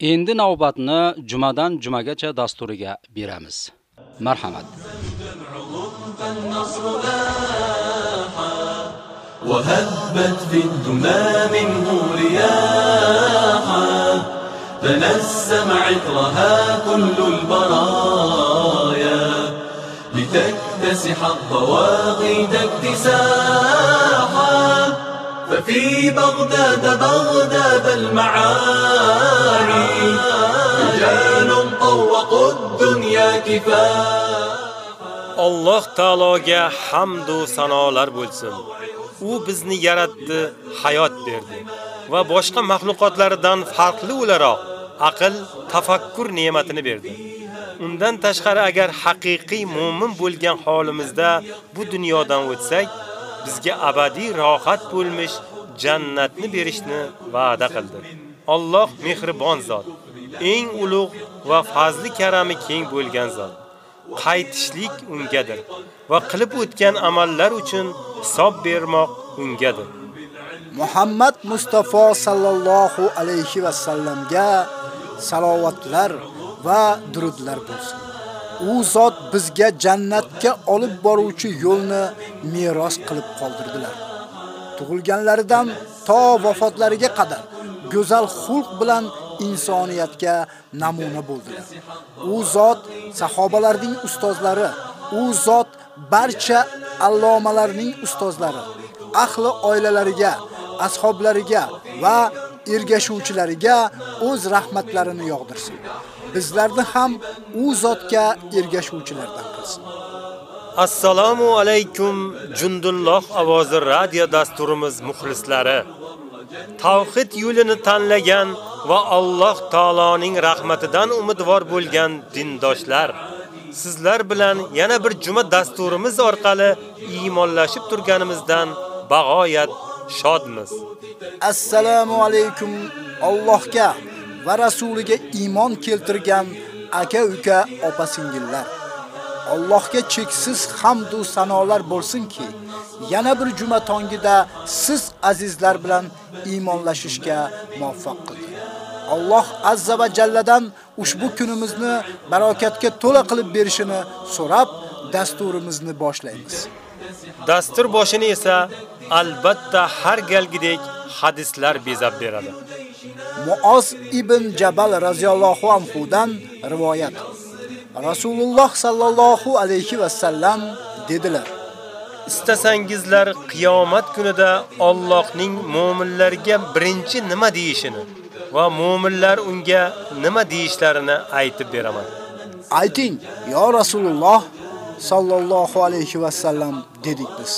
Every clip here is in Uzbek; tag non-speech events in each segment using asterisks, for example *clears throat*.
Endi navbatni jumadan jumagacha dasturiga beramiz. Marhamat. وهبت في الدنا منه رياحا تنسم عطرها كل البرايا لتكتسح الضواغد اكتساحا ففي بغداد بغداد المعاني رجال طوقوا الدنيا كفاحا Alloh taologa hamd va sanolar bo'lsin. U bizni yaratdi, hayot berdi va boshqa mahluqotlaridan farqli o'laroq aql, tafakkur ne'matini berdi. Undan tashqari agar haqiqiy mu'min bo'lgan holimizda bu dunyodan o'tsak, bizga abadiy rohat bo'lmiş jannatni berishni va'da qildi. Alloh mehribon zot, eng ulug' va fazli karami keng bo'lgan zot. qaytishlik ungadir va qilib o'tgan amallar uchun hisob bermoq ungadir. Muhammad Mustafa sallallohu alayhi va sallamga salovatlar va durudlar bo'lsin. U zot bizga jannatga olib boruvchi yo'lni meros qilib qoldirdilar. Tug'ilganlaridan to vafotlariga qadar go'zal xulq bilan insoniyatga namuna bo'ldilar. U zot sahobalarning ustozlari, u zot barcha allomalarning ustozlari, ahli oilalariga, ashablariga va ergashuvchilariga o'z rahmatlarini yog'dirsin. Bizlarni ham u zotga ergashuvchilardan qilsin. Assalomu alaykum Jundulloh ovozi radio dasturimiz muxlislari. Tavhid yo'lini tanlagan va Alloh taoloning rahmatidan umidvor bo'lgan dindoshlar. Sizlar bilan yana bir juma dasturimiz orqali iymonlashib turganimizdan bag'oyat shodmiz. Assalomu alaykum Allohga va rasuliga iymon keltirgan aka-uka, opa-singillar. Allohga cheksiz hamd va sanolar bo'lsinki, yana bir juma tongida siz azizlar bilan iymonlashishga muvaffaq qildi. Alloh azza va jalladan ushbu kunimizni barokatga to'la qilib berishini so'rab, dasturimizni boshlaymiz. Dastur boshini esa albatta har galgidek hadislar bezab beradi. Muoz ibn Jabal radhiyallohu anhu dan rivoyat. Rasululloh sallallohu alayhi va sallam dedilar: Istasangizlar qiyomat kunida Allohning mu'minlarga birinchi nima deyishini va mu'minlar unga nima deyishlarini aytib beraman. Ayting, yo Rasululloh sallallohu alayhi va sallam dedik biz.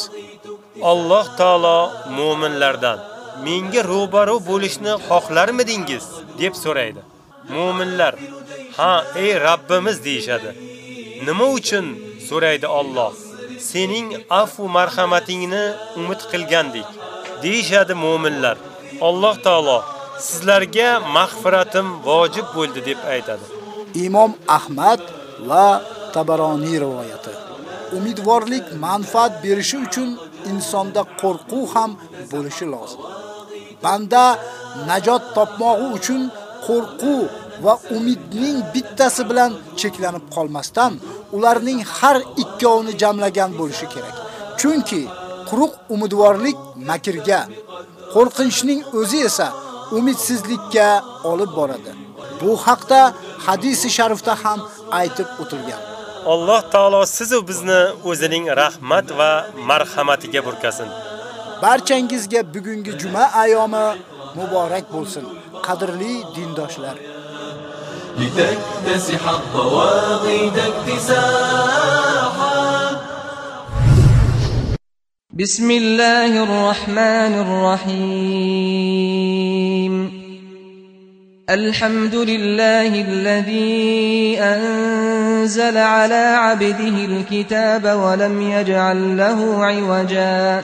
Alloh taolo mu'minlardan menga ro'baro bo'lishni xohlarmidingiz deb so'raydi. Mu'minlar: "Ha, ey Rabbimiz" deyshadi. Nima uchun so'raydi Alloh? Sening afv marhamatingni umid qilgandik, deyshadi mu'minlar. Alloh taolo sizlarga mag'firatim vojib bo'ldi deb aytadi. Imom Ahmad va Tabaroniy rivoyati. Umidvorlik manfaat berishi uchun insonda qo'rquv ham bo'lishi lozim. Banda najot topmog'i uchun qo'rquv va umidning bittasi bilan cheklanib qolmasdan, ularning har ikkovini jamlagan bo'lishi kerak. Chunki quruq umidvorlik makrga, qo'rqinchning o'zi esa umidsizlikka olib boradi. Bu haqda hadisi sharifda ham aytib o'tilgan. Alloh taolo siz va bizni o'zining rahmat va marhamatiga burkasin. Barchangizga bugungi juma ayomi muborak bo'lsin, qadrli dindoshlar. بسم الله الرحمن الرحيم الحمد لله الذي أنزل على عبده الكتاب ولم يجعل له عوجا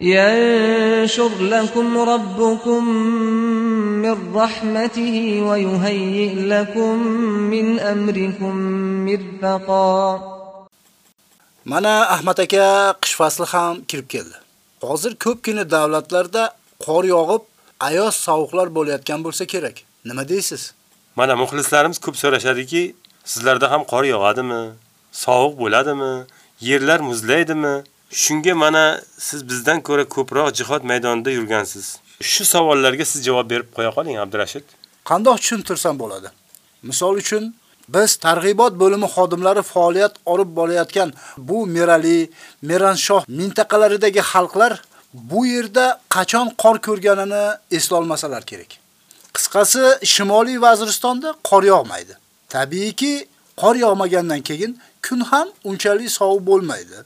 ينشر لكم ربكم من رحمته ويهيئ لكم من أمركم مرفقا Mana Ahmad aka qish fasli ham kirib keldi. Hozir ko'pgina davlatlarda qor yog'ib, ayoz sovuqlar bo'layotgan bo'lsa kerak. Nima deysiz? Mana muxlislarimiz ko'p so'rashadiki, sizlarda ham qor yog'adimi? Sovuq bo'ladimi? Yerlar muzlaydimi? Shunga mana siz bizdan ko'ra ko'proq jihod maydonida yurgansiz. Shu savollarga siz javob berib qo'ya qoling, Abdurashid. Qandoq tushuntirsam bo'ladi? Misol uchun, biz targ'ibot bo'limi xodimlari faoliyat olib borayotgan bu Merali, Meranshoh mintaqalaridagi xalqlar bu yerda qachon qor ko'rganini eslolmasalar kerak. Qisqasi, Shimoliy Vaziristonda qor yog'maydi. Tabiiyki, qor yog'magandan keyin kun ham unchalik sovuq bo'lmaydi.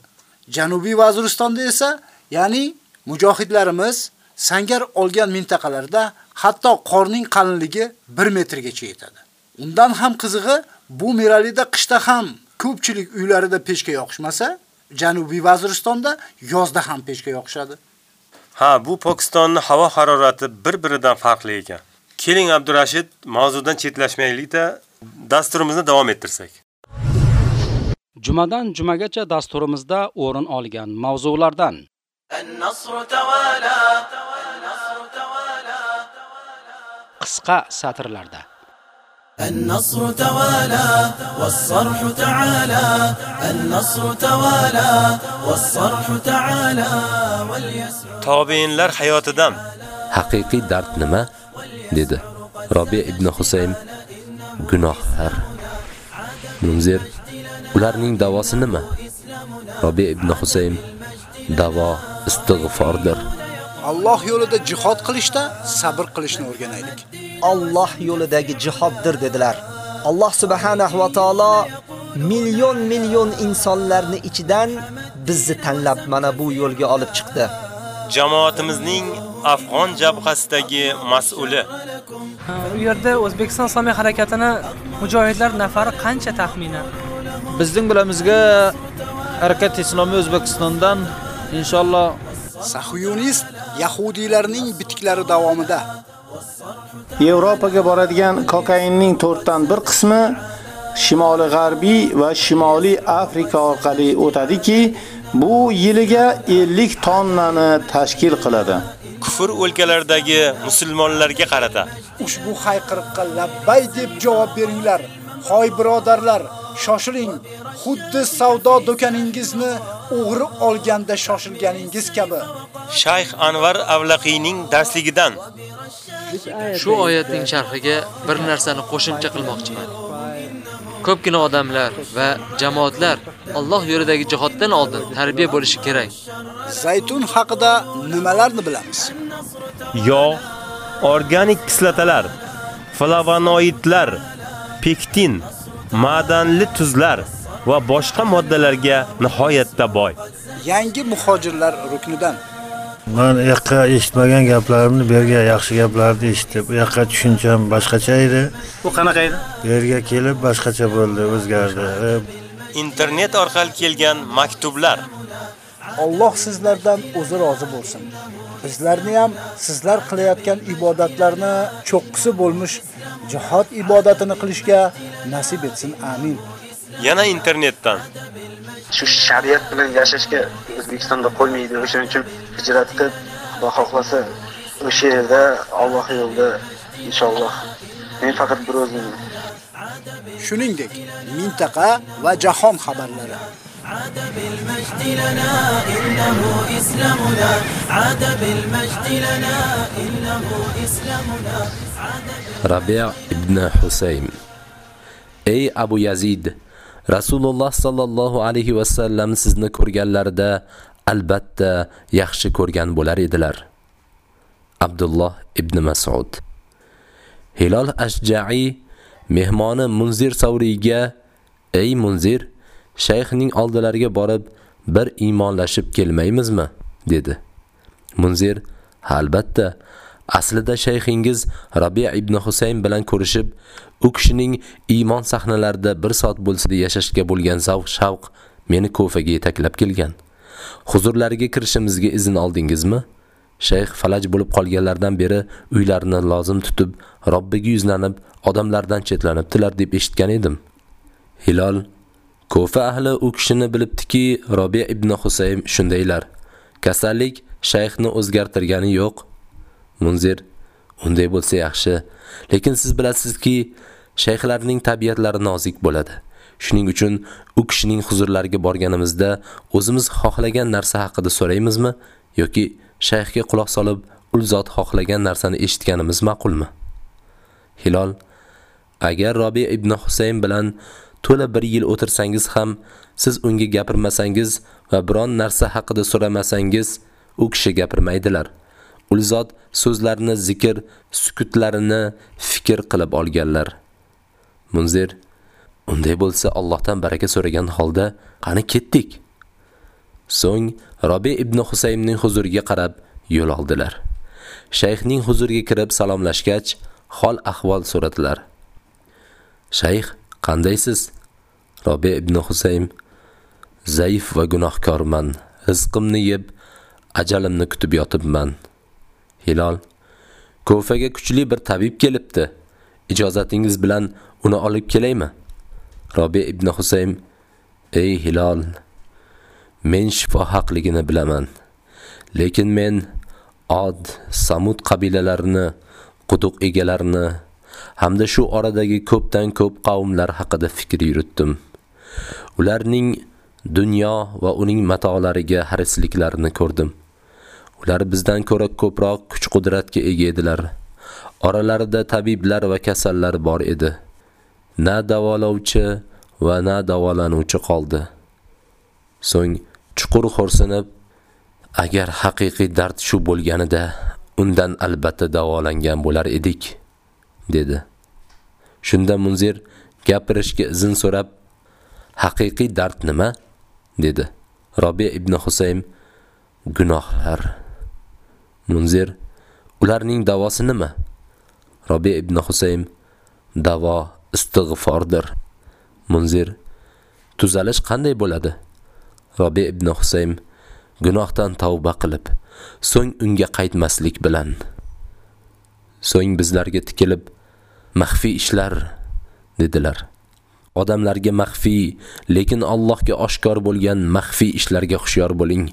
Janubiy Vaziristonda esa, ya'ni mujohidlarimiz sangar olgan mintaqalarda hatto qorning qalinligi 1 metrgacha yetadi. Undan ham qizig'i, bu Meralida qishda ham ko'pchilik uylarida pechka yoqishmasa, Janubiy Vaziristonda yozda ham pechka yoqishadi. Ha, bu Pokistonning havo harorati bir-biridan farqli ekan. Keling Abdurashid, mavzudan chetlashmaylik-da, dasturimizni davom ettirsak. Jumadan jumagacha dasturimizda o'rin olgan mavzulardan النصر توالى qisqa satrlarda النصر توالى والصرح تعالى النصر توالى والصرح تعالى واليسر Tobiinlar hayotidan Haqiqiy dard nima? dedi Robi ibn Husayn. Gunohlar. Munzir ularning davosi nima? Robi ibn Husayn davo istig'fordir. Alloh yo'lida jihad qilishda sabr qilishni o'rganaylik. Alloh yo'lidagi jihoddir dedilar. Alloh subhanahu va taolo million million insonlarni ichidan bizni tanlab mana bu yo'lga olib chiqdi. Jamoatimizning Afg'on jabhasidagi mas'uli U yerda O'zbekiston Islomiy harakatini mujohidlar nafari qancha taxminan? Bizning bilamizga harakat islomiy O'zbekistondan inshaalloh Sahiyonist yahudiylarning bitiklari davomida Yevropaga boradigan kokainning 4 dan 1 qismi Shimoliy G'arbiy va Shimoliy Afrika orqali o'tadiki, bu yiliga 50 tonnani tashkil qiladi. kufr o'lkalaridagi musulmonlarga qarata ushbu hayqiriqqa labbay deb javob beringlar. Hoy birodarlar, shoshiling. Xuddi savdo do'koningizni o'g'ri olganda shoshilganingiz kabi. Shayx Anvar Avlaqiyning darsligidan Shu oyatning sharhiga bir narsani qo'shimcha qilmoqchiman. Ko'pgina odamlar va jamoatlar Alloh yo'lidagi jihoddan oldin tarbiya bo'lishi kerak. Zaytun haqida nimalarni bilamiz? yog', organik kislotalar, flavonoidlar, pektin, ma'danli tuzlar va boshqa moddalarga nihoyatda boy. Yangi muhojirlar ruknidan Men u yoqqa eshitmagan gaplarimni bu yerga yaxshi gaplarni eshitdim. Bu yoqqa tushuncham boshqacha edi. Bu qanaqa edi? Bu yerga kelib boshqacha bo'ldi, o'zgardi. Internet orqali kelgan maktublar Alloh sizlardan o'zi rozi bo'lsin. Bizlarni ham sizlar qilayotgan ibodatlarni cho'qqisi bo'lmish jihod ibodatini qilishga nasib etsin. Amin. yana internetdan shu shariat bilan yashashga O'zbekistonda qo'ymaydi. O'shaning uchun hijrat qilib, Xudo xohlasa o'sha yerda Alloh yo'lida inshaalloh men faqat bir o'zim Shuningdek, mintaqa va jahon xabarlari عاد بالمجد لنا إنه إسلامنا عاد بالمجد لنا إنه إسلامنا Rabi' ibn Husaym Ey Abu Yazid Rasululloh sallallohu alayhi va sallam sizni ko'rganlarida albatta yaxshi ko'rgan bo'lar edilar. Abdulloh ibn Mas'ud Hilol Ashja'i mehmoni Munzir Savriyga Ey Munzir shayxning oldilariga borib bir iymonlashib kelmaymizmi dedi. Munzir albatta Aslida shayxingiz Rabi' ibn Husayn bilan ko'rishib, u kishining iymon sahnalarida bir soat bo'lsa yashashga bo'lgan zavq-shavq meni Kofaga yetaklab kelgan. Huzurlariga kirishimizga izn oldingizmi? Shayx falaj bo'lib qolganlardan beri uylarini lozim tutib, Robbiga yuzlanib, odamlardan chetlanibdilar deb eshitgan edim. Hilol Kofa ahli u kishini bilibdiki, Rabi' ibn Husaym shundaylar. Kasallik shayxni o'zgartirgani yo'q. Munzir unday bo'lsa yaxshi, lekin siz bilasizki, shayxlarning tabiatlari nozik bo'ladi. Shuning uchun u kishining huzurlariga borganimizda o'zimiz xohlagan narsa haqida so'raymizmi yoki shayxga quloq solib, ul zot xohlagan narsani eshitganimiz ma'qulmi? Hilol agar Robi ibn Husayn bilan to'la 1 yil o'tirsangiz ham, siz unga gapirmasangiz va biron narsa haqida so'ramasangiz, u kishi gapirmaydilar. Ulzot so'zlarini zikr, sukutlarini fikr qilib olganlar. Munzir unday bo'lsa Allohdan baraka so'ragan holda qani ketdik. So'ng Robi ibn Husaymning huzuriga qarab yo'l oldilar. Shayxning huzuriga kirib salomlashgach, hol ahvol so'radilar. Shayx, qandaysiz? Robi ibn Husaym zaif va gunohkorman. Rizqimni yeb, ajalimni kutib yotibman. Hilol Kofaga kuchli bir tabib kelibdi. Ijozatingiz bilan uni olib kelaymi? Robi ibn Husaym Ey Hilol, men shifo haqligini bilaman. Lekin men Od, Samud qabilalarini, quduq egalarini hamda shu oradagi ko'pdan ko'p qavmlar haqida fikr yuritdim. Ularning dunyo va uning matolariga harisliklarini ko'rdim. Ular bizdan ko'ra ko'proq kuch-qudratga ega edilar. Oralarida tabiblar va kasallar bor edi. Na davolovchi va na davolanuvchi qoldi. So'ng chuqur xo'rsinib, Agar haqiqiy dard shu bo'lganida, undan albatta davolangan bo'lar edik, dedi. Shunda Munzir gapirishga izn so'rab, haqiqiy dard nima? dedi. Robiya ibn Husaym gunohlar. Munzir ularning davosi nima? Robiya ibn Husaym davo istig'fordir. Munzir tuzalish qanday bo'ladi? Robiya ibn Husaym gunohdan tavba qilib, so'ng unga qaytmaslik bilan. So'ng bizlarga tikilib, maxfiy ishlar dedilar. Odamlarga maxfiy, lekin Allohga oshkor bo'lgan maxfiy ishlarga xushyor bo'ling.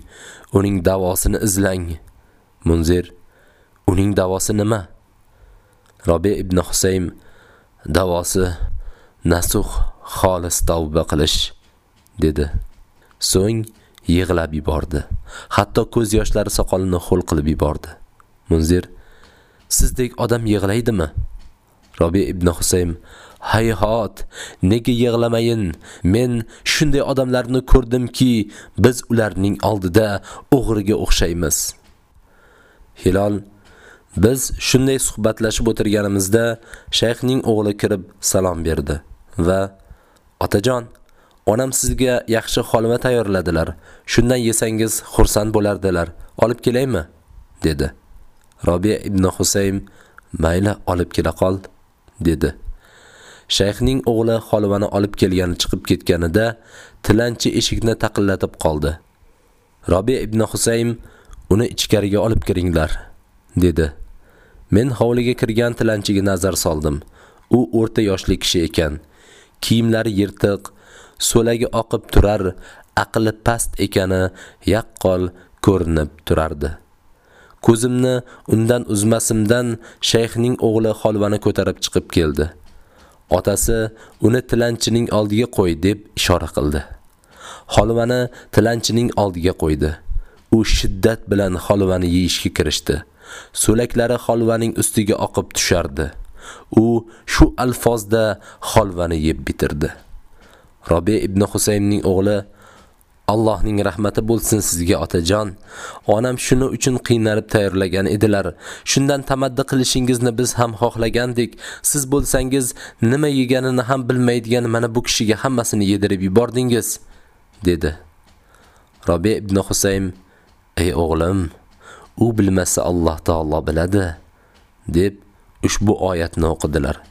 Uning davosini izlang. Munzir uning davosi nima? Robi ibn Husaym davosi nasuh xolis tavba qilish dedi. So'ng yig'lab yubordi. Hatto ko'z yoshlari soqolini xo'l qilib yubordi. Munzir sizdek odam yig'laydimi? Robi ibn Husaym Hayhot, nega yig'lamayin? Men shunday odamlarni ko'rdimki, biz ularning oldida o'g'riga o'xshaymiz. Hilol Biz shunday suhbatlashib o'tirganimizda shayxning o'g'li kirib salom berdi va Otajon, onam sizga yaxshi xolma tayyorladilar. Shundan yesangiz xursand bo'lardilar. Olib kelaymi? dedi. Robiya ibn Husaym mayli olib kela qol, dedi. Shayxning o'g'li xolvani olib kelgani chiqib ketganida tilanchi eshikni taqillatib qoldi. robi ibn Husaym uni ichkariga olib kiringlar, dedi. Men hovliga kirgan tilanchiga nazar soldim. U o'rta yoshli kishi ekan. Kiyimlari yirtiq, so'lagi oqib turar, aqli past ekani yaqqol ko'rinib turardi. Ko'zimni undan uzmasimdan shayxning o'g'li xolvani ko'tarib chiqib keldi. Otasi uni tilanchining oldiga qo'y deb ishora qildi. Xolvani tilanchining oldiga qo'ydi. U shiddat bilan xolvani yeyishga kirishdi. So'laklari xolvaning ustiga oqib tushardi. U shu alfozda xolvani yeb bitirdi. Robi ibn Husaynning o'g'li Allohning rahmati bo'lsin sizga otajon. Onam shuni uchun qiynalib tayyorlagan edilar. Shundan tamaddi qilishingizni biz ham xohlagandik. Siz bo'lsangiz nima yeganini ham bilmaydigan mana bu kishiga hammasini yedirib yubordingiz, dedi. Robi ibn Husaym: "Ey o'g'lim, u bilmasa Alloh taolo biladi", deb ushbu oyatni o'qidilar.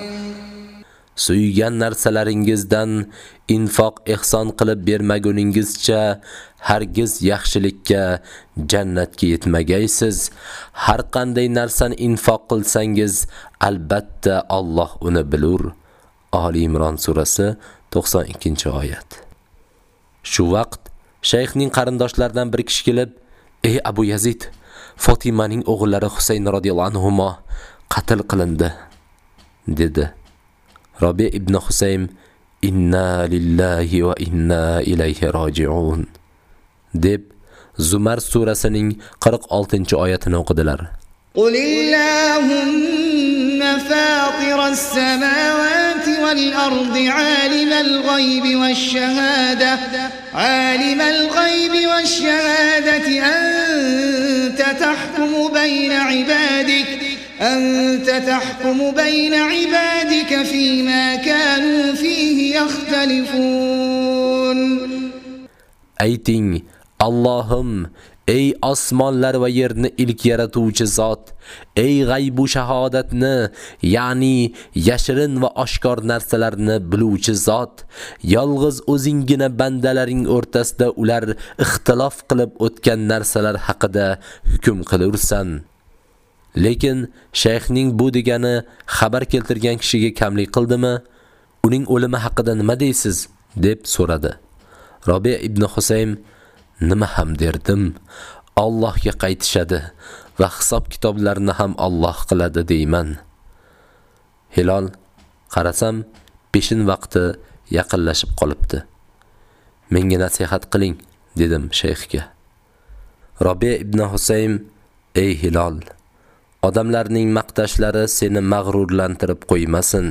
Suygan narsalaringizdan infoq ehson qilib bermaguningizcha hargiz yaxshilikka jannatga yetmagaysiz. Har qanday narsani infoq qilsangiz, albatta Alloh uni bilur. oli Imron surasi 92-oyat. Shu vaqt shayxning qarindoshlaridan bir kishi kelib, "Ey Abu Yazid, Fatimaning o'g'illari Husayn radhiyallohu anhu qatl qilindi", dedi. ربيع بن خسيم إنا لله وإنا إليه راجعون deb Zumar surasining 46-oyatini o'qidilar. Qul illahumma fatiras samawati wal ardi alimal ghaybi wash shahada alimal ghaybi wash shahadati anta tahkumu bayna ibadik أنت تحكم بين عبادك فيما كانوا فيه يختلفون Ayting, Allohim, ey osmonlar va yerni ilk yaratuvchi zot, ey g'aybu shahodatni, ya'ni yashirin va oshkor narsalarni biluvchi zot, yolg'iz o'zingina bandalaring o'rtasida ular ixtilof qilib o'tgan narsalar haqida hukm qilursan. Lekin shayxning bu degani xabar keltirgan kishiga kamlik qildimi? Uning o'limi haqida nima deysiz? deb so'radi. Robiya ibn Husaym nima ham derdim? Allohga qaytishadi va hisob kitoblarini ham Alloh qiladi deyman. Hilol qarasam, peshin vaqti yaqinlashib qolibdi. Menga nasihat qiling, dedim shayxga. Robiya ibn Husaym: "Ey Hilol, odamlarning maqtashlari seni mag'rurlantirib qo'ymasin.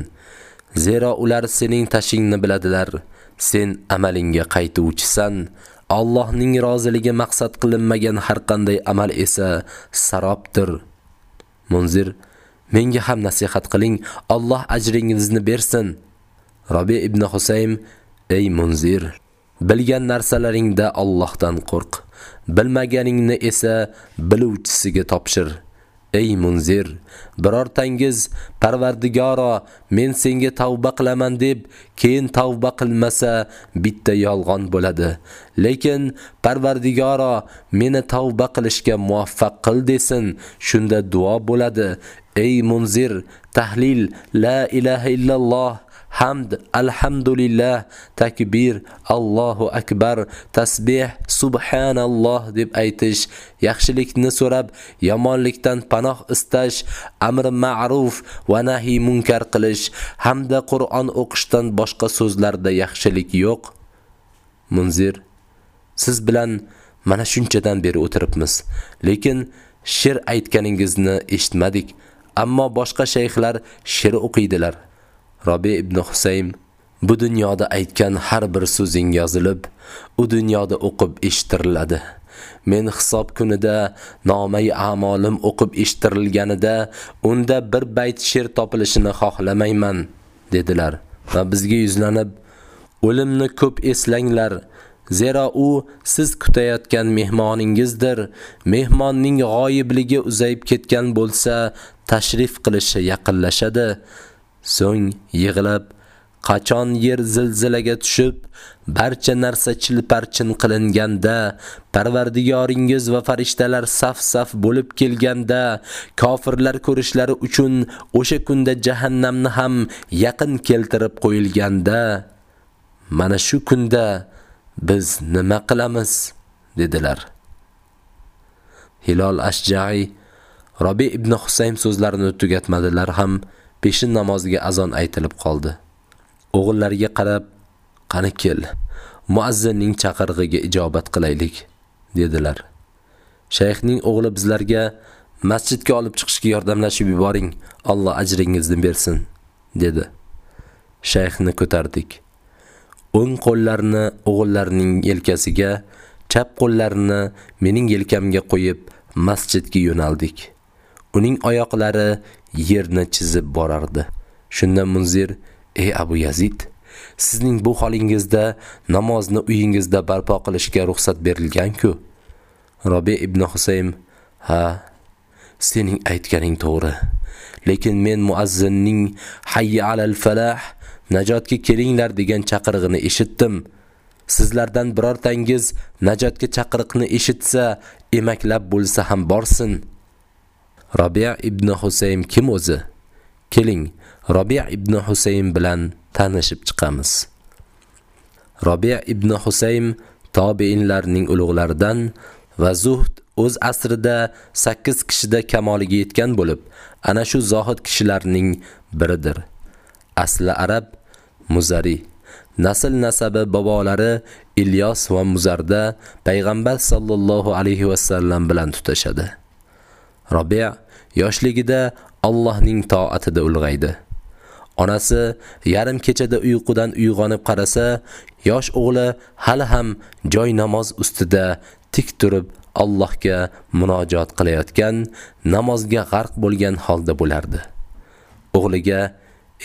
Zero ular sening tashingni biladilar. Sen amalingga qaytuvchisan. Allohning roziligi maqsad qilinmagan har qanday amal esa sarobdir." Munzir: "Menga ham nasihat qiling, Alloh ajringizni bersin." Robi ibn Husaym: "Ey Munzir, bilgan narsalaringda Allohdan qo'rq. Bilmaganingni esa biluvchisiga topshir." Ey Munzir, birortangiz Parvardigoro, men senga tavba qilaman deb, keyin tavba qilmasa, bitta yolg'on bo'ladi. Lekin Parvardigoro meni tavba qilishga muvaffaq qil desin, shunda duo bo'ladi. Ey Munzir, tahlil la ilaha illalloh hamd, alhamdulillah, takbir, Allohu akbar, tasbih, subhanalloh deb aytish, yaxshilikni so'rab, yomonlikdan panoh istash, amr ma'ruf va nahi munkar qilish hamda Qur'on o'qishdan boshqa so'zlarda yaxshilik yo'q. Munzir Siz bilan mana shunchadan beri o'tiribmiz, lekin she'r aytganingizni eshitmadik, ammo boshqa shayxlar she'r o'qiydilar. Robi ibn Husaym bu dunyoda aytgan har bir so'zing yozilib, u dunyoda o'qib eshitiriladi. Men hisob kunida nomay a'molim o'qib eshitirilganida unda bir bayt she'r topilishini xohlamayman, dedilar va bizga yuzlanib, o'limni ko'p eslanglar. Zero u siz kutayotgan mehmoningizdir. Mehmonning g'oyibligi uzayib ketgan bo'lsa, tashrif qilishi yaqinlashadi. So'ng yig'ilib, qachon yer zilzilaga tushib, barcha narsa chilparchin qilinganda, Parvardigoringiz va farishtalar saf-saf bo'lib kelganda, kofirlar ko'rishlari uchun o'sha kunda jahannamni ham yaqin keltirib qo'yilganda, mana shu kunda biz nima qilamiz dedilar. Hilol Ashja'i Robi ibn Husaym so'zlarini tugatmadilar ham peshin namoziga azon aytilib qoldi. O'g'illariga qarab, "Qani kel, muazzinning chaqirig'iga ijobat qilaylik", dedilar. Shayxning o'g'li bizlarga masjidga olib chiqishga yordamlashib yuboring, Alloh ajringizni bersin, dedi. Shayxni ko'tardik. O'ng qo'llarini o'g'illarining yelkasiga, chap qo'llarini mening yelkamga qo'yib masjidga yo'naldik. Uning oyoqlari yerni chizib borardi. Shunda Munzir: "Ey Abu Yazid, sizning bu holingizda namozni uyingizda barpo qilishga ruxsat berilgan-ku?" Robi ibn Husaym: "Ha, sening aytganing to'g'ri. Lekin men muazzinning hayya alal falah, najotga kelinglar degan chaqirig'ini eshitdim. Sizlardan birortangiz najotga chaqiriqni eshitsa, emaklab bo'lsa ham borsin." Robiya ibn Husayn kim o'zi? Keling, Robiya ibn Husayn bilan tanishib chiqamiz. Robiya ibn Husayn tobiinlarning ulug'laridan va zuhd o'z asrida 8 kishida kamoliga yetgan bo'lib, ana shu zohid kishilarning biridir. Asli arab Muzari. Nasl nasabi bobolari Ilyos va Muzarda payg'ambar sallallohu alayhi va sallam bilan tutashadi. Robiya yoshligida Allohning toatida ulg'aydi. Onasi yarim kechada uyqudan uyg'onib qarasa, yosh o'g'li hali ham joy namoz ustida tik turib Allohga munojot qilayotgan, namozga g'arq bo'lgan holda bo'lardi. O'g'liga: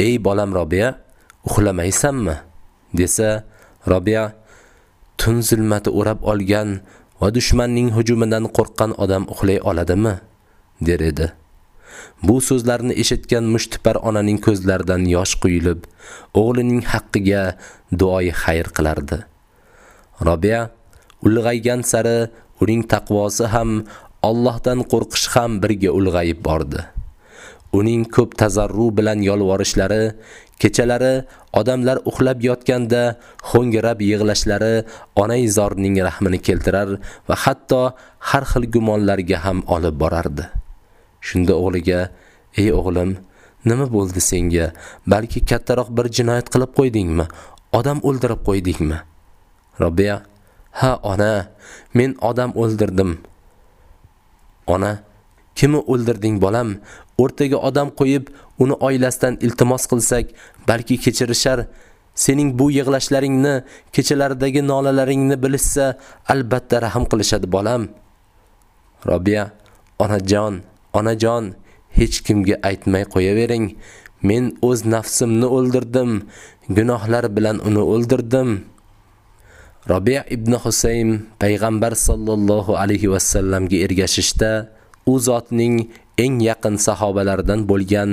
"Ey bolam Robiya, uxlamaysanmi?" desa, Robiya tun zulmati o'rab olgan va dushmanning hujumidan qo'rqqan odam uxlay oladimi? Der edi. Bu so'zlarni eshitgan mushtipar onaning ko'zlaridan yosh quyilib, o'g'lining haqqiga duoyi xayr qilardi. Robiya ulg'aygan sari uning taqvosi ham, Allohdan qo'rqish ham birga ulg'ayib bordi. Uning ko'p tazarru bilan yolvorishlari, kechalari odamlar uxlab yotganda xo'ngirab yig'lashlari ona izorning rahmini keltirar va hatto har xil gumonlarga ham olib borardi. Shunda o'g'liga: "Ey o'g'lim, nima bo'ldi senga? Balki kattaroq bir jinoyat qilib qo'ydingmi? Odam o'ldirib qo'ydingmi?" robbiya "Ha, ona, men odam o'ldirdim. Ona, kimni o'ldirding bolam? O'rtaga odam qo'yib, uni oilasidan iltimos qilsak, balki kechirishar. Sening bu yig'lashlaringni, kechalaridagi nolalaringni bilishsa, albatta rahm qilishadi bolam. robbiya onajon, onajon, hech kimga aytmay qo'yavering. Men o'z nafsimni o'ldirdim, gunohlar bilan uni o'ldirdim. Robiya ibn Husaym payg'ambar sollallohu alayhi va sallamga ergashishda u zotning eng yaqin sahobalaridan bo'lgan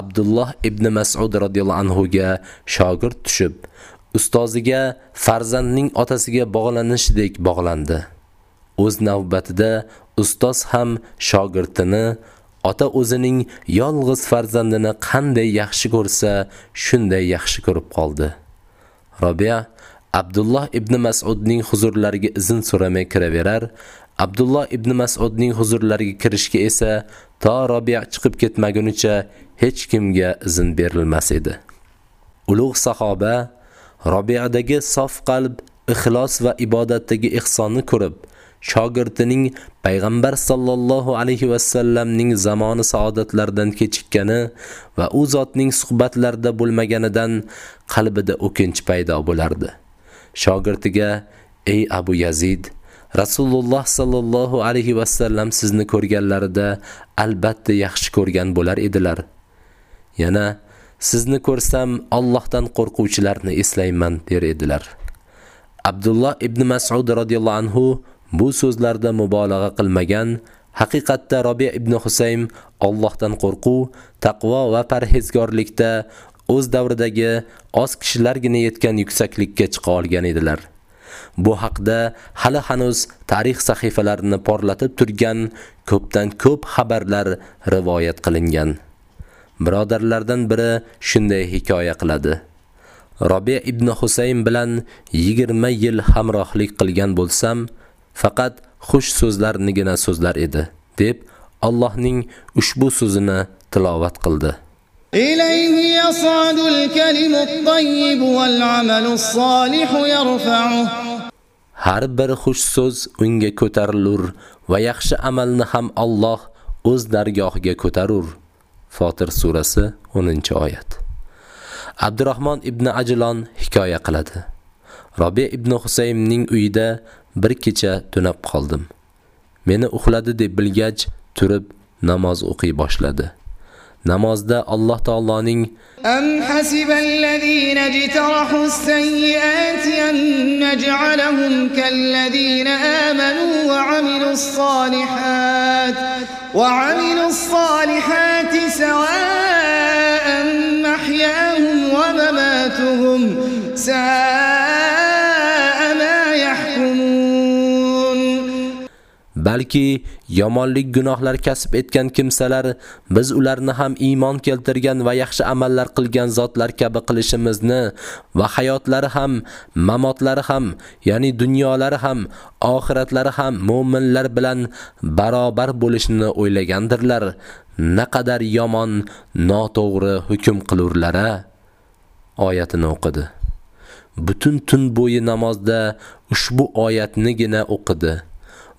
Abdulloh ibn Mas'ud radhiyallohu anhu ga shogird tushib, ustoziga farzandning otasiga bog'lanishdek bog'landi. O'z navbatida ustoz ham shogirdini ota o'zining yolg'iz farzandini qanday yaxshi ko'rsa, shunday yaxshi ko'rib qoldi. Robiya Abdulloh ibn Mas'udning huzurlariga izn so'ramay kiraverar, Abdulloh ibn Mas'udning huzurlariga kirishga esa to Robiya chiqib ketmagunicha hech kimga izn berilmas edi. Ulug' sahoba Robiyadagi sof qalb, ixlos va ibodatdagi ihsonni ko'rib, shogirdining payg'ambar sollallohu alayhi vasallamning zamoni saodatlaridan kechikkani va u zotning suhbatlarida bo'lmaganidan qalbida o'kinch paydo bo'lardi. Shogirdiga: "Ey Abu Yazid, Rasululloh sollallohu alayhi vasallam sizni ko'rganlarida albatta yaxshi ko'rgan bo'lar edilar. Yana sizni ko'rsam Allohdan qo'rquvchilarni eslayman der edilar." Abdulloh ibn Mas'ud radhiyallohu anhu bu so'zlarda mubolag'a qilmagan, haqiqatda Robiya ibn Husaym Allohdan qo'rquv, taqvo va parhezgorlikda o'z davridagi oz kishilargina yetgan yuksaklikka chiqa olgan edilar. Bu haqda hali hanuz tarix sahifalarini porlatib turgan ko'pdan ko'p xabarlar rivoyat qilingan. Birodarlardan biri shunday hikoya qiladi. Robiya ibn Husaym bilan 20 yil hamrohlik qilgan bo'lsam, faqat xush so'zlarnigina so'zlar edi deb allohning ushbu so'zini tilovat qildi har bir xush so'z unga ko'tarilur va yaxshi amalni ham Alloh o'z dargohiga ko'tarur. Fotir surasi 10-oyat. Abdurrahmon ibn Ajlon hikoya qiladi. Robi ibn Husaymning uyida bir kecha tunab qoldim. Meni uxladi deb bilgach turib namoz o'qiy boshladi. Namozda alloh taoloning am hasiballazina jitarahu sayyiati an naj'alahum kallazina amanu va amilus solihat va amilus solihati sawa'an mahyahum wa mamatuhum sa'a balki yomonlik gunohlar kasb etgan kimsalar biz ularni ham iymon keltirgan va yaxshi amallar qilgan zotlar kabi qilishimizni va hayotlari ham mamotlari ham ya'ni dunyolari ham oxiratlari ham mu'minlar bilan barobar bo'lishini o'ylagandirlar. Naqadar yomon noto'g'ri hukm qilurlara oyatini o'qidi. Butun tun bo'yi namozda ushbu oyatnigina o'qidi.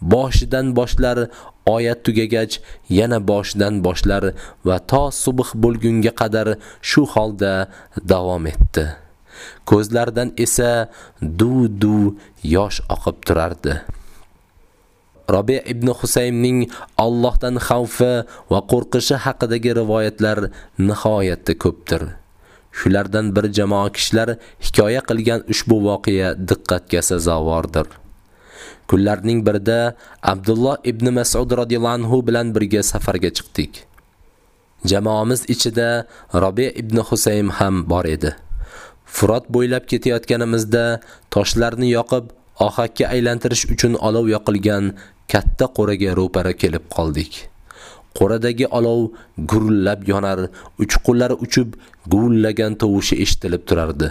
Boshidan boshlar oyat tugagach yana boshidan boshlar va to subh bo'lgunga qadar shu holda davom etdi. Ko'zlaridan esa du-du yosh oqib turardi. Rabi ibn Husaymning Allohdan xavfi va qo'rqishi haqidagi rivoyatlar nihoyatda ko'pdir. Shulardan bir jamoa kishilar hikoya qilgan ushbu voqea diqqatga sazovordir. Kunlarning birida Abdulloh ibn Mas'ud radhiyallohu anhu bilan birga safarga chiqdik. Jamoamiz ichida robi ibn Husaym ham bor edi. Furat bo'ylab ketayotganimizda toshlarni yoqib, ohakka aylantirish uchun olov yoqilgan katta qo'raga ro'para kelib qoldik. Qo'radagi olov gurullab yonar, uchqunlar uchib guvillagan tovushi eshitilib turardi.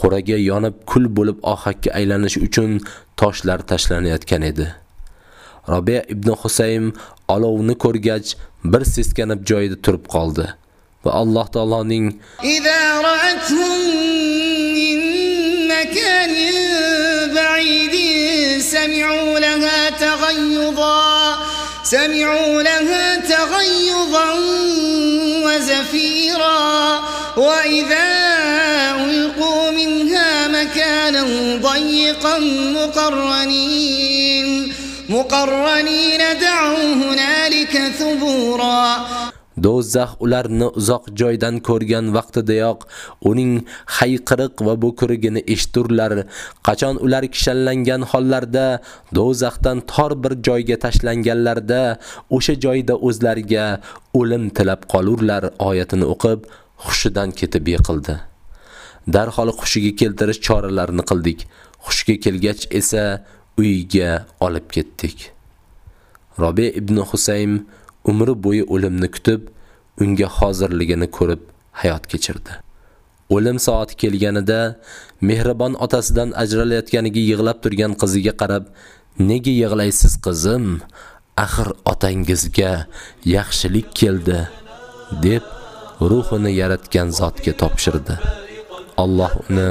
Qo'raga yonib kul bo'lib ohakka aylanish uchun toshlar tashlanayotgan edi. Robiya ibn Husaym olovni ko'rgach bir seskanib joyida turib qoldi va Alloh taoloning إذا رأتهم من مكان بعيد سمعوا لها تغيظا سمعوا لها تغيظا وزفيرا وإذا ضيقا مقرنين مقرنين دعوا هنالك ثبورا Do'zax ularni uzoq joydan ko'rgan vaqtidayoq uning hayqiriq va bo'kirigini eshiturlar. Qachon ular kishanlangan hollarda do'zaxdan tor bir joyga tashlanganlarda o'sha joyda o'zlariga o'lim tilab qolurlar oyatini o'qib xushidan ketib yiqildi. Darhol xushiga keltirish choralarini qildik. Xushga kelgach esa uyiga olib ketdik. Robi ibn Husaym umri bo'yi o'limni kutib, unga hozirligini ko'rib hayot kechirdi. O'lim soati kelganida mehribon otasidan ajralayotganiga yig'lab turgan qiziga qarab, "Nega yig'laysiz qizim? Axir otangizga yaxshilik keldi" deb ruhini yaratgan zotga topshirdi. Alloh uni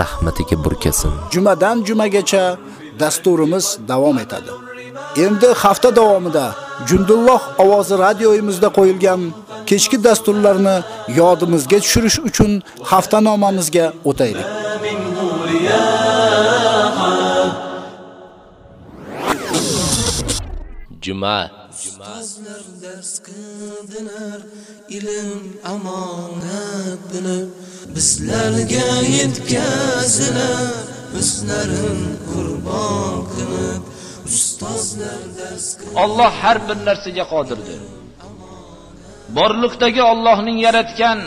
rahmatiga burkasin. Jumadan jumagacha dasturimiz davom etadi. Endi hafta davomida Jundulloh ovozi radioyimizda qo'yilgan kechki dasturlarni yodimizga tushirish uchun haftanomamizga o'taylik. Juma Ustozlar dars qildilar, ilm amonat bilib, bizlarga yetkazilar, bizlarim qurbon qilib, ustozlar dars Alloh har bir narsaga qodirdir. Borliqdagi Allohning yaratgan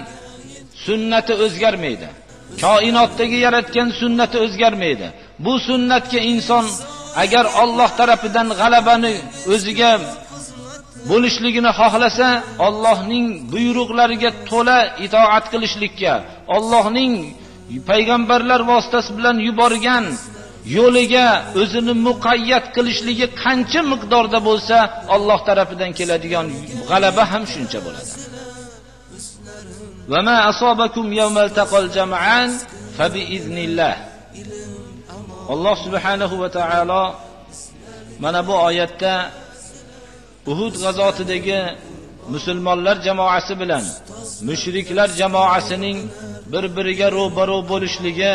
sunnati o'zgarmaydi. Koinotdagi yaratgan sunnati o'zgarmaydi. Bu sunnatga inson agar Alloh tarafidan g'alabani o'ziga bo'lishligini xohlasa, Allohning buyruqlariga to'la itoat qilishlikka, Allohning payg'ambarlar vositasi bilan yuborgan yo'liga o'zini muqayyat qilishligi qancha miqdorda bo'lsa, Alloh tarafidan keladigan g'alaba ham shuncha bo'ladi. Va ma asobakum yawmal taqal jam'an fa bi. Alloh subhanahu va taolo mana bu oyatda Uhud g'azotidagi musulmonlar jamoasi bilan mushriklar jamoasining bir-biriga ro'baro bo'lishligi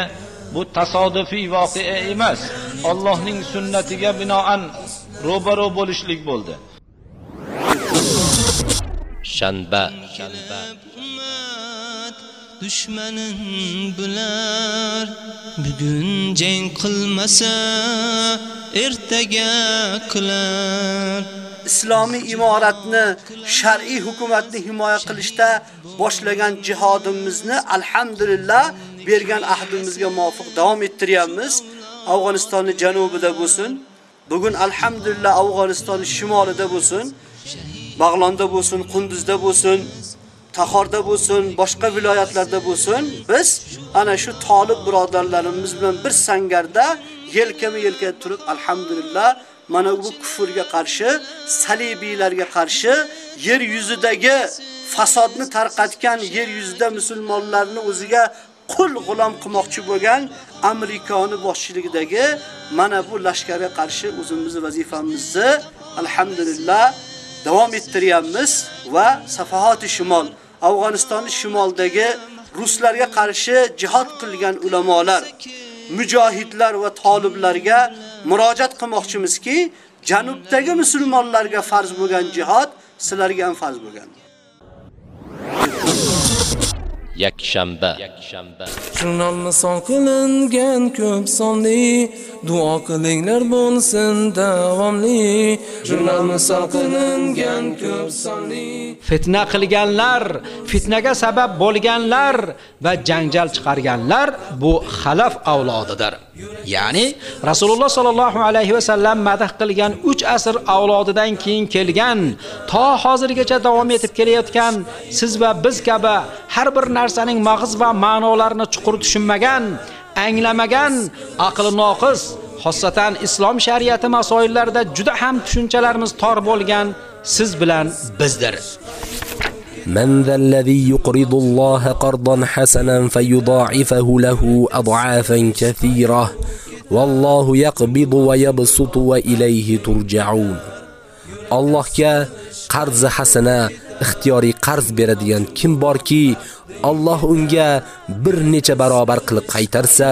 bu tasodifiy voqea emas. Allohning sunnatiga binoan ro'baro bo'lishlik bo'ldi. Shanba dushmanin bular bugun jang qilmasa ertaga qilar islomiy imoratni, shar'iy hukumatni himoya qilishda boshlagan jihodimizni alhamdulillah bergan ahdimizga muvofiq davom ettiryapmiz. Afg'onistonning janubida bo'lsin, bugun alhamdulillah Afg'onistonning shimolida bo'lsin, Bag'londa bo'lsin, Qunduzda bo'lsin, Tahorda bo'lsin, boshqa viloyatlarda bo'lsin, biz ana shu talib birodarlarimiz bilan bir sangarda yelkama-yelka turib alhamdulillah mana bu kufrga qarshi, salibiylarga qarshi yer yuzidagi fasodni tarqatgan yer yuzida musulmonlarni o'ziga qul g'ulom qilmoqchi bo'lgan Amerikani boshchiligidagi mana bu lashkarga qarshi o'zimizni vazifamizni alhamdulillah davom ettiryapmiz va Safahoti shimol, Afg'onistonning shimoldagi ruslarga qarshi jihad qilgan ulamolar mujohidlar va toliblarga murojaat qilmoqchimizki, janubdagi musulmonlarga farz bo'lgan jihad sizlarga ham farz bo'lgan. Yakshanba. Jurnalni son qilingan ko'p sonli duo qilinglar bo'lsin davomli. Jurnalni son qilingan ko'p sonli. Fitna qilganlar, fitnaga sabab bo'lganlar va janjal chiqarganlar bu xalaf avlodidir. Ya'ni Rasululloh sallallohu alayhi va sallam madh qilgan 3 asr avlodidan keyin kelgan, to hozirgacha davom etib kelayotgan siz va biz kabi har bir narsaning mag'iz va ma'nolarini chuqur tushunmagan, anglamagan, aqli noqis, xossatan islom shariati masoillarida juda ham tushunchalarimiz tor bo'lgan siz bilan bizdir. من ذا الذي يقرض الله قرضا حسنا فيضاعفه له أضعافا كثيرة والله يقبض ويبسط وإليه ترجعون Allohga qarzi hasana, ixtiyoriy qarz beradigan kim borki, Alloh unga bir necha barobar qilib qaytarsa,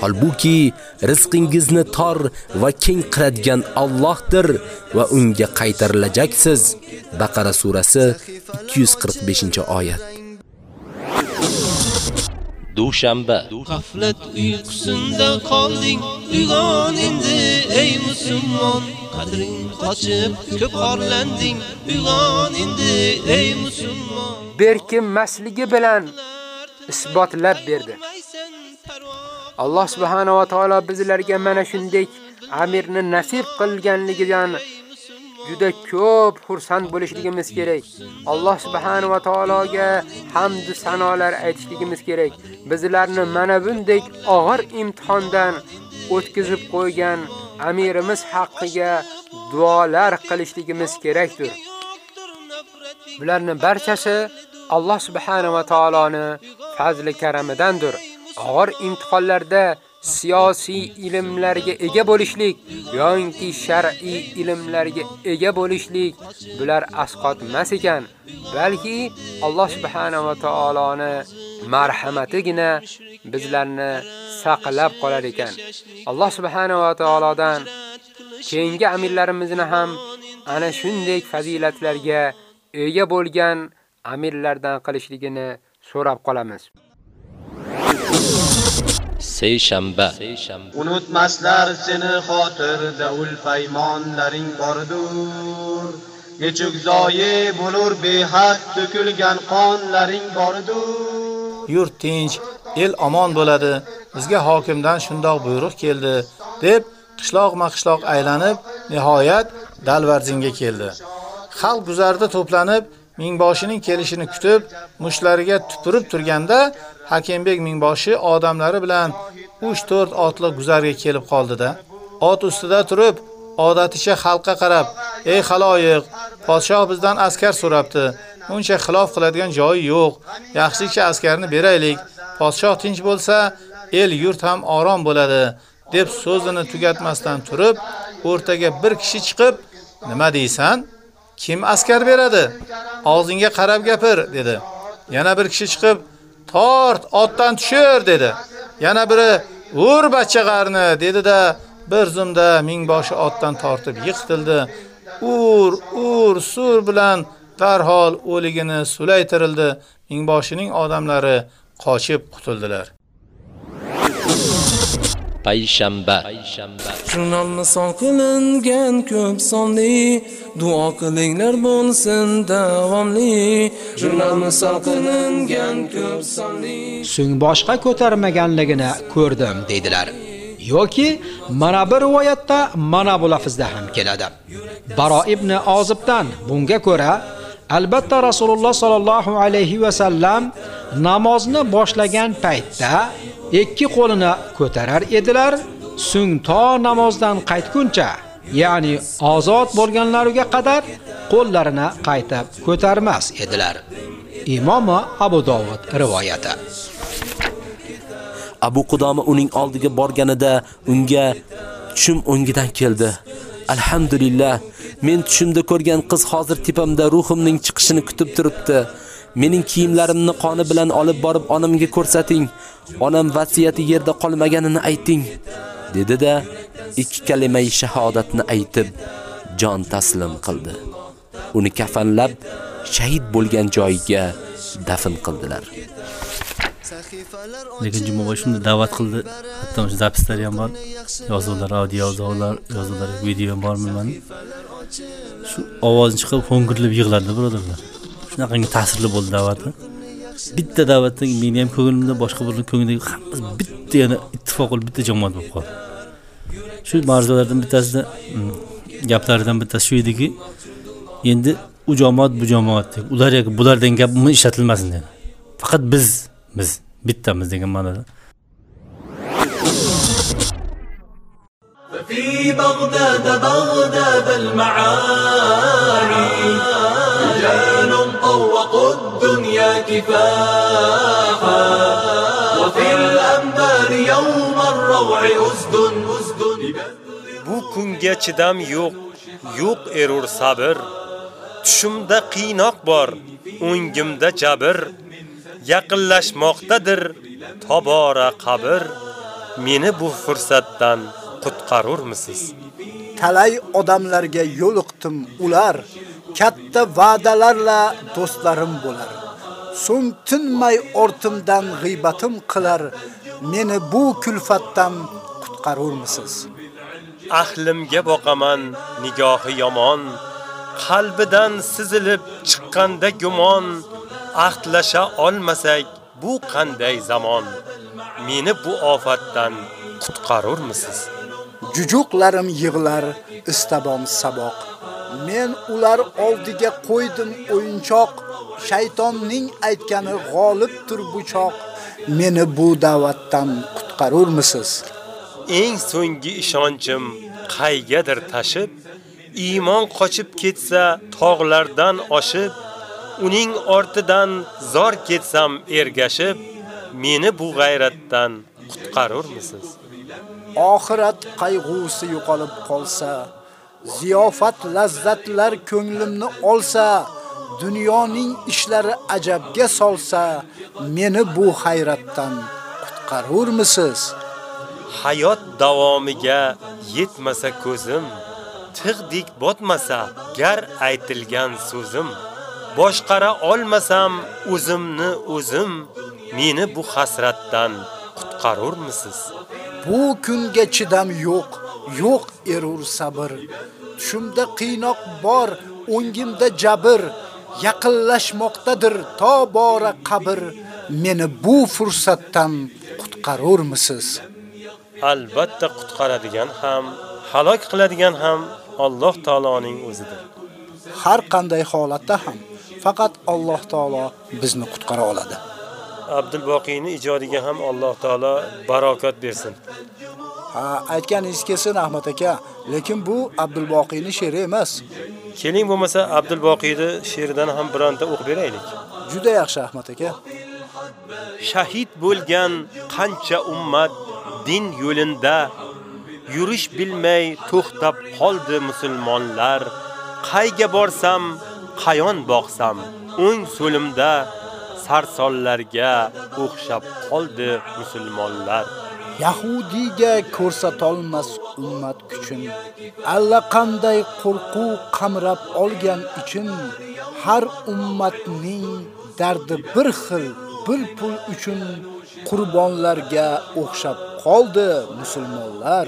holbuki rizqingizni tor va keng qiladigan Allohdir va unga qaytarilajaksiz. Baqara surasi 245-oyat. dushanba g'aflat uyqusinda qolding uyg'on endi ey musulmon qadring qochib ko'p orlanding uyg'on endi ey musulmon berkinmasligi bilan isbotlab berdi alloh subhanahu va taolo bizlarga mana shunday amirni nasib qilganligidan juda ko'p xursand bo'lishligimiz kerak. Alloh subhanahu va taologa hamd sanolar aytishligimiz kerak. Bizlarni mana bunday og'ir imtihondan o'tkazib qo'ygan amirimiz haqqiga duolar qilishligimiz kerakdir. Bularning barchasi Alloh subhanahu va taoloni fazli karamidandir. Og'ir imtihonlarda siyosiy ilmlarga ega bo'lishlik yoki shar'iy ilmlarga ega bo'lishlik bular asqot emas ekan, balki Alloh subhanahu va taoloni marhamatigina bizlarni saqlab qolar ekan. Alloh subhanahu va taolodan keyingi amirlarimizni ham ana shunday fazilatlarga ega bo'lgan amirlardan qilishligini so'rab qolamiz. Seshanba unutmaslar seni xotirda ul paymonlaring bordur. Nechuk zoyi bo'lur behad to'kilgan qonlaring bordur. Yurt tinch el omon bo'ladi. Bizga hokimdan shundoq buyruq keldi deb qishloqma qishloq aylanib nihoyat dalvarzinga keldi. Xalq guzarda to'planib mingboshining kelishini kutib mushlariga tupurib turganda Hakimbek mingboshi odamlari bilan 3-4 otli guzarga kelib qoldi-da. Ot ustida turib, odaticha xalqqa qarab, "Ey xaloyiq, podshoh bizdan askar so'rabdi. Uncha xilof qiladigan joyi yo'q. Yaxshiki askarni beraylik. Podshoh tinch bo'lsa, el yurt ham orom bo'ladi." deb so'zini tugatmasdan turib, o'rtaga bir kishi chiqib, "Nima deysan? Kim askar beradi? Og'zingga qarab gapir" dedi. Yana bir kishi chiqib, "Tort, otdan tushir" dedi. Yana biri "Ur bachaqarni dedi-da, bir zumda mingboshi otdan tortib yiqtildi. Ur, ur, sur bilan darhol o'ligini sulaytirildi. Mingboshining odamlari qochib qutuldilar. Payshanba. Jurnalni son qilingan ko'p sonli. Duo qilinglar bo'lsin davomli. Jurnalni son qilingan ko'p sonli. So'ng boshqa ko'tarmaganligini ko'rdim dedilar yoki mana bir rivoyatda mana bu lafzda ham keladi. Baro ibn ozibdan bunga ko'ra albatta rasululloh sallallohu alayhi va sallam namozni boshlagan paytda ikki qo'lini ko'tarar edilar, so'ng to namozdan qaytguncha, ya'ni ozod bo'lganlariga qadar qo'llarini qaytib ko'tarmas edilar. Imom Abu Dovud rivoyati. Abu Qudoma uning oldiga borganida unga chum o'ngidan keldi. Alhamdulillah, men tushimda ko'rgan qiz hozir tepamda ruhimning chiqishini kutib turibdi. Mening kiyimlarimni qoni bilan olib borib onamga ko'rsating. Onam vasiyati yerda qolmaganini ayting, dedi-da, ikki kalima shahodatni aytib jon taslim qildi. Uni kafanlab shahid bo'lgan joyiga dafn qildilar. Lekin Jumaboy shunda da'vat qildi. Hatto o'sha zapislari ham bor. Yozuvlar, audio yozuvlar, yozuvlar, video ham bormi bilmadim Shu ovozni chiqib ho'ngirlab yig'ladi birodarlar. Shunaqangi ta'sirli bo'ldi da'vati. Bitta da'vatdan meni ham ko'nglimda boshqa birning ko'nglidagi hammasi bitta yana ittifoq bo'lib bitta jamoat bo'lib qoldi. Shu ma'ruzalardan bittasida mm, gaplaridan bittasi shu ediki, endi u jamoat bu jamoat ular yoki bulardan gap ishlatilmasin dedi. Faqat biz biz bittamiz degan ma'noda. في بغداد بغداد المعاني رجال طوقوا الدنيا كفاحا وفي الأنبار يوم الروع أسد أسد Bu kunga chidam yo'q. yo'q erur sabr. Tushimda qiynoq bor, o'ngimda jabr. Yaqinlashmoqdadir tobora qabr. Meni bu fursatdan qutqarurmisiz? Talay odamlarga yo'liqdim ular, katta va'dalarla do'stlarim bo'lar. So'ng tinmay ortimdan g'iybatim qilar, meni bu kulfatdan qutqarurmisiz? Ahlimga boqaman nigohi yomon, qalbidan sizilib chiqqanda gumon, ahdlasha olmasak bu qanday zamon? Meni bu ofatdan qutqarurmisiz? Jujuqlarim yig'lar, istabom saboq. Men ular oldiga qo'ydim o'yinchoq, shaytonning aytgani g'olibdir bu choq. Meni bu da'vatdan qutqarurmisiz? Eng so'nggi ishonchim qaygadir tashib, iymon qochib ketsa tog'lardan oshib, uning ortidan zor ketsam ergashib, meni bu g'ayratdan qutqarurmisiz? Oxirat qayg'usi yo'qolib qolsa, ziyofat lazzatlar ko'nglimni olsa, dunyoning ishlari ajabga solsa, meni bu hayratdan qutqarurmisiz? Hayot davomiga yetmasa ko'zim, tig'dik botmasa gar aytilgan so'zim, boshqara olmasam o'zimni o'zim, meni bu hasratdan qutqarurmisiz? Bu kunga chidam yo'q, yo'q erur sabr. Tushimda qiynoq bor, o'ngimda jabr. Yaqinlashmoqdadir to bora qabr. Meni bu fursatdan qutqarurmisiz? Albatta qutqaradigan ham, halok qiladigan ham Alloh taoloning o'zidir. Har qanday holatda ham faqat Alloh taolo bizni qutqara oladi. Abdul Boqiyni ijodiga ham Alloh taolo barokat bersin. Ha, aytganingiz kelsin Ahmad aka, lekin bu Abdul Boqiyni she'ri emas. Keling bo'lmasa Abdul Boqiyni she'ridan ham bironta o'qib beraylik. Juda yaxshi Ahmad aka. Shahid bo'lgan qancha ummat din yo'linda yurish bilmay to'xtab qoldi musulmonlar. Qayga borsam, qayon boqsam, o'ng so'limda sarsonlarga o'xshab qoldi musulmonlar. Yahudiga ko'rsatolmas ummat kuchun alla qanday qo'rquv qamrab olgan uchun har ummatning dardi bir xil pul pul uchun qurbonlarga o'xshab qoldi musulmonlar.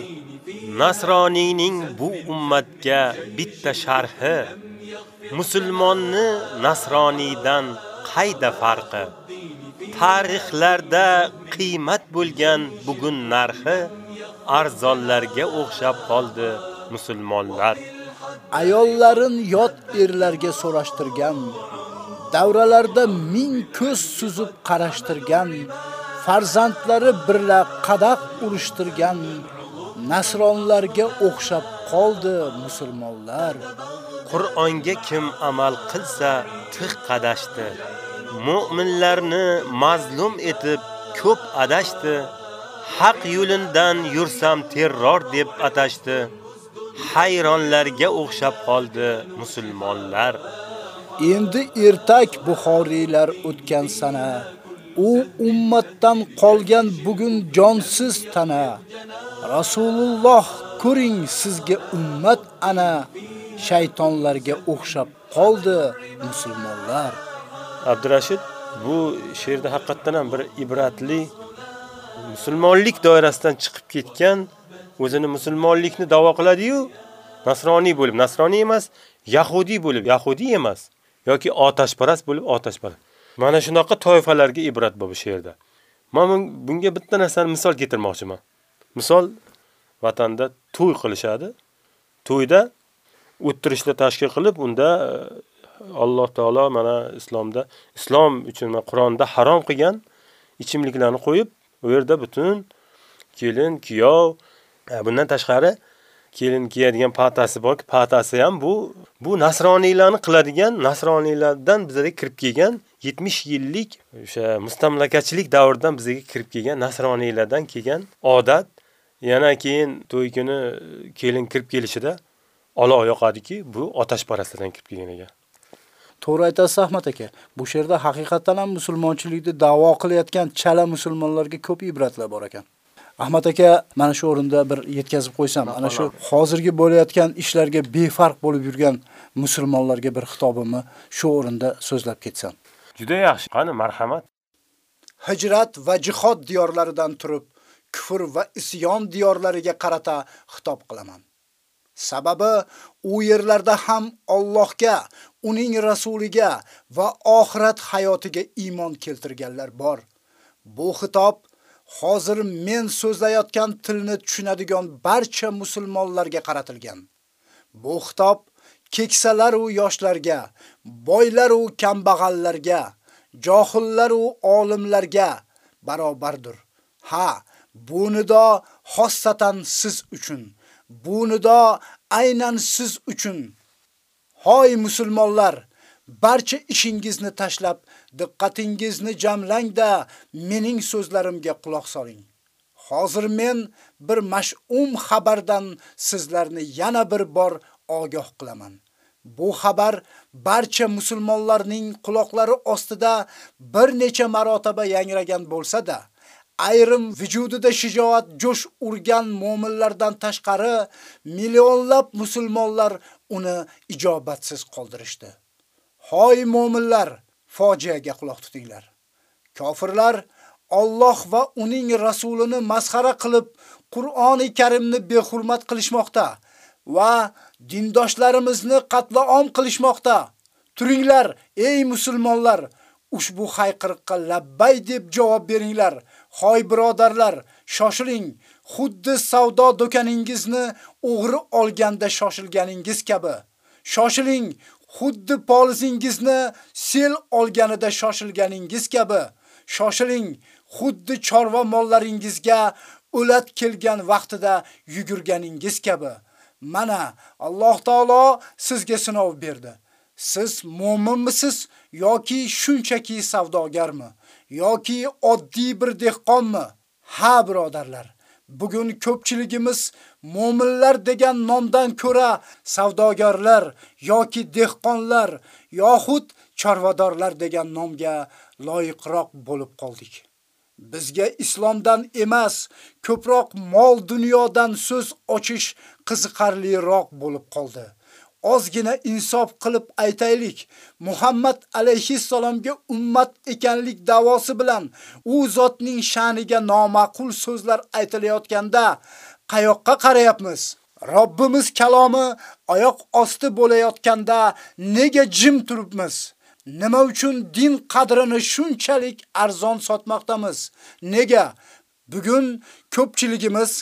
Nasroniyning bu ummatga bitta sharhi musulmonni nasroniydan qayda farqi? Tarixlarda qiymat bo'lgan bugun narxi arzonlarga o'xshab qoldi musulmonlar. Ayollarin yot erlarga so'rashtirgan, davralarda ming ko'z suzib qarashtirgan, farzandlari birla qadaq urushtirgan nasronlarga o'xshab qoldi musulmonlar. Qur'onga kim amal qilsa tiq qadashdi. Mu'minlarni mazlum etib ko'p adashdi. Haq yo'lindan yursam terror deb atashdi. Hayronlarga o'xshab qoldi musulmonlar. Endi ertak Buxoriylar o'tgan sana, u ummatdan qolgan bugun jonsiz tana. Rasululloh ko'ring sizga ummat ana shaytonlarga o'xshab qoldi musulmonlar. Abdurashid bu she'rda haqiqatan ham bir ibratli musulmonlik doirasidan chiqib ketgan o'zini musulmonlikni da'vo qiladi-yu, nasroniy bo'lib, nasroniy emas, yahudi bo'lib, yahudi emas yoki otashparast bo'lib, otashparast. Mana shunaqa toifalarga ibrat bu she'rda. Men bunga bitta narsani misol keltirmoqchiman. Misol vatanda to'y qilishadi. To'yda o'ttirishni tashkil qilib, unda e, Alloh taolo mana islomda islom uchun Qur'onda harom qilgan ichimliklarni qo'yib, u yerda butun kelin, kuyov, e, bundan tashqari kelin kiyadigan patasi borki, patasi ham bu bu nasroniylarni qiladigan nasroniylardan bizga kirib kelgan 70 yillik o'sha mustamlakachilik davridan bizga kirib kelgan nasroniylardan kelgan odat. Yana keyin to'y kuni kelin kirib kelishida olov yoqadiki, bu otashparastlardan kirib kelgan ekan. To'g'ri aytasiz Ahmad aka. Bu she'rda haqiqatan ham musulmonchilikni da'vo qilayotgan chala musulmonlarga ko'p ibratlar bor ekan. Ahmad aka, mana shu o'rinda bir yetkazib qo'ysam, ana shu hozirgi bo'layotgan ishlarga befarq bo'lib yurgan musulmonlarga bir xitobimni shu o'rinda so'zlab ketsam. Juda yaxshi. Qani marhamat. Hijrat va jihod diyorlaridan turib, kufr va isyon diyorlariga qarata xitob qilaman. Sababi u yerlarda ham Allohga, uning rasuliga va oxirat hayotiga iymon keltirganlar bor. Bu xitob hozir men so'zlayotgan tilni tushunadigan barcha musulmonlarga qaratilgan. Bu xitob keksalar u yoshlarga, boylar u kambag'allarga, johillar u olimlarga barobardir. Ha, bu nido xossatan siz uchun. Bu nido aynan siz uchun. Hoy musulmonlar, barcha ishingizni tashlab, diqqatingizni jamlang-da mening so'zlarimga quloq soling. Hozir men bir mash'um xabardan sizlarni yana bir bor ogoh qilaman. Bu xabar barcha musulmonlarning quloqlari ostida bir necha marotaba yangragan bo'lsa-da, ayrim vujudida shijoat jo'sh urgan mu'minlardan tashqari millionlab musulmonlar uni ijobatsiz qoldirishdi. Hoy mu'minlar, fojiaga quloq tutinglar. Kofirlar Alloh va uning rasulini masxara qilib, Qur'oni Karimni behurmat qilishmoqda va dindoshlarimizni qatlaom qilishmoqda. Turinglar, ey musulmonlar, ushbu hayqiriqqa labbay deb javob beringlar. Hoy birodarlar, shoshiling. Xuddi savdo do'koningizni o'g'ri olganda shoshilganingiz kabi. Shoshiling, xuddi polisingizni sel olganida shoshilganingiz kabi. Shoshiling, xuddi chorva mollaringizga o'lat kelgan vaqtida yugurganingiz kabi. Mana Alloh taolo sizga sinov berdi. Siz mu'minmisiz yoki shunchaki savdogarmi yoki oddiy bir dehqonmi? Ha birodarlar, bugun ko'pchiligimiz mu'minlar degan nomdan ko'ra savdogarlar yoki dehqonlar yoxud chorvadorlar degan nomga loyiqroq bo'lib qoldik. Bizga islomdan emas, ko'proq mol dunyodan so'z ochish qiziqarliroq bo'lib qoldi. ozgina insof qilib aytaylik. Muhammad alayhissalomga ummat ekanlik da'vosi bilan u zotning sha'niga nomaqul so'zlar aytilayotganda qayoqqa qarayapmiz? Robbimiz kalomi oyoq osti bo'layotganda nega jim turibmiz? Nima uchun din qadrini shunchalik arzon sotmoqdamiz? Nega bugun ko'pchiligimiz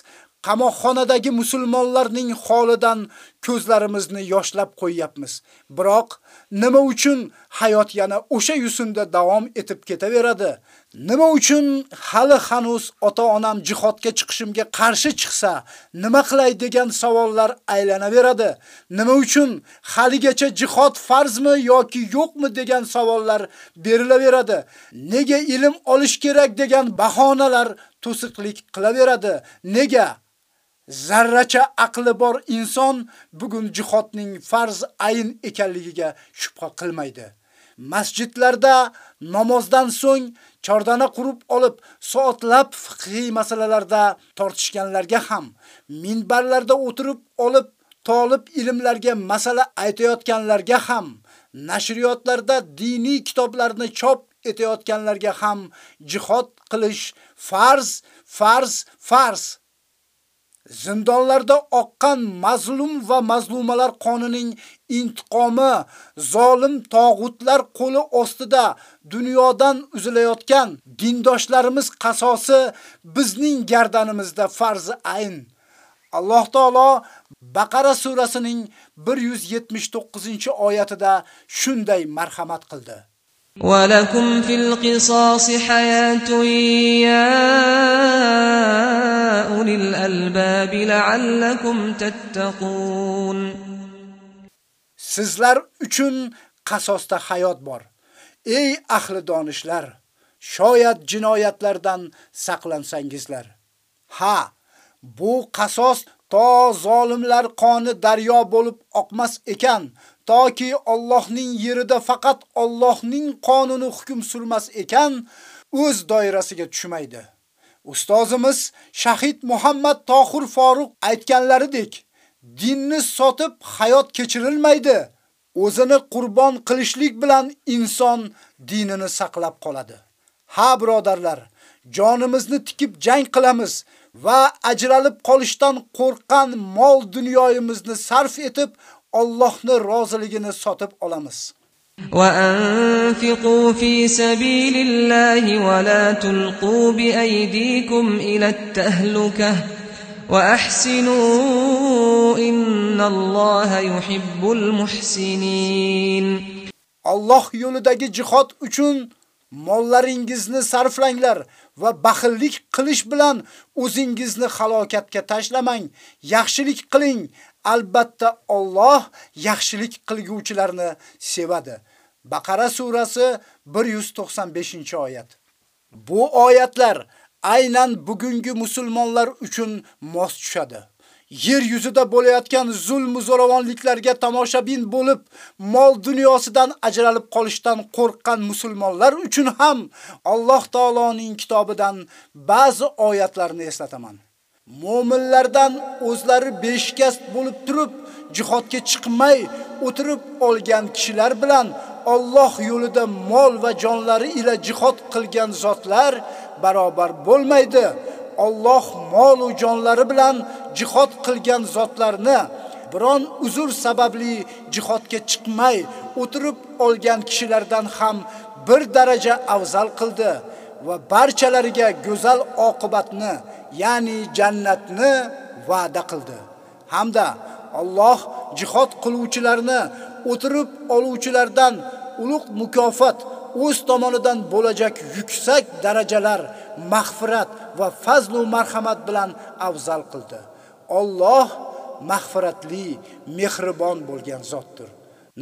qamoqxonadagi musulmonlarning holidan ko'zlarimizni yoshlab qo'yyapmiz. Biroq nima uchun hayot yana o'sha yusinda davom etib ketaveradi? Nima uchun hali hanuz ota-onam jihodga chiqishimga qarshi chiqsa, nima qilay degan savollar aylanaveradi? Nima uchun haligacha jihod farzmi yoki yo'qmi degan savollar berilaveradi? Nega ilm olish kerak degan bahonalar to'siqlik qilaveradi? Nega zarracha aqli bor inson bugun jihodning farz ayn ekanligiga shubha qilmaydi. Masjidlarda namozdan so'ng chordana qurib olib, soatlab fiqhiy masalalarda tortishganlarga ham, minbarlarda o'tirib olib, tolib ilmlarga masala aytayotganlarga ham, nashriyotlarda diniy kitoblarni chop etayotganlarga ham jihod qilish farz, farz, farz Zindonlarda oqqan mazlum va mazlumalar qonining intiqomi zolim tog'utlar qo'li ostida dunyodan uzilayotgan dindoshlarimiz qasosi bizning gardanimizda farzi ayn. Alloh taolo Baqara surasining 179-oyatida shunday marhamat qildi. ولكم في القصاص حياة يا أولي الألباب لعلكم تتقون Sizlar uchun qasosda hayot bor. Ey ahli donishlar, shoyat jinoyatlardan saqlansangizlar. Ha, bu qasos to zolimlar qoni daryo bo'lib oqmas ekan, toki Allohning yerida faqat Allohning qonuni hukm surmas ekan, o'z doirasiga tushmaydi. Ustozimiz Shahid Muhammad Tohir Faruq aytganlaridek, dinni sotib hayot kechirilmaydi. O'zini qurbon qilishlik bilan inson dinini saqlab qoladi. Ha birodarlar, jonimizni tikib jang qilamiz va ajralib qolishdan qo'rqgan mol dunyoyimizni sarf etib Allohni roziligini sotib olamiz. وأنفقوا في سبيل الله ولا تلقوا بأيديكم إلى التهلكة وأحسنوا إن الله يحب المحسنين Allah yo'lidagi jihad uchun mollaringizni sarflanglar va baxillik qilish bilan o'zingizni halokatga tashlamang. Yaxshilik qiling, Albatta Alloh yaxshilik qilguvchilarni sevadi. Baqara surasi 195-oyat. Bu oyatlar aynan bugungi musulmonlar uchun mos tushadi. yer yuzida bo'layotgan zulm zo'ravonliklarga tomoshabin bo'lib, mol dunyosidan ajralib qolishdan qo'rqqan musulmonlar uchun ham Alloh taoloning kitobidan ba'zi oyatlarni eslataman. Mo'minlardan o'zlari beshkast bo'lib turib, jihodga chiqmay o'tirib olgan kishilar bilan Alloh yo'lida mol va jonlari ila jihod qilgan zotlar barobar bo'lmaydi. Alloh mol va jonlari bilan jihod qilgan zotlarni biron uzr sababli jihodga chiqmay o'tirib olgan kishilardan ham bir daraja afzal qildi va barchalariga go'zal oqibatni, ya'ni jannatni va'da qildi. Hamda Alloh jihod qiluvchilarni o'tirib oluvchilardan ulug' mukofot o'z tomonidan bo'lajak yuksak darajalar, mag'firat va fazl va marhamat bilan afzal qildi. Alloh mag'firatli, mehribon bo'lgan zotdir.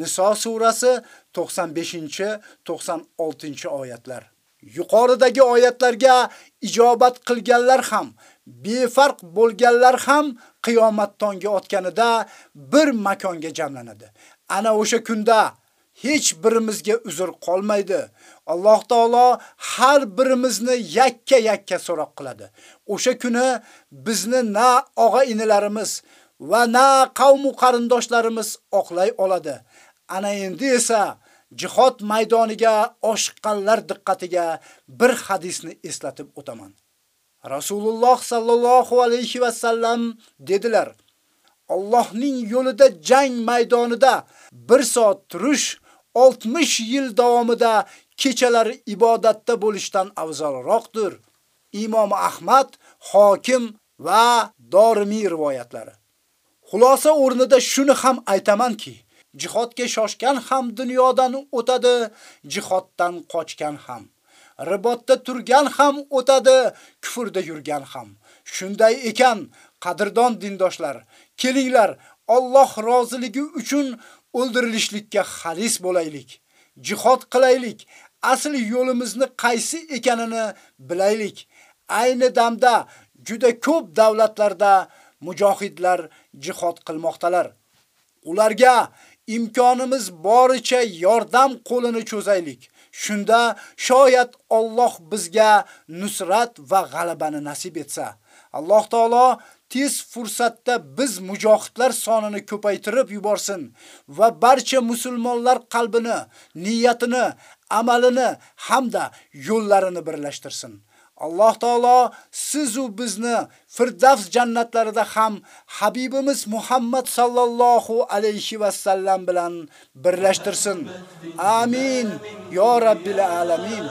Niso surasi 95-96-oyatlar. Yuqoridagi oyatlarga ijobat qilganlar ham, befarq bo'lganlar ham qiyomat tongi otganida bir makonga jamlanadi. Ana o'sha kunda hech birimizga uzr qolmaydi. Alloh taolo har birimizni yakka-yakka so'roq qiladi. O'sha kuni bizni na og'a-inilarimiz va na qavm qarindoshlarimiz oqlay oladi. Ana endi esa jihod maydoniga oshiqqanlar diqqatiga bir hadisni eslatib o'taman. Rasululloh sallallohu alayhi va sallam dedilar: Allohning yo'lida jang maydonida 1 soat turish 60 yil davomida kechalari ibodatda bo'lishdan afzalroqdir. Imom Ahmad, Hokim va Dorimiy rivoyatlari. Xulosa o'rnida shuni ham aytamanki, jihodga shoshgan ham dunyodan o'tadi, jihoddan qochgan ham. Ribotda turgan ham o'tadi, kufrda yurgan ham. Shunday ekan, qadrdon dindoshlar, kelinglar, Alloh roziligi uchun o'ldirilishlikka xalis bo'laylik. Jihod qilaylik. Asl yo'limizni qaysi ekanini bilaylik. Ayni damda juda ko'p davlatlarda mujohidlar jihod qilmoqdalar. Ularga imkonimiz boricha yordam qo'lini cho'zaylik. Shunda shoyat Alloh bizga nusrat va g'alabani nasib etsa. Alloh taolo tez fursatda biz mujohidlar sonini ko'paytirib yuborsin va barcha musulmonlar qalbini, niyatini, amalini hamda yo'llarini birlashtirsin. Alloh taolo siz u bizni Firdavs jannatlarida ham Habibimiz Muhammad sallallohu alayhi va sallam bilan birlashtirsin. Amin. Yo Rabbil alamin.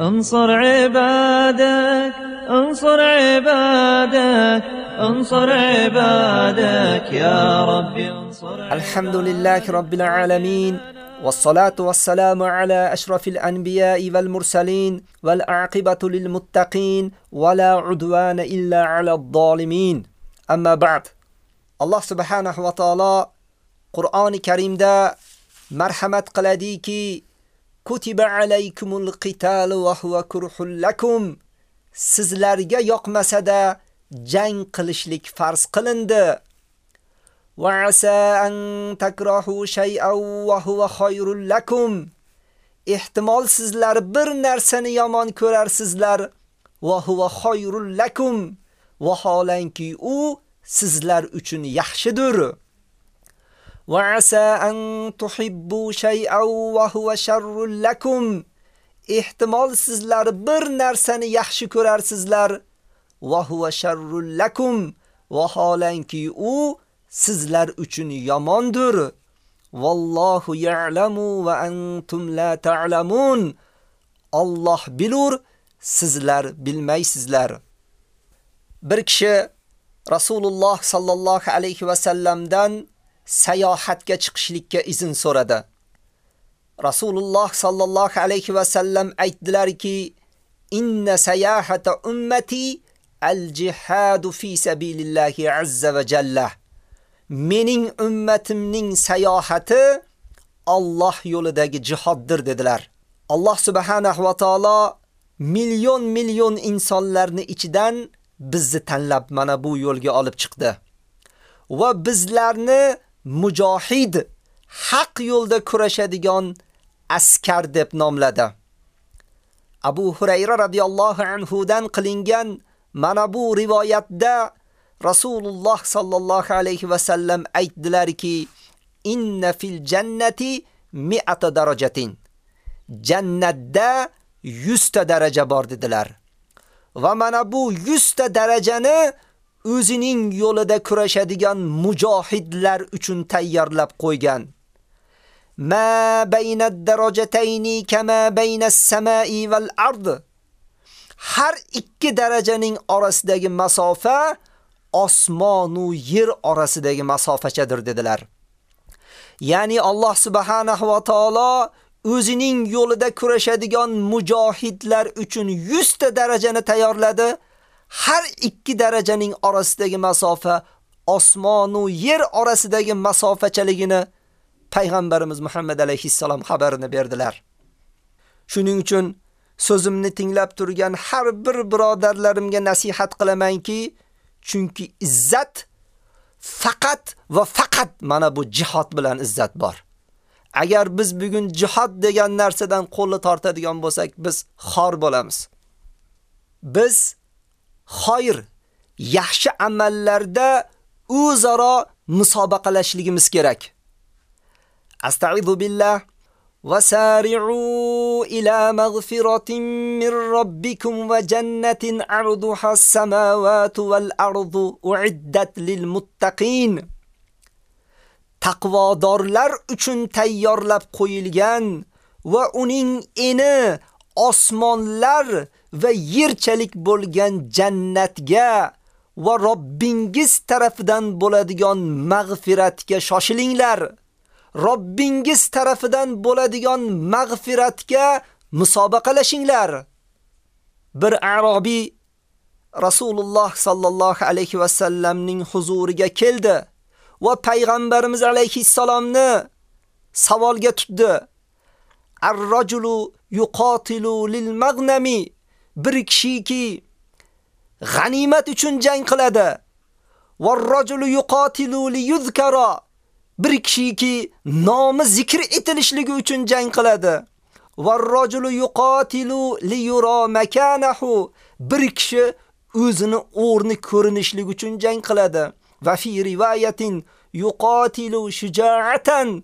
انصر عبادك انصر عبادك انصر عبادك يا ربي انصر الحمد لله رب العالمين والصلاة والسلام على أشرف الأنبياء والمرسلين والعاقبة للمتقين ولا عدوان إلا على الظالمين أما بعد الله سبحانه وتعالى قرآن كريم دا مرحمة قلديكي كتب عليكم القتال وهو كرح لكم sizlarga yoqmasada jang qilishlik farz qilindi. Va asa an takrahu shay'an wa huwa khayrul lakum. Ehtimol sizlar bir narsani yomon ko'rarsizlar va huwa khayrul lakum. Vaholanki u sizlar uchun yaxshidir. Va asa an tuhibbu shay'an wa huwa sharrul lakum. Ehtimol sizlar bir narsani yaxshi ko'rarsizlar va huwa sharrul lakum. Vaholanki u sizlar uchun yomondir. Vallohu ya'lamu va antum la ta'lamun. Alloh bilur, sizlar bilmaysizlar. Bir kishi Rasululloh sallallohu alayhi va sallamdan sayohatga chiqishlikka izn so'radi. Rasululloh sallallohu alayhi va sallam aytdilarki: "Inna sayahata ummati al-jihadu fi sabilillahi azza va jalla." Mening ummatimning sayohati Alloh yo'lidagi jihoddir dedilar. Alloh subhanahu va taolo million million insonlarni ichidan bizni tanlab mana bu yo'lga olib chiqdi. Va bizlarni mujohid, haq yo'lda kurashadigan askar deb nomladi. Abu Hurayra radhiyallohu anhu dan qilingan mana bu rivoyatda Rasululloh sallallohu alayhi va sallam aytdilarki: "Inna fil jannati mi'ata darajatin." Jannatda 100 ta daraja bor dedilar. Va mana bu 100 ta darajani o'zining yo'lida kurashadigan mujohidlar uchun tayyorlab qo'ygan. Ma bayna darajatayni kama bayna as-sama'i wal ard. Har ikki darajaning orasidagi masofa osmon yer orasidagi masofachadir dedilar. Ya'ni Alloh subhanahu va taolo o'zining yo'lida kurashadigan mujohidlar uchun 100 ta darajani tayyorladi. Har ikki darajaning orasidagi masofa osmon yer orasidagi masofachaligini payg'ambarimiz Muhammad alayhissalom xabarini berdilar. Shuning uchun so'zimni tinglab turgan har bir birodarlarimga nasihat qilamanki, chunki izzat faqat va faqat mana bu jihad bilan izzat bor. Agar biz bugun jihad degan narsadan qo'lni tortadigan bo'lsak, biz xor bo'lamiz. Biz xoir, yaxshi amallarda o'zaro musobaqalashligimiz kerak. Astagfiru billah وسارعوا إلى مغفرة من ربكم وجنة عرضها السماوات والأرض أعدت للمتقين taqvodorlar uchun tayyorlab qo'yilgan va uning eni osmonlar va yerchalik bo'lgan jannatga va Robbingiz tarafidan bo'ladigan mag'firatga shoshilinglar. Robbingiz tarafidan bo'ladigan mag'firatga musobaqalashinglar. Bir arabiy Rasululloh sallallohu alayhi va sallamning huzuriga keldi va payg'ambarimiz alayhi salomni savolga tutdi. Ar-rajulu yuqatilu lil maghnami bir kishiki g'animat uchun jang qiladi. Var-rajulu yuqatilu li yuzkara bir kishiki nomi zikr etilishligi uchun jang qiladi. Varrojulu yuqatilu li yura makanahu bir kishi o'zini o'rni ko'rinishligi uchun jang qiladi. Va fi rivoyatin yuqatilu shijoatan.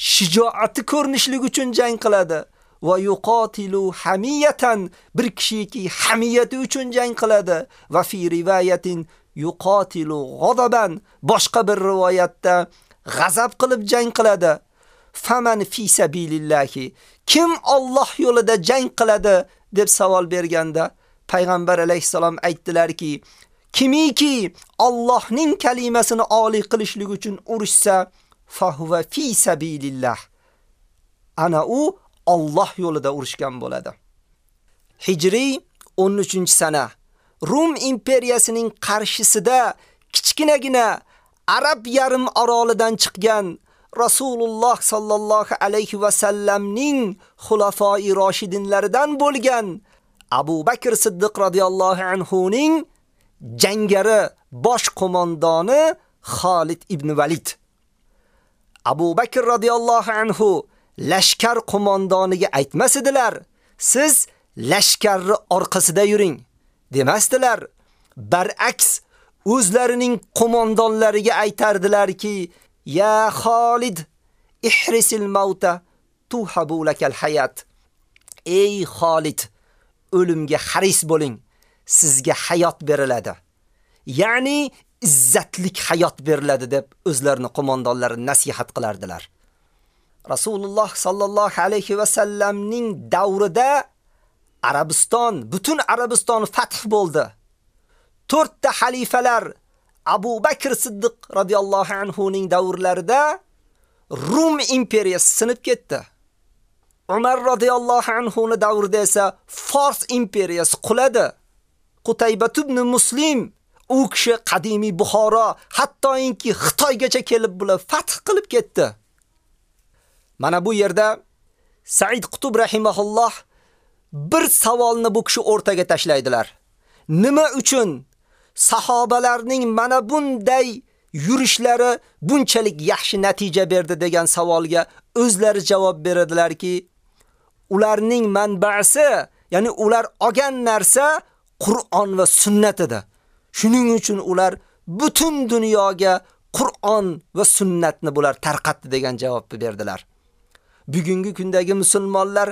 shijoati ko'rinishligi uchun jang qiladi. Va yuqatilu hamiyatan bir kishiki hamiyati uchun jang qiladi. Va fi rivoyatin yuqatilu g'adaban boshqa bir rivoyatda g'azab qilib jang qiladi. Faman fi sabilillahi kim Alloh yo'lida jang qiladi deb savol berganda payg'ambar alayhisalom aytdilarki, kimiki Allohning kalimasini oliy qilishlik uchun urushsa, fa huwa fi sabilillah. Ana u Alloh yo'lida urushgan bo'ladi. Hijriy 13-sana Rum imperiyasining qarshisida kichkinagina Arab yarim orolidan chiqqan Rasululloh sallallohu alayhi va sallamning xulafoi roshidinlaridan bo'lgan Abu Bakr Siddiq radhiyallohu anhu ning jangari bosh qo'mondoni Xolid ibn Valid. Abu Bakr radhiyallohu anhu lashkar qo'mondoniga aytmasidilar, siz lashkarni orqasida yuring demasdilar. Baraks o'zlarining qo'mondonlariga aytardilarki, ya Xolid ihrisil mauta tuhabu lakal hayat. Ey Xolid, o'limga xaris bo'ling, sizga hayot beriladi. Ya'ni izzatlik hayot beriladi deb o'zlarini qo'mondonlari nasihat qilardilar. Rasululloh sallallohu alayhi va sallamning davrida Arabiston, butun Arabiston fath bo'ldi. 4 ta xalifalar Abu Bakr Siddiq radhiyallohu anhu ning davrlarida Rum imperiyasi sinib ketdi. Umar radhiyallohu anhu ning davrida esa Fors imperiyasi quladi. Qutayba ibn Muslim u kishi qadimiy Buxoro, hattoyinki Xitoygacha kelib bular fath qilib ketdi. Mana bu yerda Said Qutb rahimahulloh bir savolni bu kishi o'rtaga tashlaydilar. Nima uchun sahobalarning mana bunday yurishlari bunchalik yaxshi natija berdi degan savolga o'zlari javob beradilarki, ularning manbasi, ya'ni ular olgan narsa Qur'on va sunnat edi. Shuning uchun ular butun dunyoga Qur'on va sunnatni bular tarqatdi degan javobni berdilar. Bugungi kundagi musulmonlar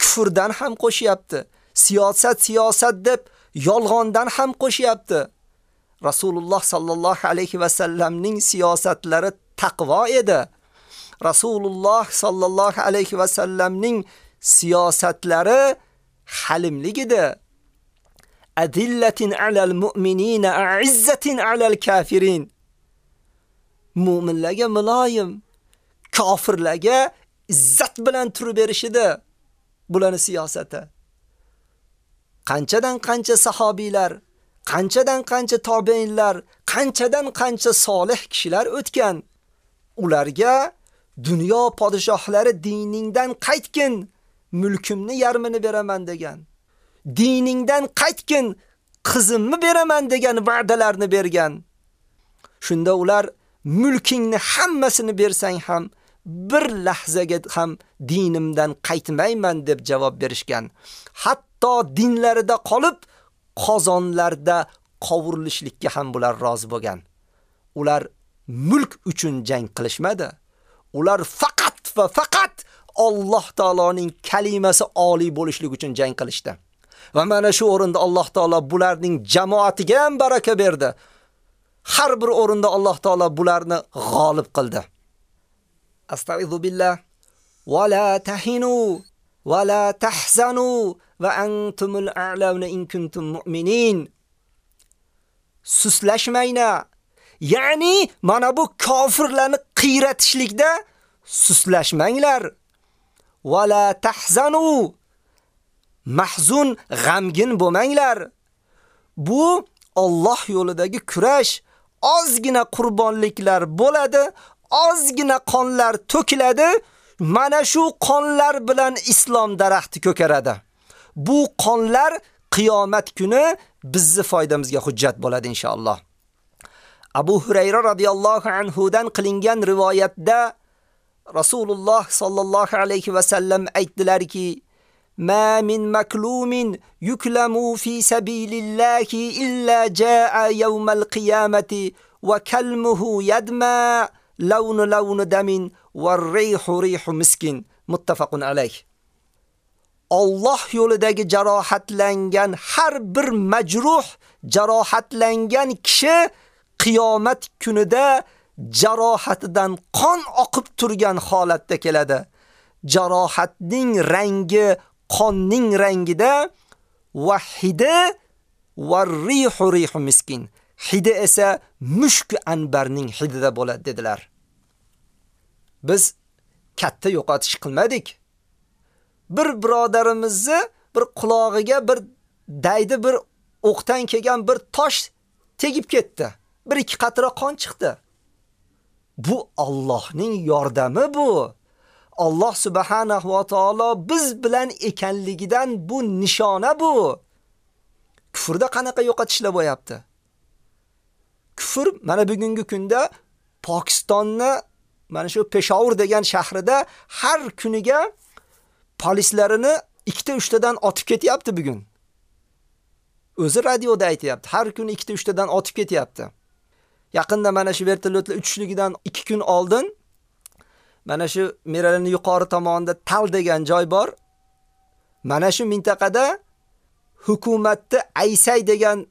kufrdan ham qo'shyapti. Siyosat siyosat deb yolg'ondan ham qo'shyapti. Rasululloh sallallohu alayhi va sallamning siyosatlari taqvo edi. Rasululloh sallallohu alayhi va sallamning siyosatlari halimlik edi. Adillatin alal mu'minina a'izzatin alal kafirin. Mu'minlarga muloyim, kofirlarga izzat bilan turib berishidi. Bularning siyosati. Qanchadan qancha sahobiylar, qanchadan qancha tobeinlar, qanchadan qancha solih kishilar o'tgan. Ularga dunyo podshohlari diningdan qaytgin, mulkimni yarmini beraman degan. Diningdan qaytgin, qizimni beraman degan va'dalarni bergan. Shunda ular mulkingni hammasini bersang ham bir lahzaga ham dinimdan qaytmayman deb javob berishgan. Hatto dinlarida qolib qozonlarda qovurilishlikka ham bular rozi bo'lgan. Ular mulk uchun jang qilishmadi. Ular faqat va faqat Alloh taoloning kalimasi oliy bo'lishlik uchun jang qilishdi. Va mana shu o'rinda Alloh taolo bularning jamoatiga ham baraka berdi. Har bir o'rinda Alloh taolo bularni g'olib qildi. Astagfirullah. Wala Va la tahinu va la tahzanu va antumul a'launa in kuntum mu'minin. Suslashmayna. Ya'ni mana bu kofirlarni qiyratishlikda suslashmanglar. Va la tahzanu. Mahzun, g'amgin bo'lmanglar. Bu Alloh yo'lidagi kurash. Ozgina qurbonliklar bo'ladi, ozgina qonlar to'kiladi. Mana shu qonlar bilan islom daraxti ko'karadi. Bu qonlar qiyomat kuni bizni foydamizga hujjat bo'ladi inshaalloh. Abu Hurayra radhiyallohu anhu dan qilingan rivoyatda Rasululloh sallallohu alayhi va sallam aytdilarki: "Ma min maklumin yuklamu fi sabilillahi illa jaa yawmal qiyamati wa kalmuhu yadma lawnu lawnu damin va rihu rihu miskin." Muttafaqun alayh. Alloh yo'lidagi jarohatlangan har bir majruh jarohatlangan kishi qiyomat kunida jarohatidan qon oqib turgan holatda keladi. Jarohatning rangi qonning rangida va hidi va rihu rihu miskin. Hidi esa mushk anbarning hidida bo'ladi dedilar. Biz katta yo'qotish qilmadik. Bir birodarimizni bir qulog'iga bir daydi bir o'qdan kelgan bir tosh tegib ketdi. Bir ikki qatra qon chiqdi. Bu Allohning yordami bu. Alloh subhanahu va taolo biz bilan ekanligidan bu nishona bu. Kufrda qanaqa yo'qotishlar bo'yapti? kufr mana bugungi kunda Pokistonni mana shu Peshawur degan shahrida har kuniga polislarini ikkita uchtadan otib ketyapti bugun. O'zi radioda aytayapti, har kuni ikkita uchtadan otib ketyapti. Yaqinda mana shu vertolyotlar uchishligidan 2 kun oldin mana shu Meralini yuqori tomonida Tal degan joy bor. Mana shu mintaqada hukumatni Aysay degan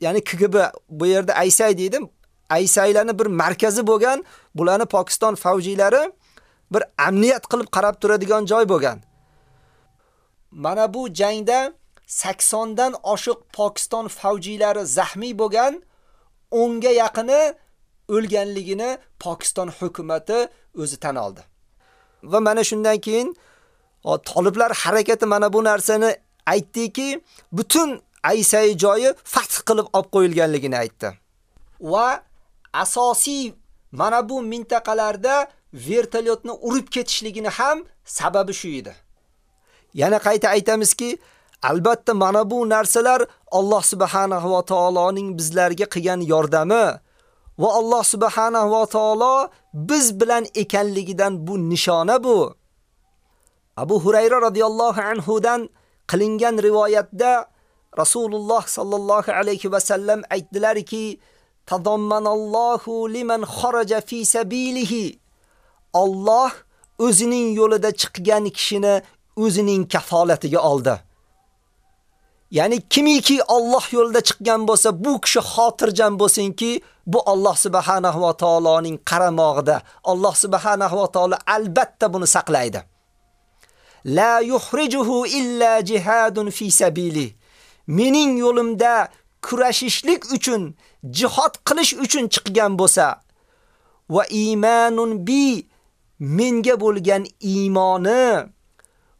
ya'ni KGB bu yerda Aysay deydi. Aysaylarni bir markazi bo'lgan, bularni Pokiston favjilari bir amniyat qilib qarab turadigan joy bo'lgan. Mana bu jangda 80 dan oshiq Pokiston favjilari zahmiy bo'lgan, 10 ga yaqini o'lganligini Pokiston hukumatı o'zi tan oldi. Va mana shundan keyin toliblar harakati mana bu narsani aytdiki, butun Aysay joyi fath qilib olib qo'yilganligini aytdi. Va asosiy mana bu mintaqalarda vertolyotni urib ketishligini ham sababi shu edi. Yana qayta aytamizki, albatta mana bu narsalar Alloh subhanahu va taoloning bizlarga qilgan yordami va Alloh subhanahu va taolo biz bilan ekanligidan bu nishona bu. Abu Hurayra radhiyallohu anhu dan qilingan rivoyatda Rasululloh sallallohu alayhi va sallam aytdilarki, "Tadommanallohu liman kharaja fi sabilihi. Alloh o'zining yo'lida chiqqan kishini o'zining kafolatiga oldi. Ya'ni kimiki Alloh yo'lida chiqqan bo'lsa, bu kishi xotirjam bo'lsinki, bu Alloh subhanahu va taoloning qaramog'ida. Alloh subhanahu va taolo albatta buni saqlaydi. La yuhrijuhu illa jihadun fi sabili. Mening yo'limda kurashishlik uchun, jihad qilish uchun chiqgan bo'lsa va imanun bi menga bo'lgan iymoni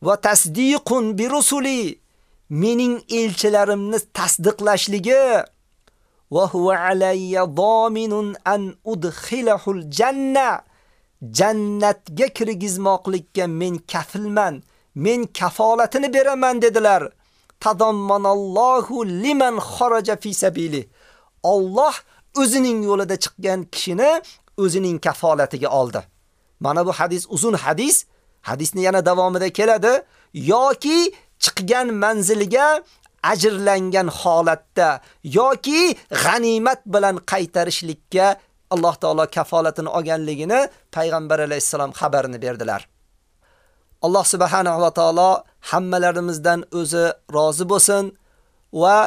va tasdiqun bi rusuli mening elchilarimni tasdiqlashligi va huwa alayya dominun an udkhilahul janna jannatga kirgizmoqlikka men kafilman men kafolatini beraman dedilar. Tadammanallohu liman kharaja fi sabili. Alloh o'zining yo'lida chiqqan kishini o'zining kafolatiga oldi. Mana bu hadis uzun hadis. Hadisni yana davomida keladi. Yoki chiqqan manziliga ajrlangan holatda yoki g'animat bilan qaytarishlikka Alloh taolo kafolatini olganligini payg'ambar alayhisalom xabarini berdilar. Alloh subhanahu va taolo hammalarimizdan o'zi rozi bo'lsin va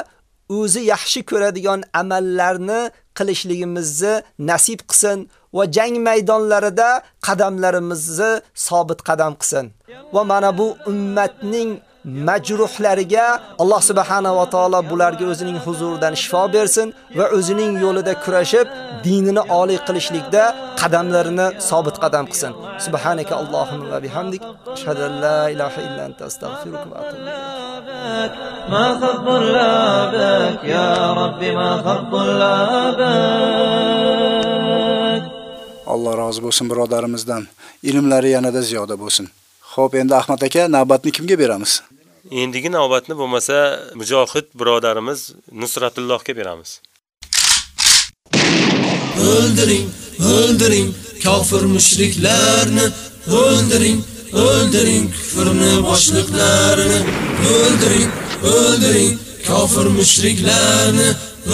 o'zi yaxshi ko'radigan amallarni qilishligimizni nasib qilsin. va jang maydonlarida qadamlarimizni sobit qadam qilsin. Va mana bu ummatning majruhlariga Alloh subhanahu va taolo bularga o'zining huzuridan shifo bersin va o'zining yo'lida kurashib, dinini oliy qilishlikda qadamlarini sobit qadam qilsin. Subhanaka Allohumma va bihamdik, ashhadu an la ilaha illa anta astagfiruka va atubu ilayk. ما خط لابك يا ربي ما خط لابك Alloh rozi bo'lsin birodarimizdan. Ilmlari yanada ziyoda bo'lsin. Xo'p, endi Ahmad aka, navbatni kimga beramiz? Endigi navbatni bo'lmasa mujohid birodarimiz Nusratullohga beramiz. O'ldiring, o'ldiring kofir mushriklarni, o'ldiring, o'ldiring kufrni boshliqlarini, o'ldiring, o'ldiring kofir mushriklarni,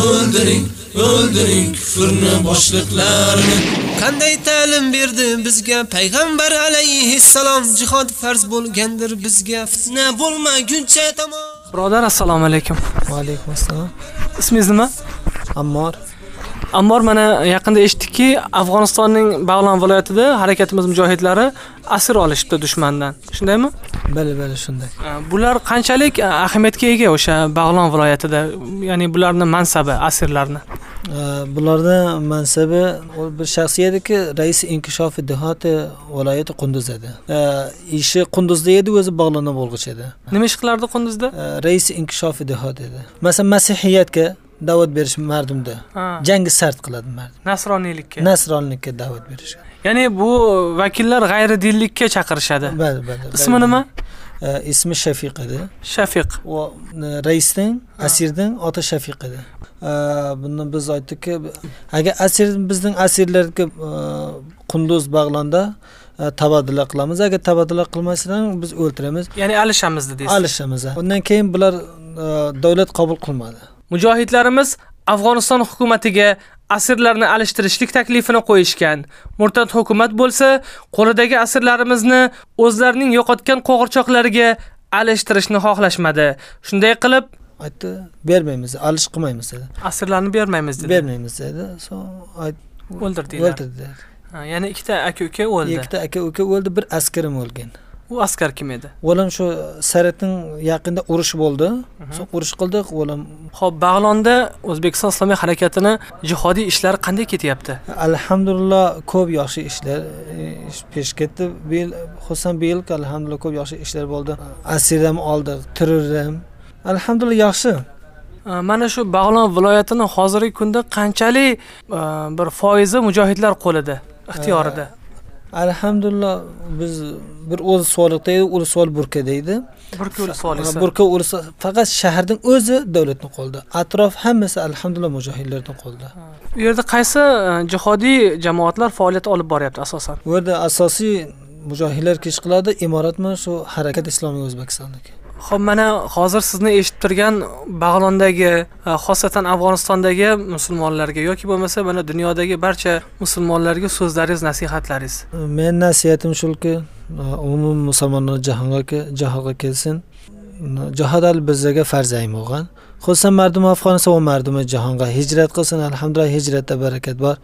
o'ldiring, o'ldiring kufrni boshliqlarini. Qanday ta'lim berdi bizga payg'ambar alayhissalom jihod farz bo'lgandir bizga fitna bo'lmaguncha tamom. Birodar assalomu alaykum. Va alaykum assalom. Ismingiz nima? Ammor. Ammor mana yaqinda eshitdikki, Afg'onistonning Bag'lon viloyatida harakatimiz mujohidlari asir olishibdi dushmandan. Shundaymi? Bali, bali shunday. Bular qanchalik ahamiyatga ega o'sha Bag'lon viloyatida, ya'ni bularning mansabi, asirlarni? Bularda mansabi bir shaxsiyat ediki, rais inkishofi dehoti viloyati Qunduz edi. Ishi Qunduzda edi, o'zi Bag'londa bo'lg'ich edi. Nima ish qilardi Qunduzda? Rais inkishofi dehot edi. Masalan, masihiyatga da'vat berish mardumda. Jangi sart qiladi mardum. Nasroniylikka. Nasroniylikka da'vat berishga. Ya'ni bu vakillar g'ayri dinlikka chaqirishadi. Bali, bali. Ismi nima? e, ismi Shafiq edi. Shafiq. Va e, raisning, asirning oti Shafiq edi. E, Buni biz aytdikki, agar asir bizning asirlarga e, qunduz bog'landa e, tabadila qilamiz. Agar tabadila qilmasdan biz o'ltiramiz. Ya'ni alishamiz deysiz. Alishamiz. Undan keyin bular e, davlat qabul qilmadi. Mujohidlarimiz Afg'oniston hukumatiga asirlarni alishtirishlik taklifini qo'yishgan. Murtad hukumat bo'lsa, qo'lidagi asirlarimizni o'zlarining yo'qotgan qo'g'irchoqlariga alishtirishni xohlashmadi. Shunday qilib, aytdi, bermaymiz, alish qilmaymiz dedi. asirlarni bermaymiz dedi. Bermaymiz dedi. So ayt O'ldirdinglar. O'ldirdi. Ha, ya'ni ikkita aka-uka o'ldi. Ikkita aka-uka o'ldi, bir askarim o'lgan. U askar kim edi? O'lim shu Saratning yaqinda urush bo'ldi. So'ng urush qildik, o'lim. Xo'p, Bag'londa O'zbekiston Islomiy harakatini jihodiy ishlari qanday ketyapti? Alhamdulillah ko'p yaxshi ishlar ish pesh ketdi. Bu yil xususan bu yil alhamdulillah ko'p yaxshi ishlar bo'ldi. Asir ham oldik, terror ham. Alhamdulillah yaxshi. Mana shu Bag'lon viloyatini hozirgi kunda qanchalik bir foizi mujohidlar qo'lida, ixtiyorida? Alhamdulillah biz bir o'z soliqda edi, o'z sol burka deydi. Burka o'li solisi. Burka o'lsa faqat shaharning o'zi davlatning qo'lida. Atrof hammasi alhamdulillah mujohidlarning qo'lida. U yerda qaysi a, jihodiy jamoatlar faoliyat olib boryapti asosan? Bu yerda asosiy mujohidlar ish qiladi, imoratmi shu harakat islomiy O'zbekistonniki. Xo'p, mana hozir sizni eshitib turgan Bag'londagi, e, xosatan Afg'onistondagi musulmonlarga yoki bo'lmasa mana dunyodagi barcha musulmonlarga so'zlaringiz, nasihatlaringiz. Men nasihatim shulki, e, umumiy musulmonlar jahonga jahonga kelsin. Jihod al bizga farz bo'lgan. Xususan mardum Afg'oniston va mardum jahonga hijrat qilsin. Alhamdulillah hijratda barakat bor.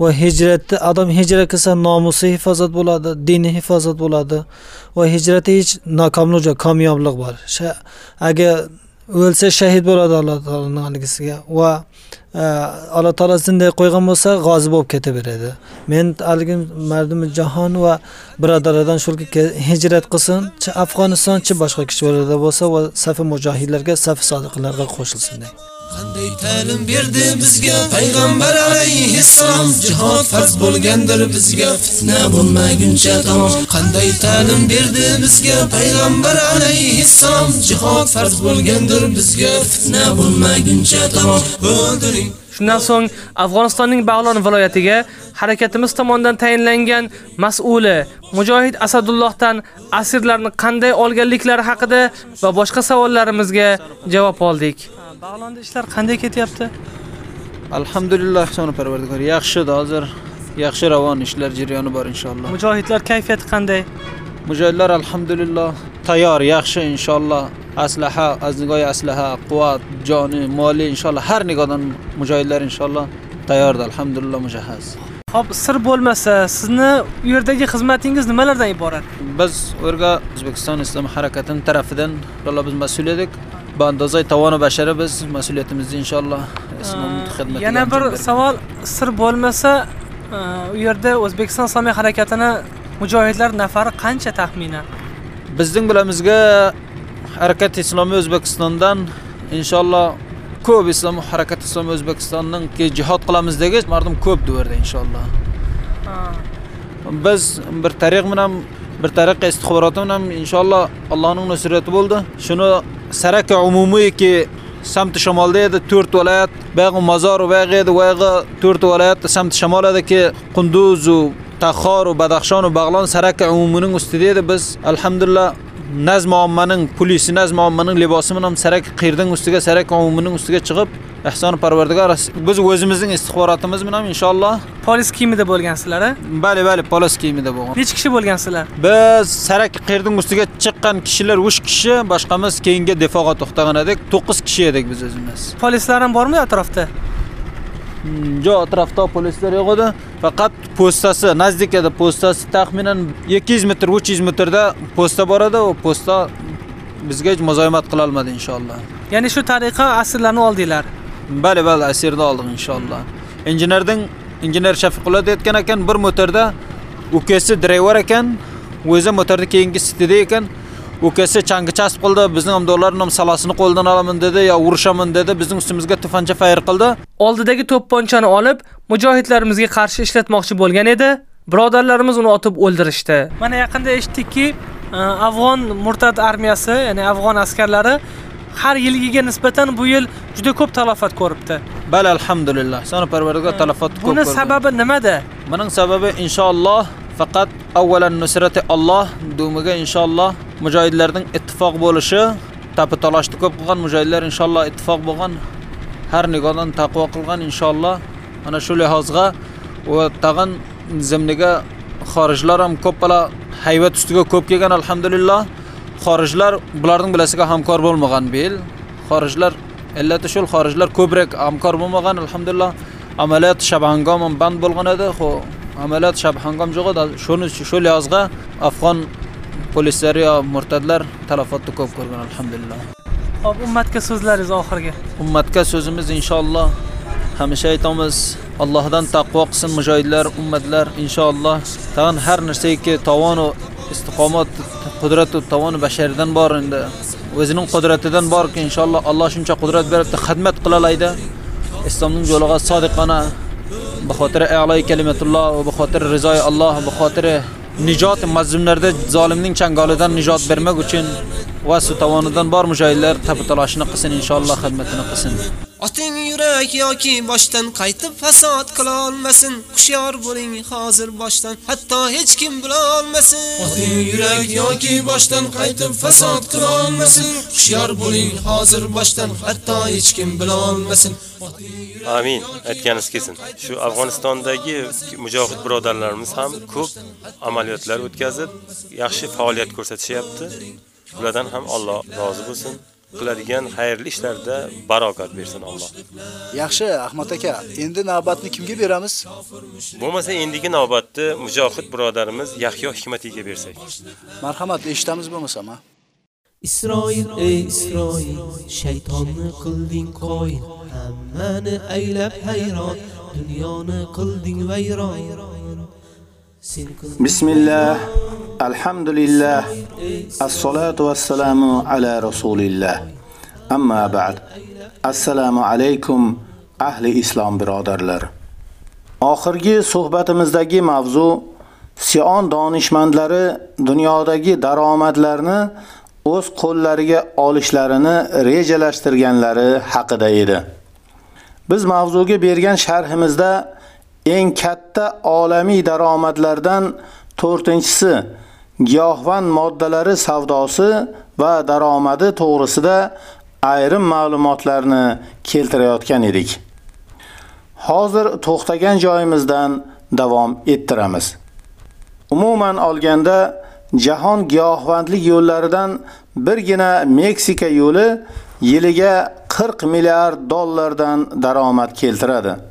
Va hijratda odam hijrat qilsa nomusi hifozat bo'ladi, dini hifozat bo'ladi. Va hijratda hech nokomlik yo'q, kamyoblik bor. Agar o'lsa shahid bo'ladi Alloh taoloning haligisiga va e, Alloh taolo zinday qo'ygan bo'lsa g'ozi bo'lib ketaveradi. Men haligi mardum jahon va birodarlardan shulki hijrat qilsin, chi Afg'oniston, chi boshqa kishilarda bo'lsa va safi mujohidlarga, safi sodiqlarga qo'shilsin deydi. Qanday ta'lim berdi bizga? Payg'ambar alayhissalom jihod farz bo'lgandir bizga. Fitna bo'lmaguncha tamom qanday ta'lim berdi bizga? Payg'ambar alayhissalom jihod farz bo'lgandir bizga. Fitna bo'lmaguncha tamom o'ldiring. Shundan so'ng Afg'onistonning Bag'lon viloyatiga harakatimiz tomonidan tayinlangan mas'uli Mujohid Asadullohdan asirlarni qanday olganliklari haqida va boshqa savollarimizga javob oldik. Bag'londa ishlar qanday ketyapti? Alhamdulillah, soni Parvardigor. Yaxshi hozir yaxshi ravon ishlar jarayoni bor inshaalloh. Mujohidlar kayfiyati qanday? Mujohidlar alhamdulillah tayyor, yaxshi inshaalloh. Aslaha, aznigoy aslaha, quvvat, joni, moli inshaalloh har nigodan mujohidlar inshaalloh tayyordir. Alhamdulillah mujahhaz. Xo'p, sir bo'lmasa, sizni u yerdagi xizmatingiz nimalardan iborat? Biz o'rga O'zbekiston Islom harakatining tarafidan biz mas'ul edik. Bu andozay tovoni bashara biz mas'uliyatimizni inshaalloh islom xizmatiga Yana bir savol, sir bo'lmasa, e, u yerda O'zbekiston Islomiy harakatini mujohidlar nafari qancha taxminan? Bizning bilamizga harakat islomiy O'zbekistondan inshaalloh ko'p islom harakat islomiy O'zbekistonning ki jihod qilamiz degan mardum ko'p bu yerda inshaalloh. Biz bir tariq bilan bir tariqa istixboroti bilan inshaalloh Allohning nusrati bo'ldi. Shuni saraka umumiy ki samt shimolda edi 4 viloyat, bag'i Mazor bag'i edi, bag'i 4 viloyat samt shimoladagi Qunduz va Taxor va Badaxshon va Bag'lon saraka umumining ustida edi. Biz alhamdulillah nazm ommaning polisi nazm ommaning libosi bilan sarak qirning ustiga sarak umumining ustiga chiqib ehson parvardigor biz o'zimizning istixborotimiz bilan inshaalloh Polis kiyimida bo'lgansizlar, a? bali bali polis kiyimida bo'lgan Necha kishi bo'lgansizlar? biz sarak qirning ustiga chiqqan kishilar 3 kishi boshqamiz keyingi difoga to'xtagan edik 9 kishi edik biz o'zimiz Polislar ham bormi atrofda? jo atrofda polislar yo'q edi faqat postasi nazdik edi postasi taxminan 200 metr 300 metrda posta bor edi u posta bizga muzoyimat qila olmadi inshaalloh Ya'ni shu tariqa asirlarni oldinglar. Bali bali asirni oldik inshaalloh injenerning injener shafiqullo aytgan ekan bir motorda ukasi driver ekan o'zi motorda keyingi sitida ekan ukasi changi chasib qildi bizning amdorlarning ham salasini qo'ldan olaman dedi yo urushaman dedi bizning ustimizga tufancha fayr qildi Oldidagi to'pponchani olib, mujohidlarimizga qarshi ishlatmoqchi bo'lgan edi. Birodarlarimiz uni otib o'ldirishdi. Mana yaqinda eshitdikki, afg'on murtad armiyasi ya'ni afg'on askarlari har yilgiga nisbatan bu yil juda ko'p talofat ko'ribdi. Bal alhamdulillah. Sani parvardigor talafot ko'p buni ko'rdi. sababi nimada? Buning sababi inshaalloh faqat avvalan nusrati Alloh dumiga inshaalloh mujohidlarning ittifoq bo'lishi tapi talashni ko'p qilgan mujohidlar inshaalloh ittifoq bo'lgan har nigodan taqvo qilgan inshaalloh ana shu lihozga va tag'in zimniga xorijlar ham ko'p bala hayvat ustiga ko'p kelgan alhamdulillah xorijlar bularning bilasiga hamkor bo'lmagan bil xorijlar illati shul xorijlar ko'proq hamkor bo'lmagan alhamdulillah. Amaliyot shabhangom ham band bo'lgan edi. Ho amaliyot shabhangom yo'q edi. Shuni shu lihozga afg'on polislari yo murtadlar talafotni ko'p ko'rgan alhamdulillah. Hop ummatga so'zlaringiz oxirgi. Ummatga so'zimiz inshaalloh. Hamisha aytamiz allohdan taqvo qilsin mujohidlar ummatlar inshaalloh. Tag'in har narsaki tovonu istiqomat qudratu tovoni basharidan bor endi. O'zining qudratidan borki inshaalloh alloh shuncha qudrat beribdi xizmat qilalaydi. Islomning yo'liga sodiqona bu xotir a'loy kalimatulloh va bu xotir alloh bu nijot mazlumlarda zolimning changolidan nijot bermak uchun va su tovonidan bor mujohidlar tabi talashini qilsin inshaalloh xizmatini qilsin. Oting yurak yoki boshdan qaytib fasod qila olmasin. Hushyor bo'ling hozir boshdan, hatto hech kim bila olmasin. Oting yurak yoki boshdan qaytib fasod qila olmasin. Hushyor bo'ling hozir boshdan, hatto hech kim bila olmasin. Amin. Aytganingiz kelsin. Shu Afg'onistondagi mujohid birodarlarimiz ham ko'p amaliyotlar o'tkazib, yaxshi faoliyat ko'rsatishyapti. Ulardan ham Alloh rozi bo'lsin. Qiladigan xayrli ishlarda barokat bersin Alloh. Yaxshi, Ahmad aka, endi navbatni kimga beramiz? Bo'lmasa endigi navbatni mujohid birodarimiz Yahyo Hikmatiga bersak. Marhamat, eshitamiz bo'lmasa, ma. Isroil ey Isroil shaytonni qilding qo'yin hammani aylab hayron dunyoni qilding vayron Bismillah, alhamdulillah, assalatu wassalamu ala rasulillah. Amma ba'd. Assalomu alaykum ahli islom birodarlar. Oxirgi suhbatimizdagi mavzu Sion donishmandlari dunyodagi daromadlarni o'z qo'llariga olishlarini rejalashtirganlari haqida edi. Biz mavzuga bergan sharhimizda eng katta olamiy daromadlardan 4-inchisi giyohvand moddalari savdosi va daromadi to'g'risida ayrim ma'lumotlarni keltirayotgan edik. Hozir to'xtagan joyimizdan davom ettiramiz. Umuman olganda jahon giyohvandlik yo'llaridan birgina Meksika yo'li yiliga 40 milliard dollardan daromad keltiradi.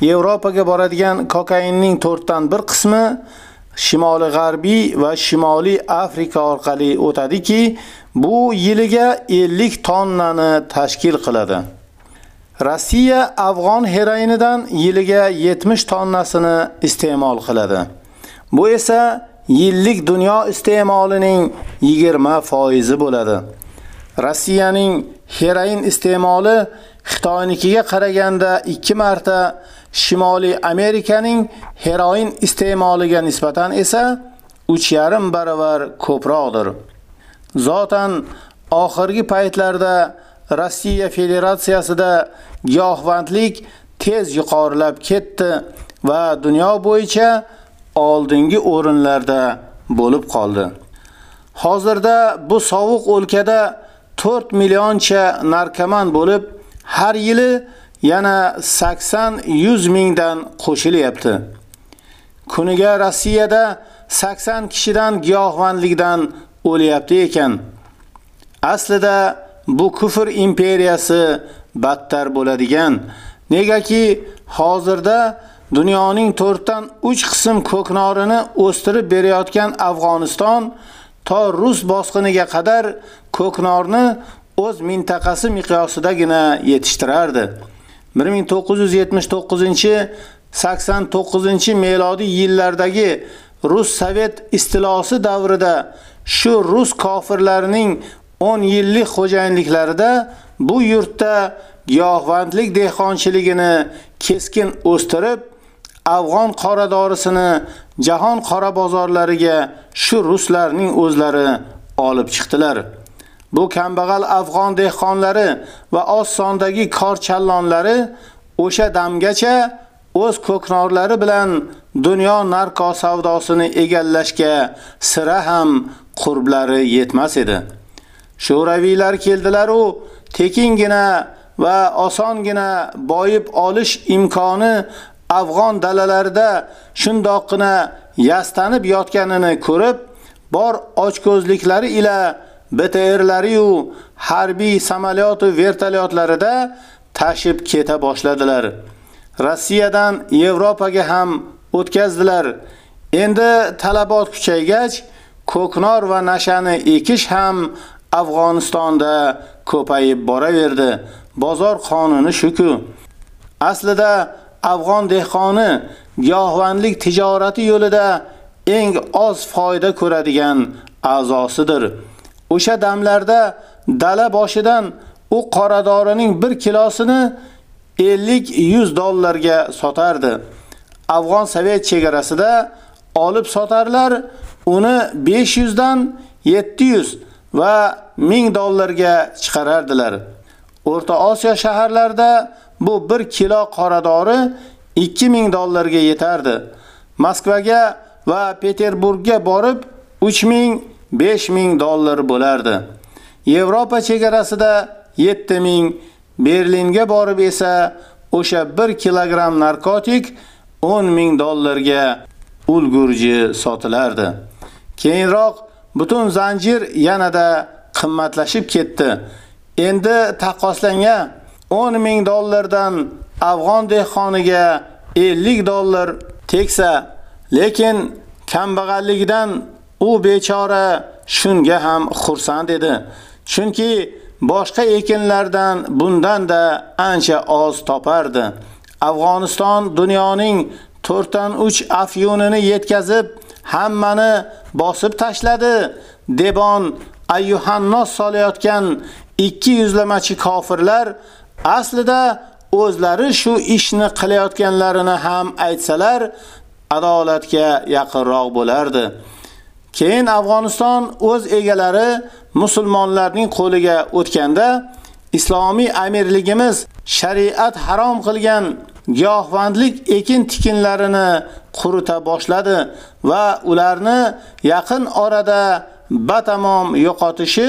Yevropaga boradigan kokainning 4 dan 1 qismi Shimoliy G'arbiy va Shimoliy Afrika orqali o'tadiki, bu yiliga 50 tonnani tashkil qiladi. Rossiya afg'on heroinidan yiliga 70 tonnasini iste'mol qiladi. Bu esa yillik dunyo iste'molining 20% bo'ladi. Rossiyaning heroin iste'moli Xitoynikiga qaraganda 2 marta Shimoliy Amerikaning heroin iste'moliga nisbatan esa 3,5 baravar ko'proqdir. Zotan oxirgi paytlarda Rossiya Federatsiyasida giyohvandlik tez yuqorilab ketdi va dunyo bo'yicha oldingi o'rinlarda bo'lib qoldi. Hozirda bu sovuq o'lkada 4 millioncha narkoman bo'lib, har yili yana 80-100 mingdan qo'shilyapti. Kuniga Rossiyada 80 kishidan giyohvandlikdan o'lyapti ekan. Aslida bu kufr imperiyasi battar bo'ladigan. Negaki hozirda dunyoning 4 dan 3 qism ko'knorini o'stirib berayotgan Afg'oniston to rus bosqiniga qadar ko'knorni o'z mintaqasi miqyosidagina yetishtirardi. 1979-89-melodiy yillardagi Rus Sovet istilosi davrida shu rus kofirlarining 10 yillik xo'jayinliklarida bu yurtda giyohvandlik dehqonchiligini keskin o'stirib, afg'on qora dorisini jahon qora bozorlariga shu ruslarning o'zlari olib chiqdilar. Bu kambag'al afg'on dehqonlari va oz sondagi korchallonlari o'sha damgacha o'z ko'knorlari bilan dunyo narko savdosini egallashga sira ham qurblari yetmas edi. Sho'raviylar keldilar u tekingina va osongina boyib olish imkoni afg'on dalalarida shundoqqina yastanib yotganini ko'rib, bor ochko'zliklari ila BTRlari yu harbiy samolyot va vertolyotlarida tashib keta boshladilar. Rossiyadan Yevropaga ham o'tkazdilar. Endi talabot kuchaygach, ko'knor va nashani ekish ham Afg'onistonda ko'payib boraverdi. Bozor qonuni shuku. Aslida afg'on dehqoni giyohvandlik tijorati yo'lida eng oz foyda ko'radigan a'zosidir. O'sha damlarda dala boshidan u qoradorining 1 kilosini 50-100 dollarga sotardi. Afg'on Sovet chegarasida olib sotarlar, uni 500 dan 700 va 1000 dollarga chiqarardilar. O'rta Osiyo shaharlarida bu 1 kilo qoradori 2000 dollarga yetardi. Moskvaga va Peterburgga borib 3000 5000 dollar bo'lardi. Yevropa chegarasida 7000, Berlinga borib esa o'sha 1 kilogramm narkotik 10000 dollarga ulgurji sotilardi. Keyinroq butun zanjir yanada qimmatlashib ketdi. Endi taqqoslangan 10000 dollardan afg'on dehqoniga 50 dollar teksa, lekin kambag'alligidan u bechora shunga ham xursand edi. Chunki boshqa ekinlardan bundan da ancha oz topardi. Afg'oniston dunyoning 4 dan 3 afyunini yetkazib, hammani bosib tashladi. Debon ayyuhannos solayotgan 200 lamachi kofirlar aslida o'zlari shu ishni qilayotganlarini ham aytsalar, adolatga yaqinroq bo'lardi. Keyin Afg'oniston o'z egalari musulmonlarning qo'liga o'tganda islomiy amirligimiz shariat harom qilgan giyohvandlik ekin tikinlarini qurita boshladi va ularni yaqin orada batamom yo'qotishi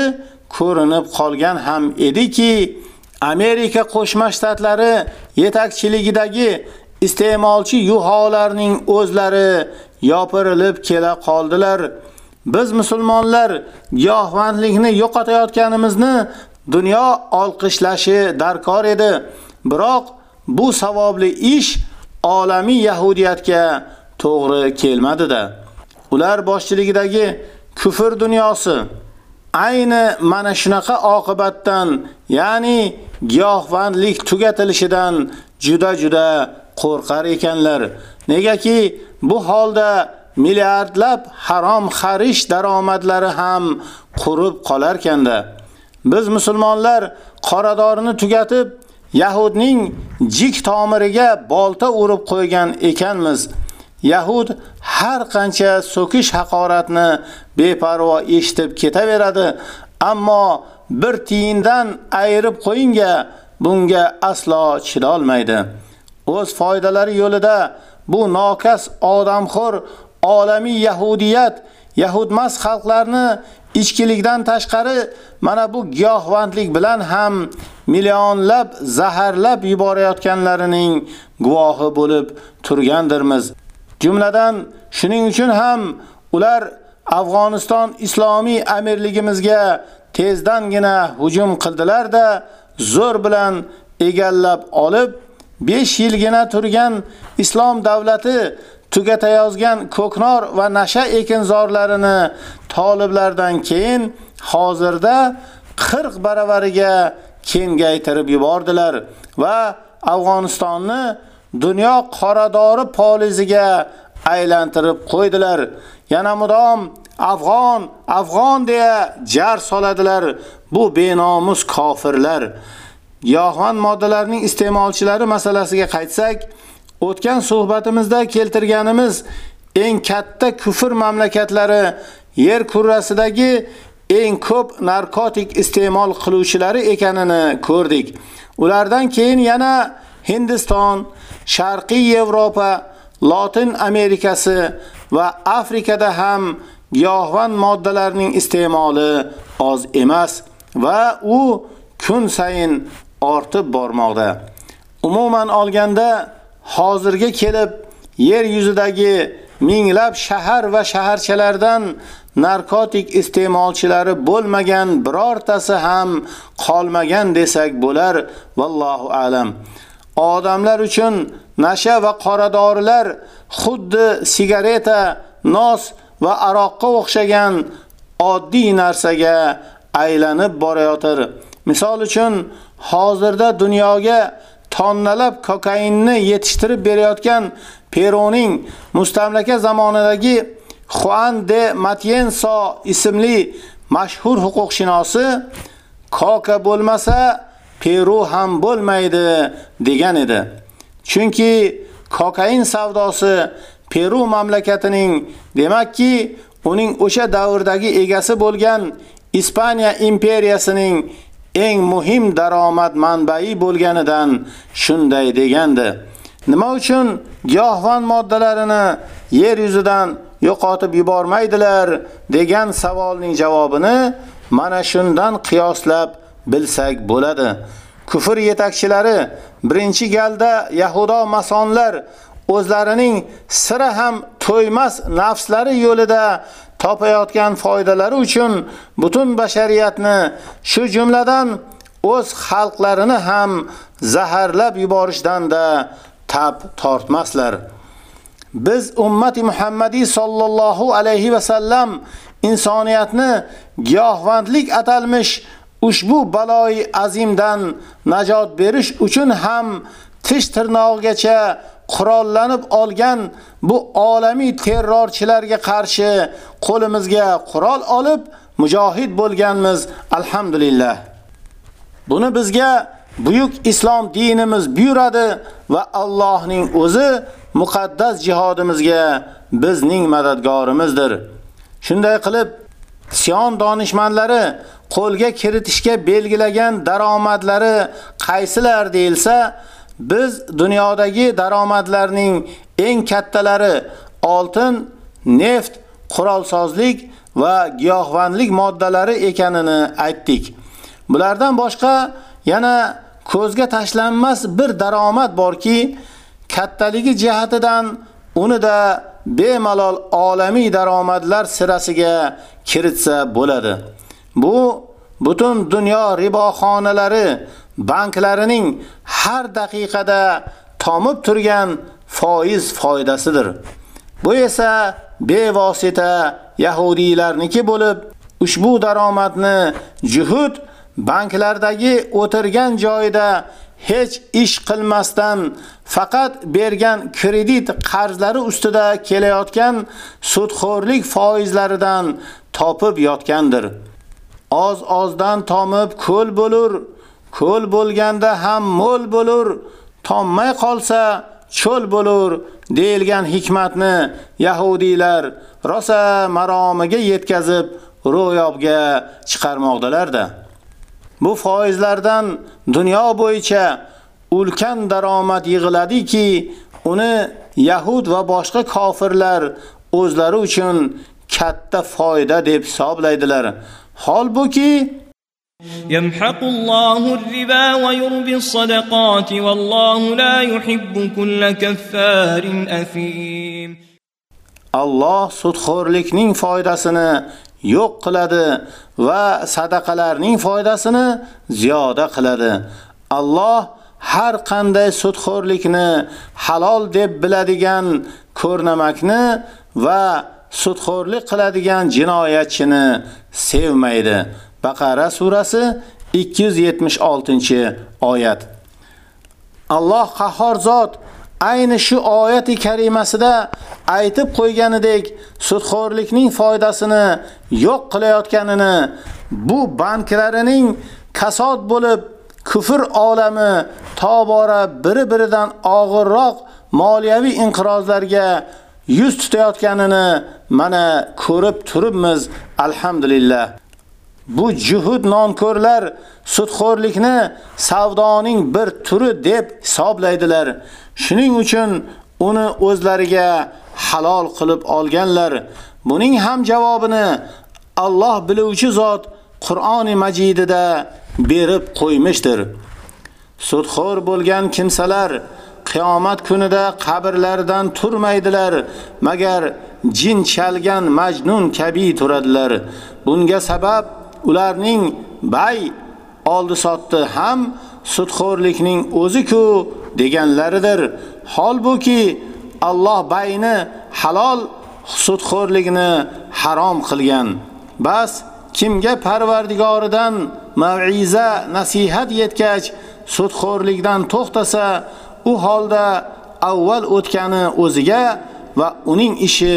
ko'rinib qolgan ham ediki, Amerika Qo'shma Shtatlari yetakchiligidagi iste'molchi yuholarning o'zlari yopirilib kela qoldilar. Biz musulmonlar giyohvandlikni yo'qotayotganimizni dunyo olqishlashi darkor edi. Biroq bu savobli ish olamiy yahudiyatga to'g'ri kelmadi-da. Ular boshchiligidagi kufr dunyosi ayni mana shunaqa oqibatdan, ya'ni giyohvandlik tugatilishidan juda-juda qo'rqar ekanlar. Negaki bu holda milliardlab harom xarish daromadlari ham qurib qolarkanda. Biz musulmonlar qoradorini tugatib Yahudning jik tomiriga bolta urib qo'ygan ekanmiz. Yahud har qancha so'kish haqoratni beparvo eshitib ketaveradi, ammo bir tiyindan ayirib qo'yinga bunga aslo chidolmaydi. O'z foydalari yo'lida bu nokas odamxo'r olamiy yahudiyat yahudmas xalqlarni ichkilikdan tashqari mana bu giyohvandlik bilan ham millionlab zaharlab yuborayotganlarining guvohi bo'lib turgandirmiz. Jumladan shuning uchun ham ular Afg'oniston islomiy amirligimizga tezdangina hujum qildilar-da, zo'r bilan egallab olib 5 yilgina turgan islom davlati tugatayozgan ko'knor va nasha ekinzorlarini toliblardan keyin hozirda 40 baravariga kengaytirib yubordilar va Afg'onistonni dunyo qoradori poliziga aylantirib qo'ydilar. Yana mudom Afg'on, Afg'on deya jar soladilar bu benomus kofirlar. Giyohvand moddalarning iste'molchilari masalasiga qaytsak, O'tgan suhbatimizda keltirganimiz eng katta kufr mamlakatlari yer kurrasidagi eng ko'p narkotik iste'mol qiluvchilari ekanini ko'rdik. Ulardan keyin yana Hindiston, Sharqiy Yevropa, Latin Amerikasi va Afrikada ham giyohvand moddalarning iste'moli oz emas va u kun sayin ortib bormoqda. Umuman olganda hozirga kelib yer yuzidagi minglab shahar va shaharchalardan narkotik iste'molchilari bo'lmagan birortasi ham qolmagan desak bo'lar vallohu alam. Odamlar uchun nasha va qoradorilar xuddi sigareta, nos va aroqqa o'xshagan oddiy narsaga aylanib borayotir. Misol uchun, hozirda dunyoga tonnalab kokainni yetishtirib berayotgan Peruning mustamlaka zamonidagi Juan de Matienzo ismli mashhur huquqshunosi koka bo'lmasa Peru ham bo'lmaydi degan edi. Chunki kokain savdosi Peru mamlakatining demakki uning o'sha davrdagi egasi bo'lgan Ispaniya imperiyasining eng muhim daromad manbai bo'lganidan shunday degandi. Nima uchun giyohvand moddalarini yer yuzidan yo'qotib yubormaydilar degan savolning javobini mana shundan qiyoslab bilsak bo'ladi. Kufr yetakchilari birinchi galda Yahudo masonlar o'zlarining sira ham to'ymas nafslari yo'lida topayotgan foydalari uchun butun bashariyatni shu jumladan o'z xalqlarini ham zaharlab yuborishdan da tab tortmaslar. Biz ummati Muhammadiy sollallohu alayhi va sallam insoniyatni giyohvandlik atalmish ushbu baloi azimdan najot berish uchun ham tish tirnog'igacha qurollanib olgan bu olamiy terrorchilarga qarshi qo'limizga qurol olib mujohid bo'lganmiz alhamdulillah. Buni bizga buyuk islom dinimiz buyuradi va Allohning o'zi muqaddas jihodimizga bizning madadgorimizdir. Shunday qilib Siyon donishmandlari qo'lga kiritishga belgilagan daromadlari qaysilar deilsa, biz dunyodagi daromadlarning eng kattalari oltin, neft, qurolsozlik va giyohvandlik moddalari ekanini aytdik. Bulardan boshqa yana ko'zga tashlanmas bir daromad borki, kattaligi jihatidan uni da bemalol olamiy daromadlar sirasiga kiritsa bo'ladi. Bu butun dunyo riboxonalari, banklarining har daqiqada tomib turgan foiz foydasidir. Bu esa bevosita yahudiylarniki bo'lib, ushbu daromadni juhud banklardagi o'tirgan joyida hech ish qilmasdan faqat bergan kredit qarzlari ustida kelayotgan sudxo'rlik foizlaridan topib yotgandir. Oz-ozdan tomib ko'l bo'lur, ko'l bo'lganda ham mo'l bo'lur, tommay qolsa cho'l bo'lur deilgan hikmatni yahudiylar rosa maromiga yetkazib ro'yobga chiqarmoqdalar-da. Bu foizlardan dunyo bo'yicha ulkan daromad yig'iladiki, uni Yahud va boshqa kofirlar o'zlari uchun katta foyda deb hisoblaydilar. Holbuki يمحق الله الربا ويربي الصدقات والله لا يحب كل كفار أثيم Alloh sudxo'rlikning foydasini yo'q qiladi va sadaqalarning foydasini ziyoda qiladi. Alloh har qanday sudxo'rlikni halol deb biladigan ko'rnamakni va sudxo'rlik qiladigan jinoyatchini sevmaydi. Baqara surasi 276-oyat. Alloh qahhor zot ayni shu oyati karimasida aytib qo'yganidek sudxo'rlikning foydasini yo'q qilayotganini, bu banklarining kasod bo'lib kufr olami tobora biri-biridan og'irroq moliyaviy inqirozlarga yuz tutayotganini mana ko'rib turibmiz alhamdulillah bu juhud nonko'rlar sudxo'rlikni savdoning bir turi deb hisoblaydilar. Shuning uchun uni o'zlariga halol qilib olganlar. Buning ham javobini Alloh biluvchi zot Qur'oni Majidida berib qo'ymishdir. Sudxo'r bo'lgan kimsalar qiyomat kunida qabrlaridan turmaydilar magar jin chalgan majnun kabi turadilar. Bunga sabab ularning bay oldi sotdi ham sudxo'rlikning o'zi-ku deganlaridir holbuki Alloh bayni halol sudxo'rlikni harom qilgan bas kimga parvardigoridan mav'iza nasihat yetkach sudxo'rlikdan to'xtasa u holda avval o'tgani o'ziga va uning ishi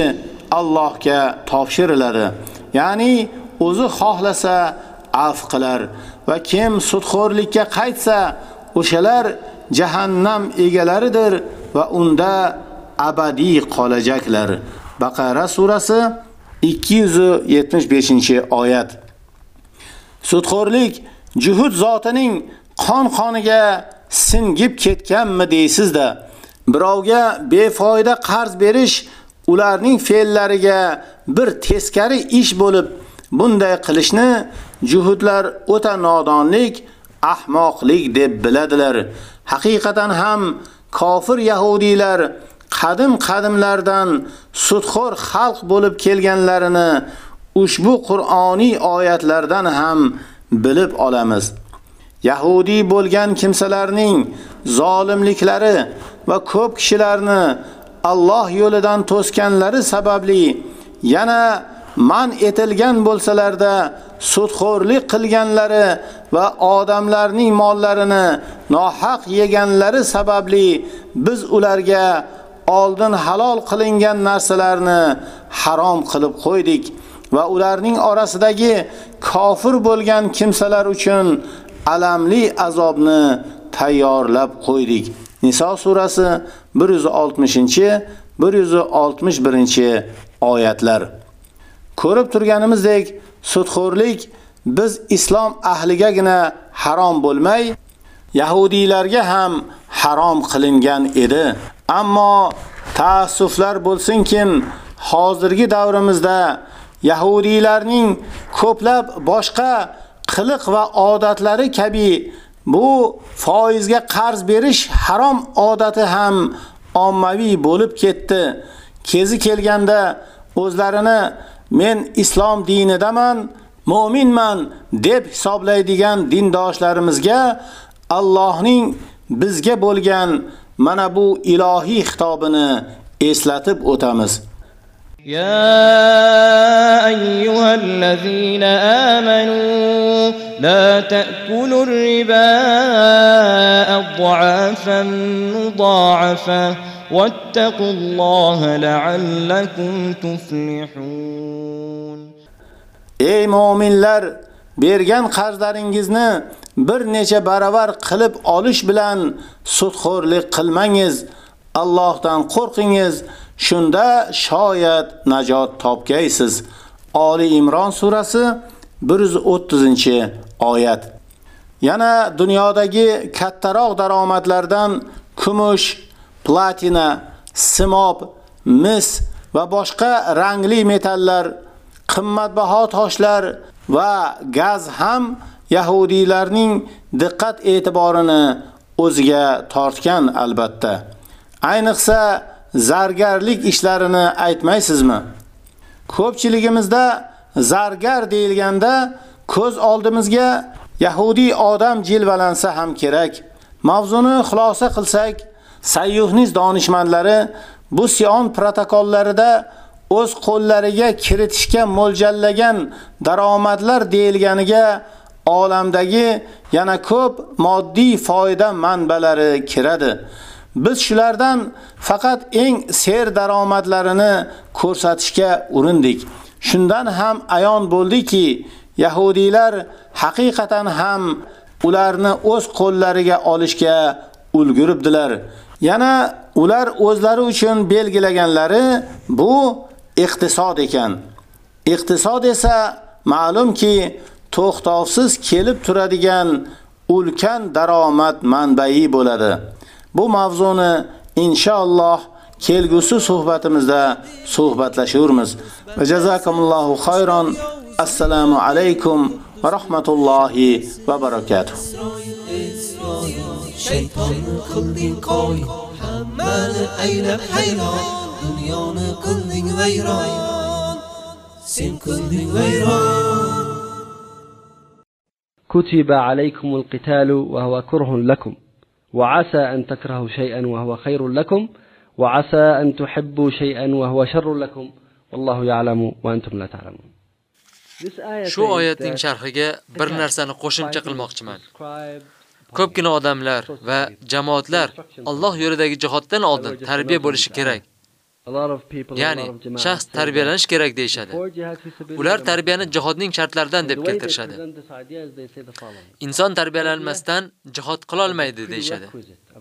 Allohga topshiriladi. Ya'ni o'zi xohlasa af qilar va kim sudxo'rlikka qaytsa, o'shalar jahannam egalaridir va unda abadiy qolajaklar. Baqara surasi 275-oyat. Sudxo'rlik juhud zotining qon qoniga singib ketganmi deysizda birovga befoyda qarz berish ularning fe'llariga bir teskari ish bo'lib bunday qilishni juhudlar o'ta nodonlik ahmoqlik deb biladilar. Haqiqatan ham kofir yahudiylar qadim qadimlardan sudxo'r xalq bo'lib kelganlarini ushbu qur'oniy oyatlardan ham bilib olamiz. Yahudi bo'lgan kimsalarning zolimliklari va ko'p kishilarni Alloh yo'lidan to'sganlari sababli yana man etilgan bo'lsalarda sudxo'rlik qilganlari va odamlarning mollarini nohaq yeganlari sababli biz ularga oldin halol qilingan narsalarni harom qilib qo'ydik va ularning orasidagi kofir bo'lgan kimsalar uchun alamli azobni tayyorlab qo'ydik. Niso surasi 160-161 oyatlar. Ko'rib turganimizdek, sudxo'rlik biz islom ahligagina harom bo'lmay, yahudiylarga ham harom qilingan edi. Ammo taassuflar bo'lsinkim, hozirgi davrimizda yahudiylarning ko'plab boshqa qiliq va odatlari kabi bu foizga qarz berish harom odati ham ommaviy bo'lib ketdi. Kezi kelganda o'zlarini men islom dinidaman, mu'minman deb hisoblaydigan dindoshlarimizga Allohning bizga bo'lgan mana bu ilohiy xitobini eslatib o'tamiz. يا أيها الذين آمنوا لا تأكلوا الربا أضعافا مضاعفة واتقوا الله لعلكم تفلحون Ey mu'minlar, bergan qarzlaringizni bir necha baravar qilib olish bilan sudxo'rlik qilmangiz. Allohdan qo'rqingiz. Shunda shoyat najot topgaysiz. Oli Imron surasi 130-oyat. Yana dunyodagi kattaroq daromadlardan kumush, platina, simob, mis va boshqa rangli metallar, qimmatbaho toshlar va gaz ham yahudiylarning diqqat e'tiborini o'ziga tortgan albatta. Ayniqsa zargarlik ishlarini aytmaysizmi? Ko'pchiligimizda zargar deyilganda ko'z oldimizga yahudi odam jilvalansa ham kerak. Mavzuni xulosa qilsak, Sayyuhniz donishmandlari bu Sion protokollarida o'z qo'llariga kiritishga mo'ljallagan daromadlar deyilganiga olamdagi yana ko'p moddiy foyda manbalari kiradi. Biz shulardan faqat eng ser daromadlarini ko'rsatishga urindik. Shundan ham ayon bo'ldiki, yahudiylar haqiqatan ham ularni o'z qo'llariga olishga ulguribdilar. Yana ular o'zlari uchun belgilaganlari bu iqtisod ekan. Iqtisod esa ma'lumki to'xtovsiz kelib turadigan ulkan daromad manbai bo'ladi. Bu mavzuni inshaalloh kelgusi suhbatimizda suhbatlashamiz. Va jazakumullohu xayron. Assalomu alaykum va rahmatullohi va barakatuh. Shayton qilding qoy hammani aylab hayron dunyoni qilding vayron sen qilding vayron كتب عليكم القتال وهو كره لكم وعسى أن تكرهوا شيئا وهو خير لكم وعسى أن تحبوا شيئا وهو شر لكم والله يعلم وأنتم لا تعلمون Shu oyatning sharhiga bir narsani qo'shimcha qilmoqchiman. Ko'pgina odamlar va jamoatlar Alloh yo'lidagi jihoddan oldin tarbiya bo'lishi kerak. Ya'ni shaxs tarbiyalanish kerak deyshadi. Ular tarbiyani jihodning shartlaridan deb keltirishadi. Inson tarbiyalanmasdan jihod qila olmaydi deyshadi.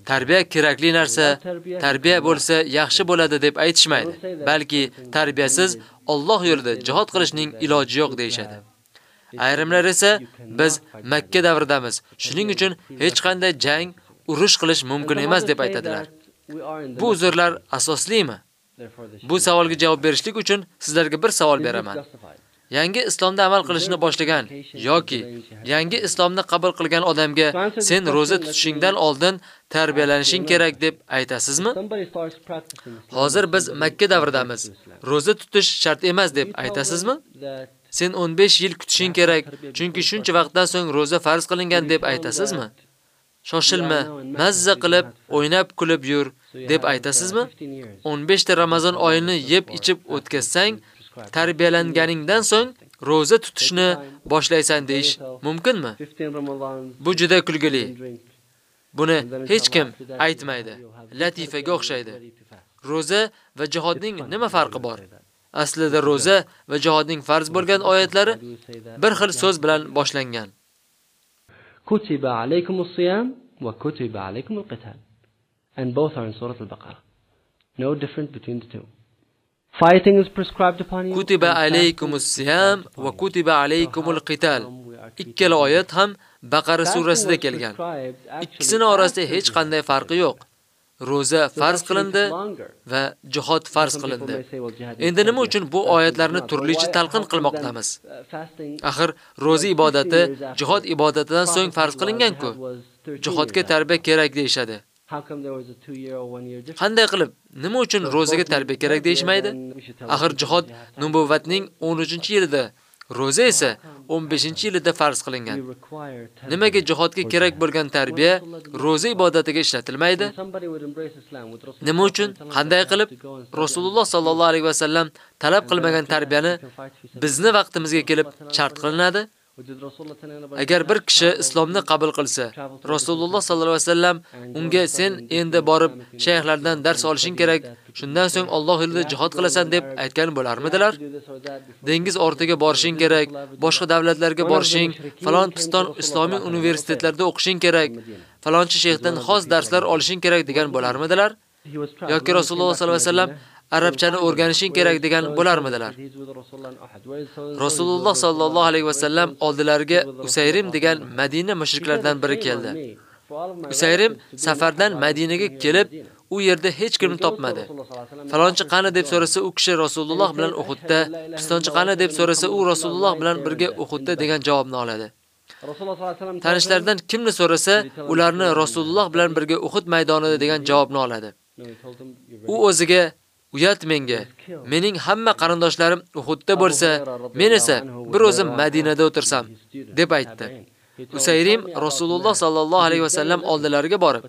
Tarbiya kerakli narsa, tarbiya bo'lsa yaxshi bo'ladi deb aytishmaydi, balki tarbiyasiz Alloh yo'lida jihod qilishning iloji yo'q deyshadi. Ayrimlar esa biz Makka davridamiz. Shuning uchun hech qanday jang, urush qilish mumkin emas deb aytadilar. Bu uzrlar asoslimi? Bu savolga javob berishlik uchun sizlarga bir savol beraman. Yangi islomda amal qilishni boshlagan yoki yangi islomni qabul qilgan odamga sen roza tutishingdan oldin tarbiyalanishing kerak deb aytasizmi? Hozir biz Makka davridamiz. Roza tutish shart emas deb aytasizmi? Sen 15 yil kutishing kerak, chunki shuncha vaqtdan so'ng roza farz qilingan deb aytasizmi? Shoshilma, mazza qilib, o'ynab kulib yur deb aytasizmi? 15 ta Ramazon oyini yeb ichib o'tkazsang, tarbiyalanganingdan so'ng roza tutishni boshlaysan deish mumkinmi? Bu juda kulgili. Buni hech kim aytmaydi. Latifaga o'xshaydi. Roza va jihodning nima farqi bor? Aslida roza va jihodning farz bo'lgan oyatlari bir xil so'z bilan boshlangan. Kutiba alaykumus siyam va kutiba alaykumul qital. And both are in Surah Al-Baqarah. No difference between the two. Fighting is prescribed upon you. Kutiba alaykumus siyam va kutiba alaykumul qital ikkala oyat ham Baqara surasida kelgan. ikkisini orasida hech qanday farqi yo'q. Roza farz qilindi va jihod farz qilindi. Endi nima uchun bu oyatlarni turlicha talqin qilmoqdamiz? Axir roza ibodati jihod ibodatidan so'ng farz qilingan-ku. Jihodga tarbiya kerak deyshadi. Qanday qilib, nima uchun rozaga tarbiya kerak deyishmaydi? Axir jihod nubuvvatning 13-yilida Roza esa 15-yilida farz qilingan. Nimaga jihodga kerak bo'lgan tarbiya roza ibodatiga ishlatilmaydi? Nima uchun? Qanday qilib Rasululloh sallallohu alayhi va sallam talab qilmagan tarbiyani bizni vaqtimizga kelib shart qilinadi? Agar bir kishi islomni qabul qilsa, Rasululloh sallallohu alayhi vasallam unga sen endi borib shayxlardan dars olishing kerak, shundan so'ng Alloh yo'lida jihad qilasan deb aytgan bo'larmidilar? Dengiz ortiga borishing kerak, boshqa davlatlarga borishing, falon piston islomiy universitetlarda o'qishing kerak, falonchi shayxdan xos darslar olishing kerak degan bo'larmidilar? yoki Rasululloh sallallohu alayhi vasallam arabchani o'rganishing kerak degan bo'larmidilar. Rasululloh sallallohu alayhi va sallam oldilariga Usayrim degan Madina mushriklaridan biri keldi. Usayrim safardan Madinaga kelib, u yerda hech kimni topmadi. Falonchi qani deb so'rasa, u kishi Rasululloh bilan Uhudda, pistonchi qani deb so'rasa, u Rasululloh bilan birga Uhudda degan javobni oladi. Tanishlardan kimni so'rasa, ularni Rasululloh bilan birga Uhud maydonida degan javobni oladi. U o'ziga Uyat menga. Mening hamma qarindoshlarim Uhudda bo'lsa, men esa bir o'zim Madinada o'tirsam, deb aytdi. Usayrim Rasululloh sallallohu alayhi vasallam oldilariga borib,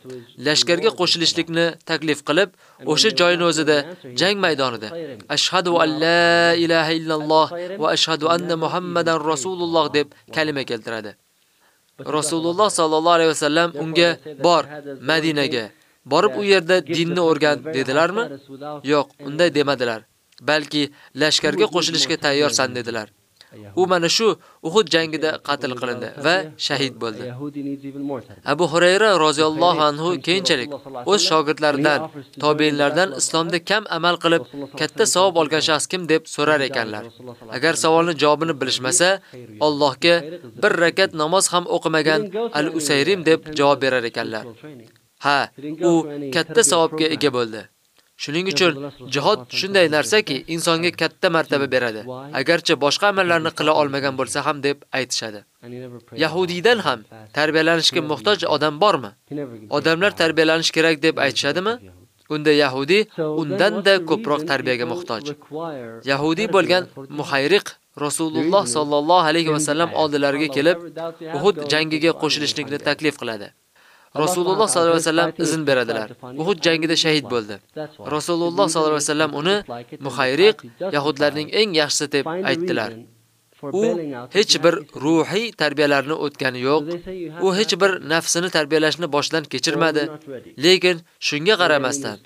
lashkarga qo'shilishlikni taklif qilib, o'sha joyning o'zida jang maydonida ashhadu an la ilaha illalloh va ashhadu anna Muhammadan Rasululloh deb kalima keltiradi. Rasululloh sallallohu alayhi vasallam unga bor Madinaga Borib u yerda dinni o'rgan dedilarmi? Yo'q, unday demadilar. Balki lashkarga qo'shilishga tayyorsan dedilar. U mana shu Uhud jangida qatl qilindi va shahid bo'ldi. Abu Hurayra roziyallohu anhu keyinchalik o'z shogirdlaridan, tobiinlardan islomda kam amal qilib, katta savob olgan shaxs kim deb so'rar ekanlar. Agar savolni javobini bilishmasa, Allohga bir rakat namoz ham o'qimagan Al-Usayrim deb javob berar ekanlar. Ha, u katta savobga ega bo'ldi. Shuning uchun jihod shunday narsaki, insonga katta martaba beradi. Agarcha boshqa amallarni qila olmagan bo'lsa ham deb aytishadi. Yahudiydan ham tarbiyalanishga muhtoj odam bormi? Odamlar tarbiyalanish kerak deb aytishadimi? Unda Yahudi undan-da ko'proq tarbiyaga muhtoj. Yahudi bo'lgan Muhayriq Rasululloh sallallohu alayhi va sallam oldilariga kelib, Uhud jangiga qo'shilishlikni taklif qiladi. Rasululloh sallallohu alayhi vasallam izn beradilar. Uhud jangida shahid bo'ldi. Rasululloh sallallohu alayhi vasallam uni Muhayriq yahudlarning eng yaxshisi deb aytdilar. U hech bir ruhiy tarbiyalarni o'tgani yo'q. U hech bir nafsini tarbiyalashni boshdan kechirmadi. Lekin shunga qaramasdan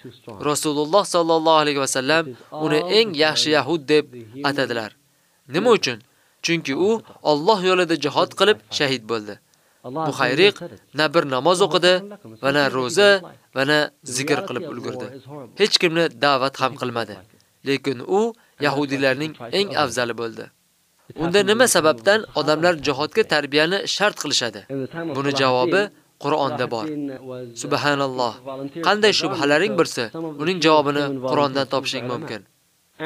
Rasululloh sallallohu alayhi vasallam uni eng yaxshi yahud deb atadilar. Nima uchun? Chunki u Alloh yo'lida jihad qilib shahid bo'ldi. Muhayriq na bir namoz o'qidi va na roza va na zikr qilib ulgurdi. Hech kimni da'vat ham qilmadi. Lekin u yahudiylarning eng afzali bo'ldi. Unda nima sababdan odamlar jihodga tarbiyani shart qilishadi? Buni javobi Qur'onda bor. Subhanalloh. Qanday shubhalaring bo'lsa, uning javobini Qur'ondan topishing mumkin.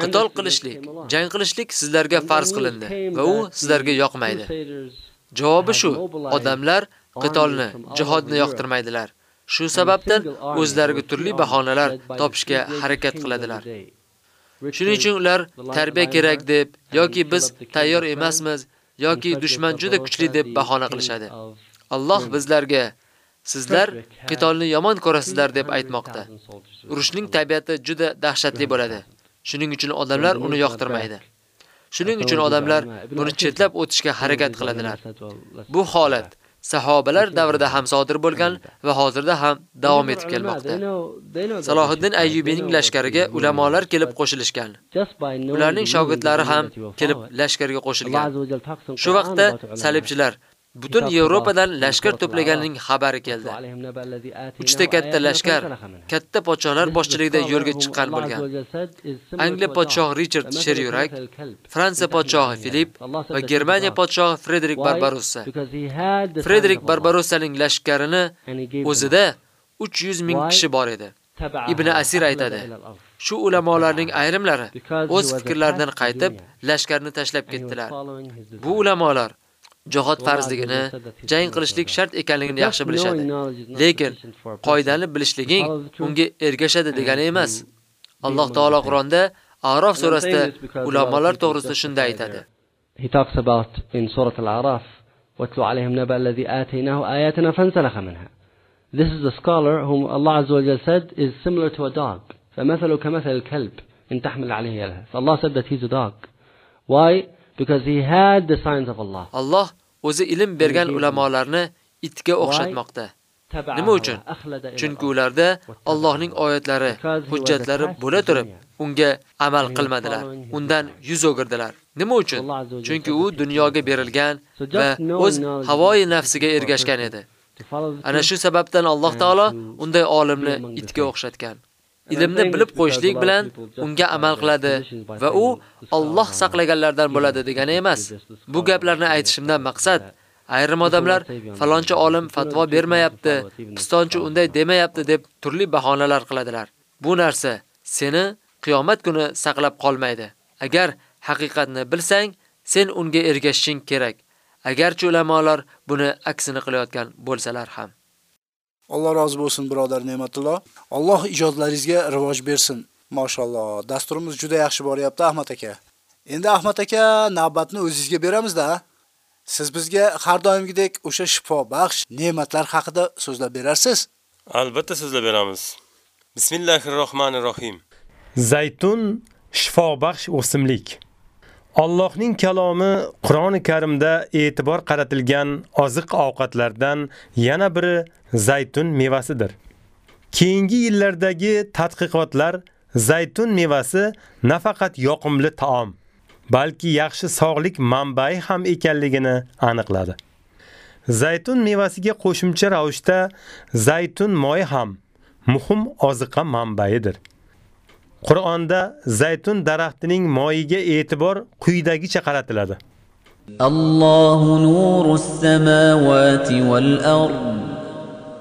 Qitol qilishlik, jang qilishlik sizlarga farz qilindi va u sizlarga yoqmaydi. Javobi shu, odamlar qitolni, jihodni yoqtirmaydilar. Shu sababdan o'zlariga turli bahonalar topishga harakat qiladilar. Shuning uchun ular tarbiya kerak deb yoki biz tayyor emasmiz yoki dushman juda kuchli deb bahona qilishadi. Alloh bizlarga sizlar qitolni yomon ko'rasizlar deb aytmoqda. Urushning tabiati juda dahshatli bo'ladi. Shuning uchun odamlar uni yoqtirmaydi. Shuning uchun odamlar buni chetlab o'tishga harakat qiladilar. Bu holat sahobalar davrida ham sodir bo'lgan va hozirda ham davom etib kelmoqda. Salohiddin Ayyubiyning lashkariga ulamolar kelib qo'shilishgan. Ularning shogirdlari ham kelib lashkarga qo'shilgan. Shu vaqtda salibchilar butun Yevropadan lashkar to'plaganining xabari keldi. Uchta katta lashkar, katta podshohlar boshchiligida yo'lga chiqqan bo'lgan. Angliya podshohi Richard Sheryurak, Fransiya podshohi Filip va Germaniya podshohi Frederik Barbarossa. Frederik Barbarossaning lashkarini o'zida 300 ming kishi bor edi. Ibn Asir aytadi. Shu ulamolarning ayrimlari o'z fikrlaridan qaytib, lashkarni tashlab ketdilar. Bu ulamolar jihod farzligini, jang qilishlik shart ekanligini yaxshi bilishadi. Lekin qoidani bilishliging unga ergashadi degani emas. Alloh taolo Qur'onda A'rof surasida ulamolar to'g'risida shunday aytadi. He talks about in Surah Al-A'raf, وَاتْلُ عَلَيْهِمْ نَبَأَ الَّذِي آتَيْنَاهُ آيَاتِنَا فَانْسَلَخَ مِنْهَا. This is a scholar whom Allah Azza wa Jalla said is similar to a dog. فَمَثَلُ كَمَثَلِ الْكَلْبِ إِن تَحْمِلْ عَلَيْهِ يَلْهَث. Allah said that he's a dog. Why? Because he had the signs of Allah. Alloh o'zi ilm bergan ulamolarni itga o'xshatmoqda. Nima uchun? Chunki ularda Allohning oyatlari, hujjatlari bo'la turib, unga amal qilmadilar. Undan yuz o'girdilar. Nima uchun? Chunki u dunyoga berilgan va o'z havoyi nafsiga ergashgan edi. Ana shu sababdan Alloh taolo unday olimni itga o'xshatgan. Ilmni bilib qo'yishlik bilan unga amal qiladi va u Alloh saqlaganlardan bo'ladi degani emas. Bu gaplarni aytishimdan maqsad ayrim odamlar falonchi olim fatvo bermayapti, pistonchi unday demayapti deb turli bahonalar qiladilar. Bu narsa seni qiyomat kuni saqlab qolmaydi. Agar haqiqatni bilsang, sen unga ergashishing kerak. Agarchi ulamolar buni aksini qilayotgan bo'lsalar ham. Alloh rozi bo'lsin birodar Ne'matulloh. Alloh ijodlaringizga rivoj bersin. Mashalloh, dasturimiz juda yaxshi boryapti Ahmad aka. Endi Ahmad aka navbatni o'zingizga beramiz-da. Siz bizga har doimgidek o'sha shifo baxsh ne'matlar haqida so'zlab berarsiz. Albatta so'zlab beramiz. Bismillahirrohmanirrohim. Zaytun shifo baxsh o'simlik. Allohning kalomi Qur'oni Karimda e'tibor qaratilgan oziq-ovqatlardan yana biri zaytun mevasidir. Keyingi yillardagi tadqiqotlar zaytun mevasi nafaqat yoqimli taom, balki yaxshi sog'lik manbai ham ekanligini aniqladi. Zaytun mevasiga qo'shimcha ravishda zaytun moyi ham muhim oziqa manbaidir. Qur'onda zaytun daraxtining moyiga e'tibor quyidagicha qaratiladi. Allohu nurus samawati val ard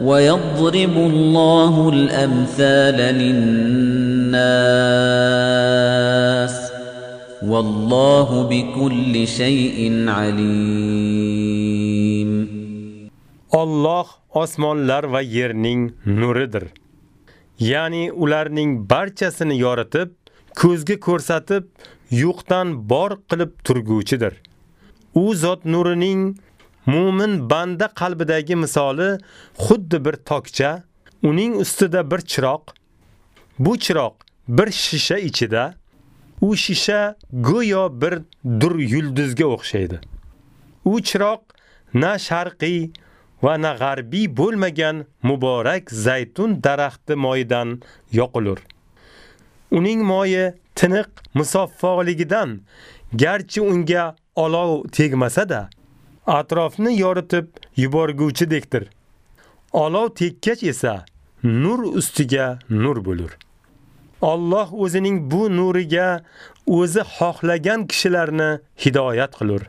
ويضرب الله الأمثال للناس والله بكل شيء عليم Alloh osmonlar va yerning nuridir. Ya'ni ularning barchasini yoritib, ko'zga ko'rsatib, yo'qdan bor qilib turguvchidir. U zot nurining Mu'min banda qalbidagi misoli xuddi bir tokcha, uning ustida bir chiroq. Bu chiroq bir shisha ichida, u shisha go'yo bir dur yulduzga o'xshaydi. U chiroq na sharqiy va na g'arbiy bo'lmagan muborak zaytun daraxti moyidan yoqilur. Uning moyi tiniq musaffoligidan garchi unga olov tegmasa-da, atrofni yoritib yuborguvchidekdir. Olov tekkach esa nur ustiga nur bo'lur. Alloh o'zining bu nuriga o'zi xohlagan kishilarni hidoyat qilur.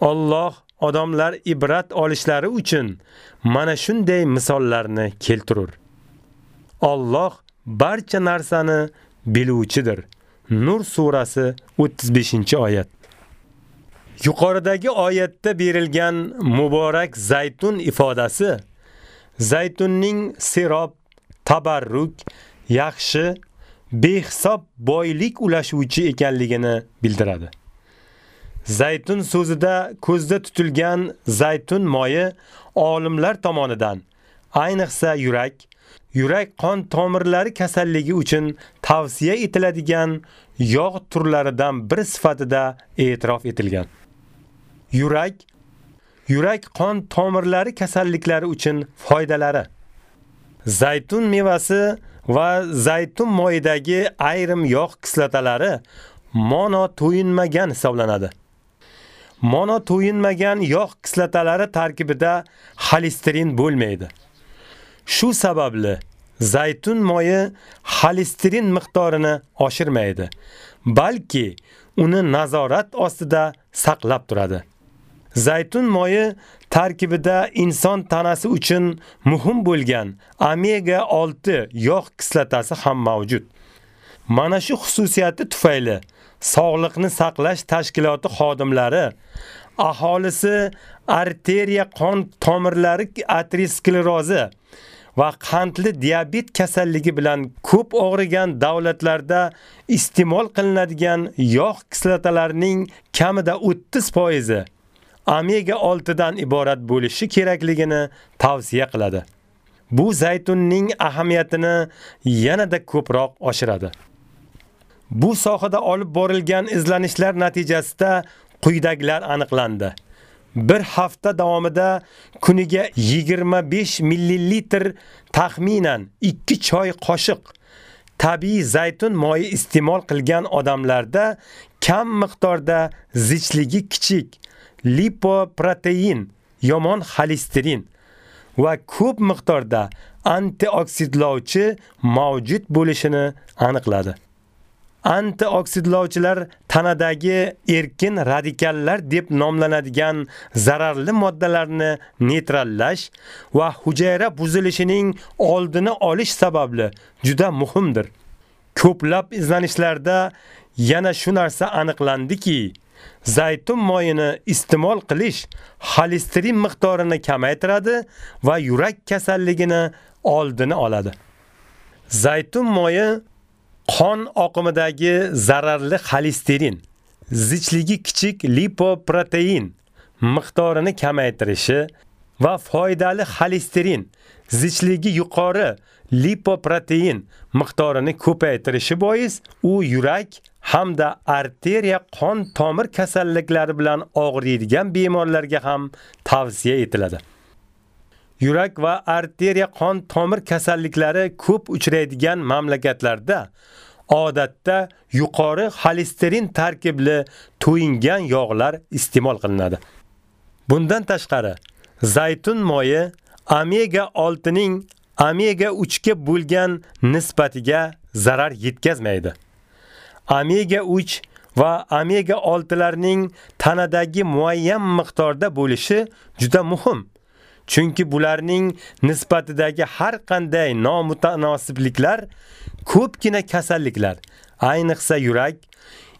Alloh odamlar ibrat olishlari uchun mana shunday misollarni keltirur. Alloh barcha narsani biluvchidir. Nur surasi 35-oyat. Yuqoridagi oyatda berilgan muborak zaytun ifodasi zaytunning sirob, tabarruk, yaxshi, behisob boylik ulashuvchi ekanligini bildiradi. Zaytun so'zida ko'zda tutilgan zaytun moyi olimlar tomonidan ayniqsa yurak, yurak qon tomirlari kasalligi uchun tavsiya etiladigan yog' turlaridan biri sifatida e'tirof etilgan. Yurak yurak qon tomirlari kasalliklari uchun foydalari. Zaytun mevasi va zaytun moyidagi ayrim yog' kislotalari mono to'yinmagan hisoblanadi. Mono to'yinmagan yog' kislotalari tarkibida xolesterin bo'lmaydi. Shu sababli zaytun moyi xolesterin miqdorini oshirmaydi, balki uni nazorat ostida saqlab turadi. Zaytun moyi tarkibida inson tanasi uchun muhim bo'lgan omega 6 yog' kislotasi ham mavjud. Mana shu xususiyati tufayli Sog'liqni saqlash tashkiloti xodimlari aholisi arteriya qon tomirlari aterosklerozi va qandli diabet kasalligi bilan ko'p og'rigan davlatlarda iste'mol qilinadigan yog' kislotalarining kamida 30% omega 6 dan iborat bo'lishi kerakligini tavsiya qiladi. Bu zaytunning ahamiyatini yanada ko'proq oshiradi. Bu sohada olib borilgan izlanishlar natijasida quyidagilar aniqlandi. Bir hafta davomida kuniga 25 millilitr taxminan 2 choy qoshiq tabiiy zaytun moyi iste'mol qilgan odamlarda kam miqdorda zichligi kichik lipoprotein, yomon xolesterin va ko'p miqdorda antioksidlovchi mavjud bo'lishini aniqladi. Antioksidlovchilar tanadagi erkin radikallar deb nomlanadigan zararli moddalarni neytrallash va hujayra buzilishining oldini olish sababli juda muhimdir. Ko'plab izlanishlarda yana shu narsa aniqlandiki, zaytun moyini iste'mol qilish xolesterin miqdorini kamaytiradi va yurak kasalligini oldini oladi. Zaytun moyi qon oqimidagi zararli xolesterin, zichligi kichik lipoprotein miqdorini kamaytirishi va foydali xolesterin, zichligi yuqori lipoprotein miqdorini ko'paytirishi bois u yurak hamda arteriya qon tomir kasalliklari bilan og'riydigan bemorlarga ham tavsiya etiladi. Yurak va arteriya qon tomir kasalliklari ko'p uchraydigan mamlakatlarda odatda yuqori xolesterin tarkibli to'yingan yog'lar iste'mol qilinadi. Bundan tashqari, zaytun moyi omega 6 ning omega 3 ga bo'lgan nisbatiga zarar yetkazmaydi. Omega 3 va omega 6 larning tanadagi muayyan miqdorda bo'lishi juda muhim. Chunki bularning nisbatidagi har qanday nomutanosibliklar ko'pgina kasalliklar, ayniqsa yurak,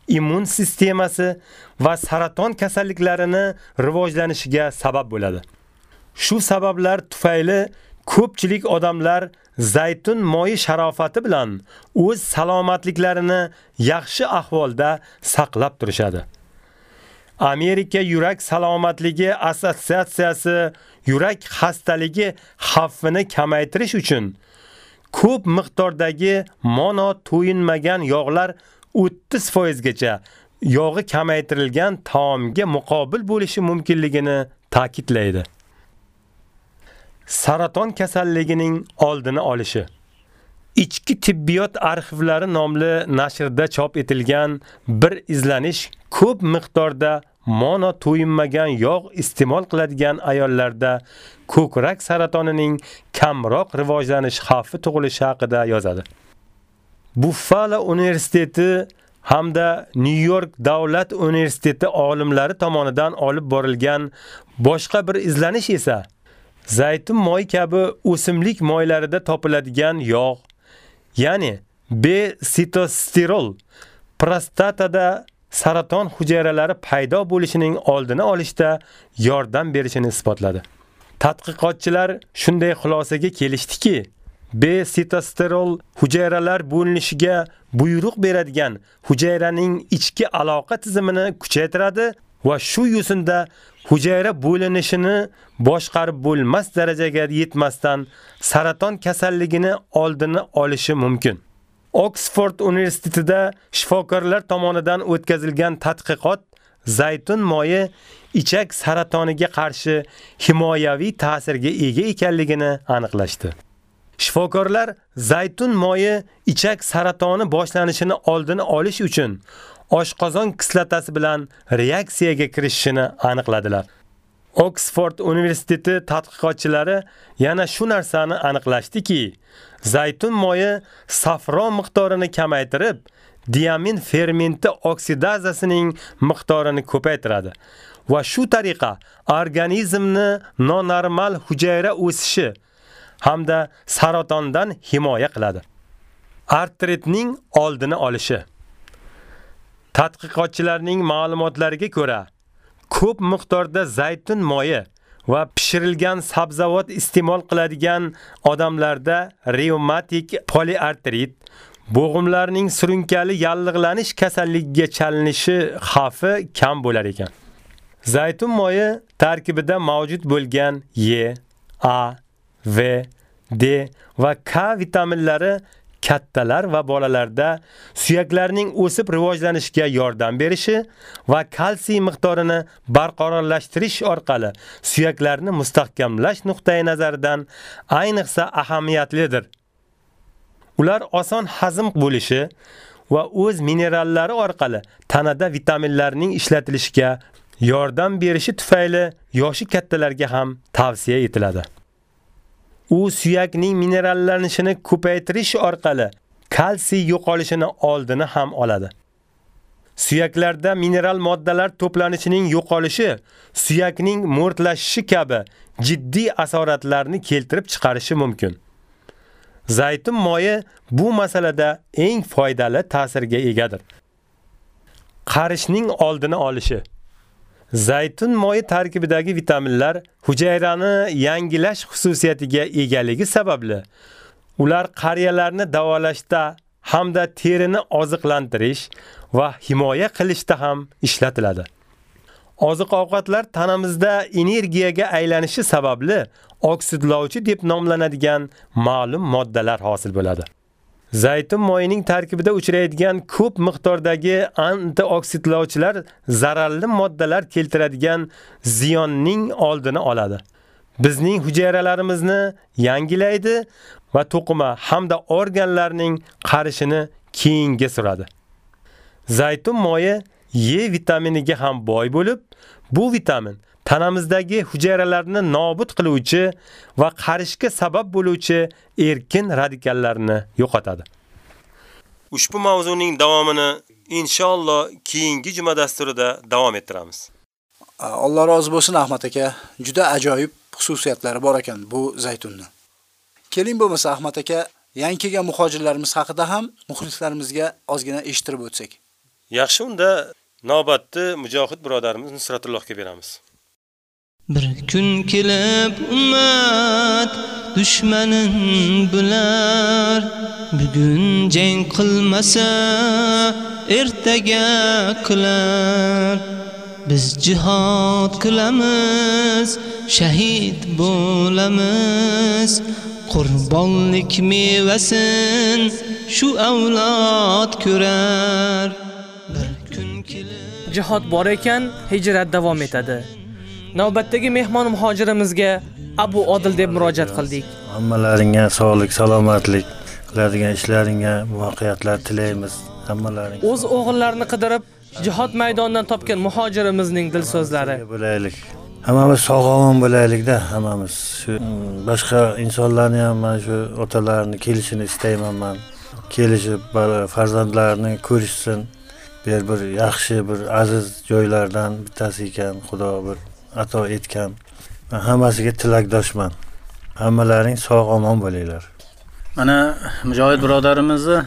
immun sistemasi va saraton kasalliklarini rivojlanishiga sabab bo'ladi. Shu sabablar tufayli ko'pchilik odamlar zaytun moyi sharofati bilan o'z salomatliklarini yaxshi ahvolda saqlab turishadi. Amerika yurak salomatligi assotsiatsiyasi yurak xastaligi xavfini kamaytirish uchun ko'p miqdordagi mono to'yinmagan yog'lar 30% gacha yog'i kamaytirilgan taomga muqobil bo'lishi mumkinligini ta'kidlaydi. Saraton kasalligining oldini olishi Ichki tibbiyot arxivlari nomli nashrda chop etilgan bir izlanish ko'p miqdorda mono to'yinmagan yog' iste'mol qiladigan ayollarda ko'krak saratonining kamroq rivojlanish xavfi tug'ilishi haqida yozadi. Buffalo universiteti hamda New York davlat universiteti olimlari tomonidan olib borilgan boshqa bir izlanish esa zaytun moyi kabi o'simlik moylarida topiladigan yog', ya'ni B-sitosterol prostatada saraton hujayralari paydo bo'lishining oldini olishda yordam berishini isbotladi. Tadqiqotchilar shunday xulosaga kelishdiki, B-sitosterol hujayralar bo'linishiga buyruq beradigan hujayraning ichki aloqa tizimini kuchaytiradi va shu yo'sinda hujayra bo'linishini boshqarib bo'lmas darajaga yetmasdan saraton kasalligini oldini olishi mumkin. Oxford universitetida shifokorlar tomonidan o'tkazilgan tadqiqot zaytun moyi ichak saratoniga qarshi himoyaviy ta'sirga ega ekanligini aniqlashdi. Shifokorlar zaytun moyi ichak saratoni boshlanishini oldini olish uchun oshqozon kislotasi bilan reaksiyaga kirishini aniqladilar. Oxford universiteti tadqiqotchilari yana shu narsani aniqlashdiki, zaytun moyi safron miqdorini kamaytirib, diamin fermenti oksidazasining miqdorini ko'paytiradi va shu tariqa organizmni nonormal hujayra o'sishi hamda saratondan himoya qiladi. Artritning oldini olishi Tadqiqotchilarning ma'lumotlariga ko'ra, ko'p miqdorda zaytun moyi va pishirilgan sabzavot iste'mol qiladigan odamlarda revmatik poliartrit, bo'g'imlarning surunkali yallig'lanish kasalligiga chalinishi xavfi kam bo'lar ekan. Zaytun moyi tarkibida mavjud bo'lgan E, A, V, D va K vitaminlari kattalar va bolalarda suyaklarning o'sib rivojlanishiga yordam berishi va kalsiy miqdorini barqarorlashtirish orqali suyaklarni mustahkamlash nuqtai nazaridan ayniqsa ahamiyatlidir. Ular oson hazm bo'lishi va o'z minerallari orqali tanada vitaminlarning ishlatilishiga yordam berishi tufayli yoshi kattalarga ham tavsiya etiladi. U suyakning minerallanishini ko'paytirish orqali kalsiy yo'qolishini oldini ham oladi. suyaklarda mineral moddalar to'planishining yo'qolishi suyakning mo'rtlashishi kabi jiddiy asoratlarni keltirib chiqarishi mumkin. Zaytun moyi bu masalada eng foydali ta'sirga egadir. Qarishning oldini olishi Zaytun moyi tarkibidagi vitaminlar hujayrani yangilash xususiyatiga egaligi sababli ular qariyalarni davolashda hamda terini oziqlantirish va himoya qilishda ham ishlatiladi. Oziq-ovqatlar tanamizda energiyaga aylanishi sababli oksidlovchi deb nomlanadigan ma'lum moddalar hosil bo'ladi. Zaytun moyining tarkibida uchraydigan ko'p miqdordagi antioksidlovchilar zararli moddalar keltiradigan ziyonning oldini oladi. Bizning hujayralarimizni yangilaydi va to'qima hamda organlarning qarishini keyinga suradi. Zaytun moyi E vitaminiga ham boy bo'lib, bu vitamin tanamizdagi hujayralarni nobud qiluvchi va qarishga sabab bo'luvchi erkin radikallarni yo'qotadi. Ushbu mavzuning davomini inshaalloh keyingi juma dasturida davom ettiramiz. Alloh rozi bo'lsin Ahmad aka. Juda ajoyib xususiyatlari bor ekan bu zaytunni. Keling bo'lmasa Ahmad aka, yangi kelgan muhojirlarimiz haqida ham muxlislarimizga ozgina eshittirib o'tsak. Yaxshi, unda navbatni mujohid birodarimiz Nusratullohga beramiz. Bir kun kelib ummat dushmanin bular bugun jang qilmasa ertaga qilar. Biz jihad qilamiz shahid bo'lamiz. Qurbonlik mevasin shu avlod ko'rar. Bir kun kelib jihod bor ekan, hijrat davom etadi. Navbatdagi mehmon muhojirimizga Abu Odil deb murojaat qildik. Hammalaringga sog'lik, salomatlik, qiladigan ishlaringga muvaffaqiyatlar tilaymiz hammalaring. O'z o'g'illarini qidirib jihod maydonidan topgan muhojirimizning dil so'zlari. Bo'laylik. Hammamiz sog'-omon bo'laylik-da, hammamiz. Shu boshqa insonlarni ham mana shu otalarini kelishini istayman men. Kelishib farzandlarini ko'rishsin. bir bir yaxshi bir aziz joylardan bittasi ekan xudo bir ato etgan man hammasiga tilakdoshman hammalaring sog' omon bo'linglar mana mujohid birodarimizni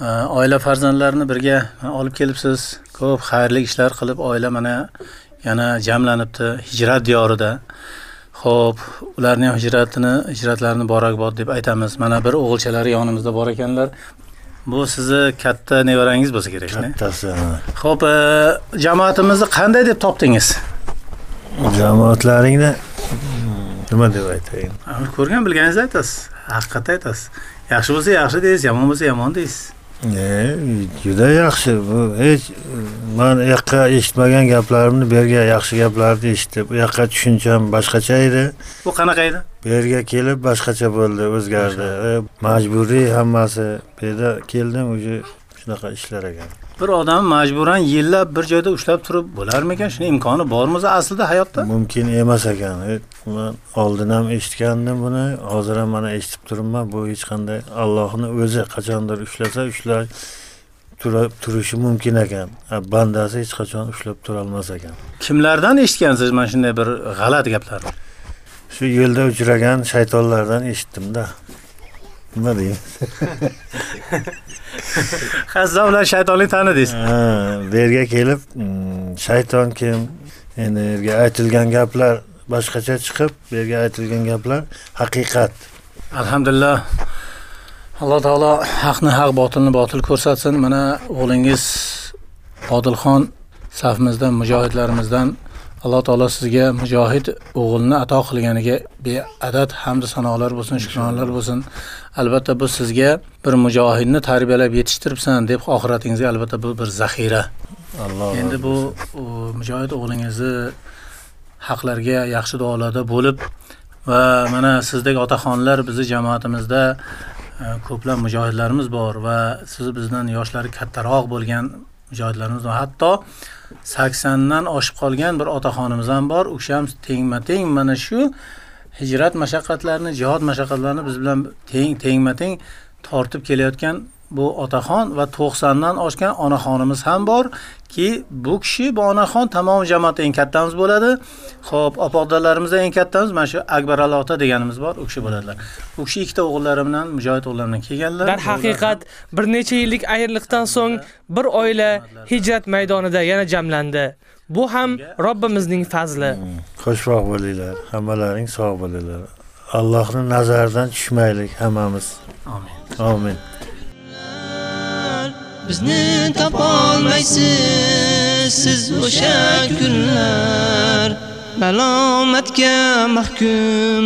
e, oila farzandlarini birga olib kelibsiz ko'p xayrli ishlar qilib oila mana yana jamlanibdi hijrat diyorida Xo'p, ularning ham hijratini, hijratlarini borakbod deb aytamiz. Mana bir o'g'ilchalari yonimizda bor ekanlar. Bu sizni katta nevarangiz bo'lsa kerak. Kattasi. Xo'p, e, jamoatimizni qanday deb topdingiz? Jamoatlaringni nima deb aytayin? Ko'rgan bilganingizni aytasiz. Haqiqatni aytasiz. Yaxshi bo'lsa yaxshi deysiz, yomon bo'lsa yomon deysiz. E, juda yaxshi. Bu hech men u yoqqa eshitmagan gaplarimni bu yerga yaxshi gaplarni eshitib, u yoqqa tushuncham boshqacha edi. Bu qanaqa edi? Bu yerga kelib boshqacha bo'ldi, o'zgardi. E, majburiy hammasi. Bu yerda keldim, уже shunaqa ishlar ekan. Bir odam majburan yillab bir joyda ushlab turib bo'larmikan? Shuni imkoni bormi aslida hayotda? Mumkin emas ekan. Men oldin ham eshitgandim buni, hozir ham mana eshitib turibman. Bu hech qanday Allohning o'zi qachondir ushlasa, ushlay turib turishi mumkin ekan. Bandasi hech qachon ushlab tura olmas ekan. Kimlardan eshitgansiz mana shunday bir g'alati gaplarni? Shu yo'lda uchragan shaytonlardan eshitdim-da. Nima deymiz? Hazza bilan shaytonlik tanidingiz. Ha, bu yerga kelib, mm, shayton kim? Endi yerga aytilgan gaplar boshqacha chiqib, bu yerga aytilgan gaplar haqiqat. Alhamdulillah. Alloh taolo haqni haq, botilni botil ko'rsatsin. Mana o'g'lingiz Odilxon safimizdan, mujohidlarimizdan alloh taolo sizga mujohid o'g'ilni ato qilganiga beadad hamd sanolar bo'lsin shukronalar bo'lsin. Albatta bu sizga bir mujohidni tarbiyalab yetishtiribsan deb oxiratingizga albatta bu bir zaxira. Alloh endi bu mujohid o'g'lingizni haqlarga yaxshi duolarda bo'lib va mana sizdek otaxonlar bizni jamoatimizda e, ko'plab mujohidlarimiz bor va siz bizdan yoshlari kattaroq bo'lgan mujohidlarimiz bor. Hatto saksondan oshib qolgan bir otaxonimiz ham bor. O'sha ham tengma teng mana shu hijrat mashaqqatlarini jihod mashaqqatlarini biz bilan teng tengma teng tortib kelayotgan bu otaxon va 90 dan oshgan onaxonimiz ham bor. Ki bu kishi bu onaxon tamom jamoatda eng kattamiz bo'ladi. Xo'p, opoqdalarimizda eng kattamiz mana shu Akbar Ali ota deganimiz bor, u kishi bo'ladilar. U kishi ikkita o'g'illari bilan mujohid o'g'illari bilan kelganlar. Dar haqiqat bir necha yillik ayriliqdan so'ng bir oila hijrat maydonida yana jamlandi. Bu ham Robbimizning fazli. Xushroq bo'linglar, hammalaring sog' bo'linglar. Allohning nazaridan tushmaylik hammamiz. Amin. Amin. Bizni topolmaysiz siz o'sha kunlar malomatga mahkum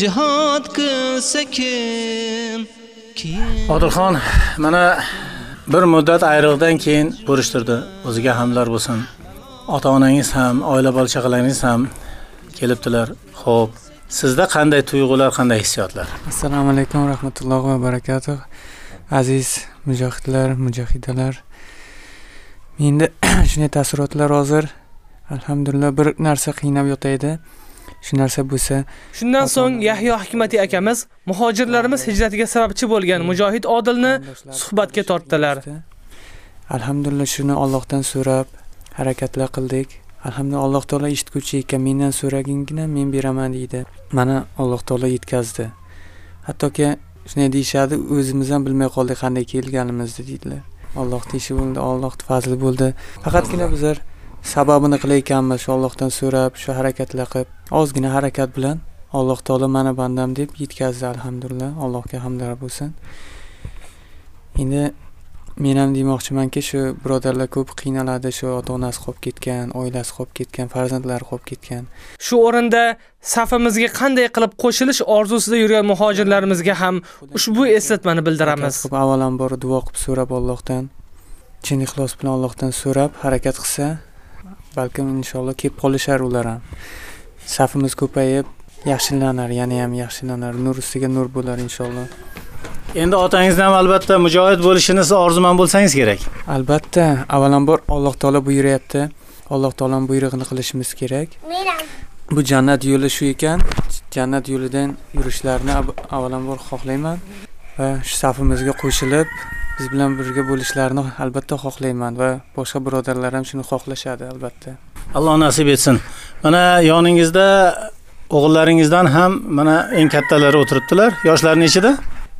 jihad qilsa kim Odilxon mana bir muddat ayriliqdan keyin ko'rishtirdi. O'ziga hamdlar bo'lsin. Ota-onangiz ham, oila bola chaqalaringiz ham kelibdilar. Xo'p, sizda qanday tuyg'ular, qanday hissiyotlar? assalomu alaykum va rahmatullohi va barakatuh aziz mujohidlar mujohidalar. Menda *clears throat* shunday taassurotlar hozir. Alhamdulillah bir narsa qiynab yotaydi. Shu narsa bo'lsa Shundan so'ng Yahyo Hikmati akamiz muhojirlarimiz hijratiga sababchi bo'lgan mujohid Odilni suhbatga tortdilar. alhamdulillah shuni Allohdan so'rab harakatlar qildik. Alhamdulillah alloh taolo eshitguvchi ekan mendan so'raginggina men beraman deydi. Mana alloh taolo yetkazdi. Hattoki shunday deyishadi o'zimiz ham bilmay qoldik qanday kelganimizni deydilar. Allohni ishi bo'ldi allohni fazli bo'ldi. Faqatgina bizlar sababini qilayotganmiz shu allohdan so'rab shu harakatlar qilib. Ozgina harakat bilan alloh taolo mana bandam deb yetkazdi alhamdulillah. Allohga hamdlar bo'lsin. Endi men ham demoqchimanki shu birodarlar ko'p qiynaladi shu ota onasi qolib ketgan oilasi qolib ketgan farzandlari qolib ketgan. Shu o'rinda safimizga qanday qilib qo'shilish orzusida yurgan muhojirlarimizga ham ushbu eslatmani bildiramiz. avvalambor duo qilib so'rab Allohdan chin ixlos bilan Allohdan so'rab harakat qilsa balkim inshaalloh kelib qolishar ular ham. Safimiz ko'payib yaxshilanar yana ham yaxshilanar. Nur ustiga nur bo'lar inshaalloh Endi otangizdan ham albatta mujohid bo'lishini siz orzuman bo'lsangiz kerak. albatta avvalambor Alloh taolo buyuryapti Alloh taoloning buyrug'ini qilishimiz kerak bu jannat yo'li shu ekan jannat yo'lidan yurishlarini av- avvalambor xohlayman va shu safimizga qo'shilib biz bilan birga bo'lishlarini albatta xohlayman va boshqa birodarlar ham shuni xohlashadi albatta Alloh nasib etsin. Mana yoningizda o'g'illaringizdan ham mana eng kattalari o'tiribdilar. Yoshlari nechida?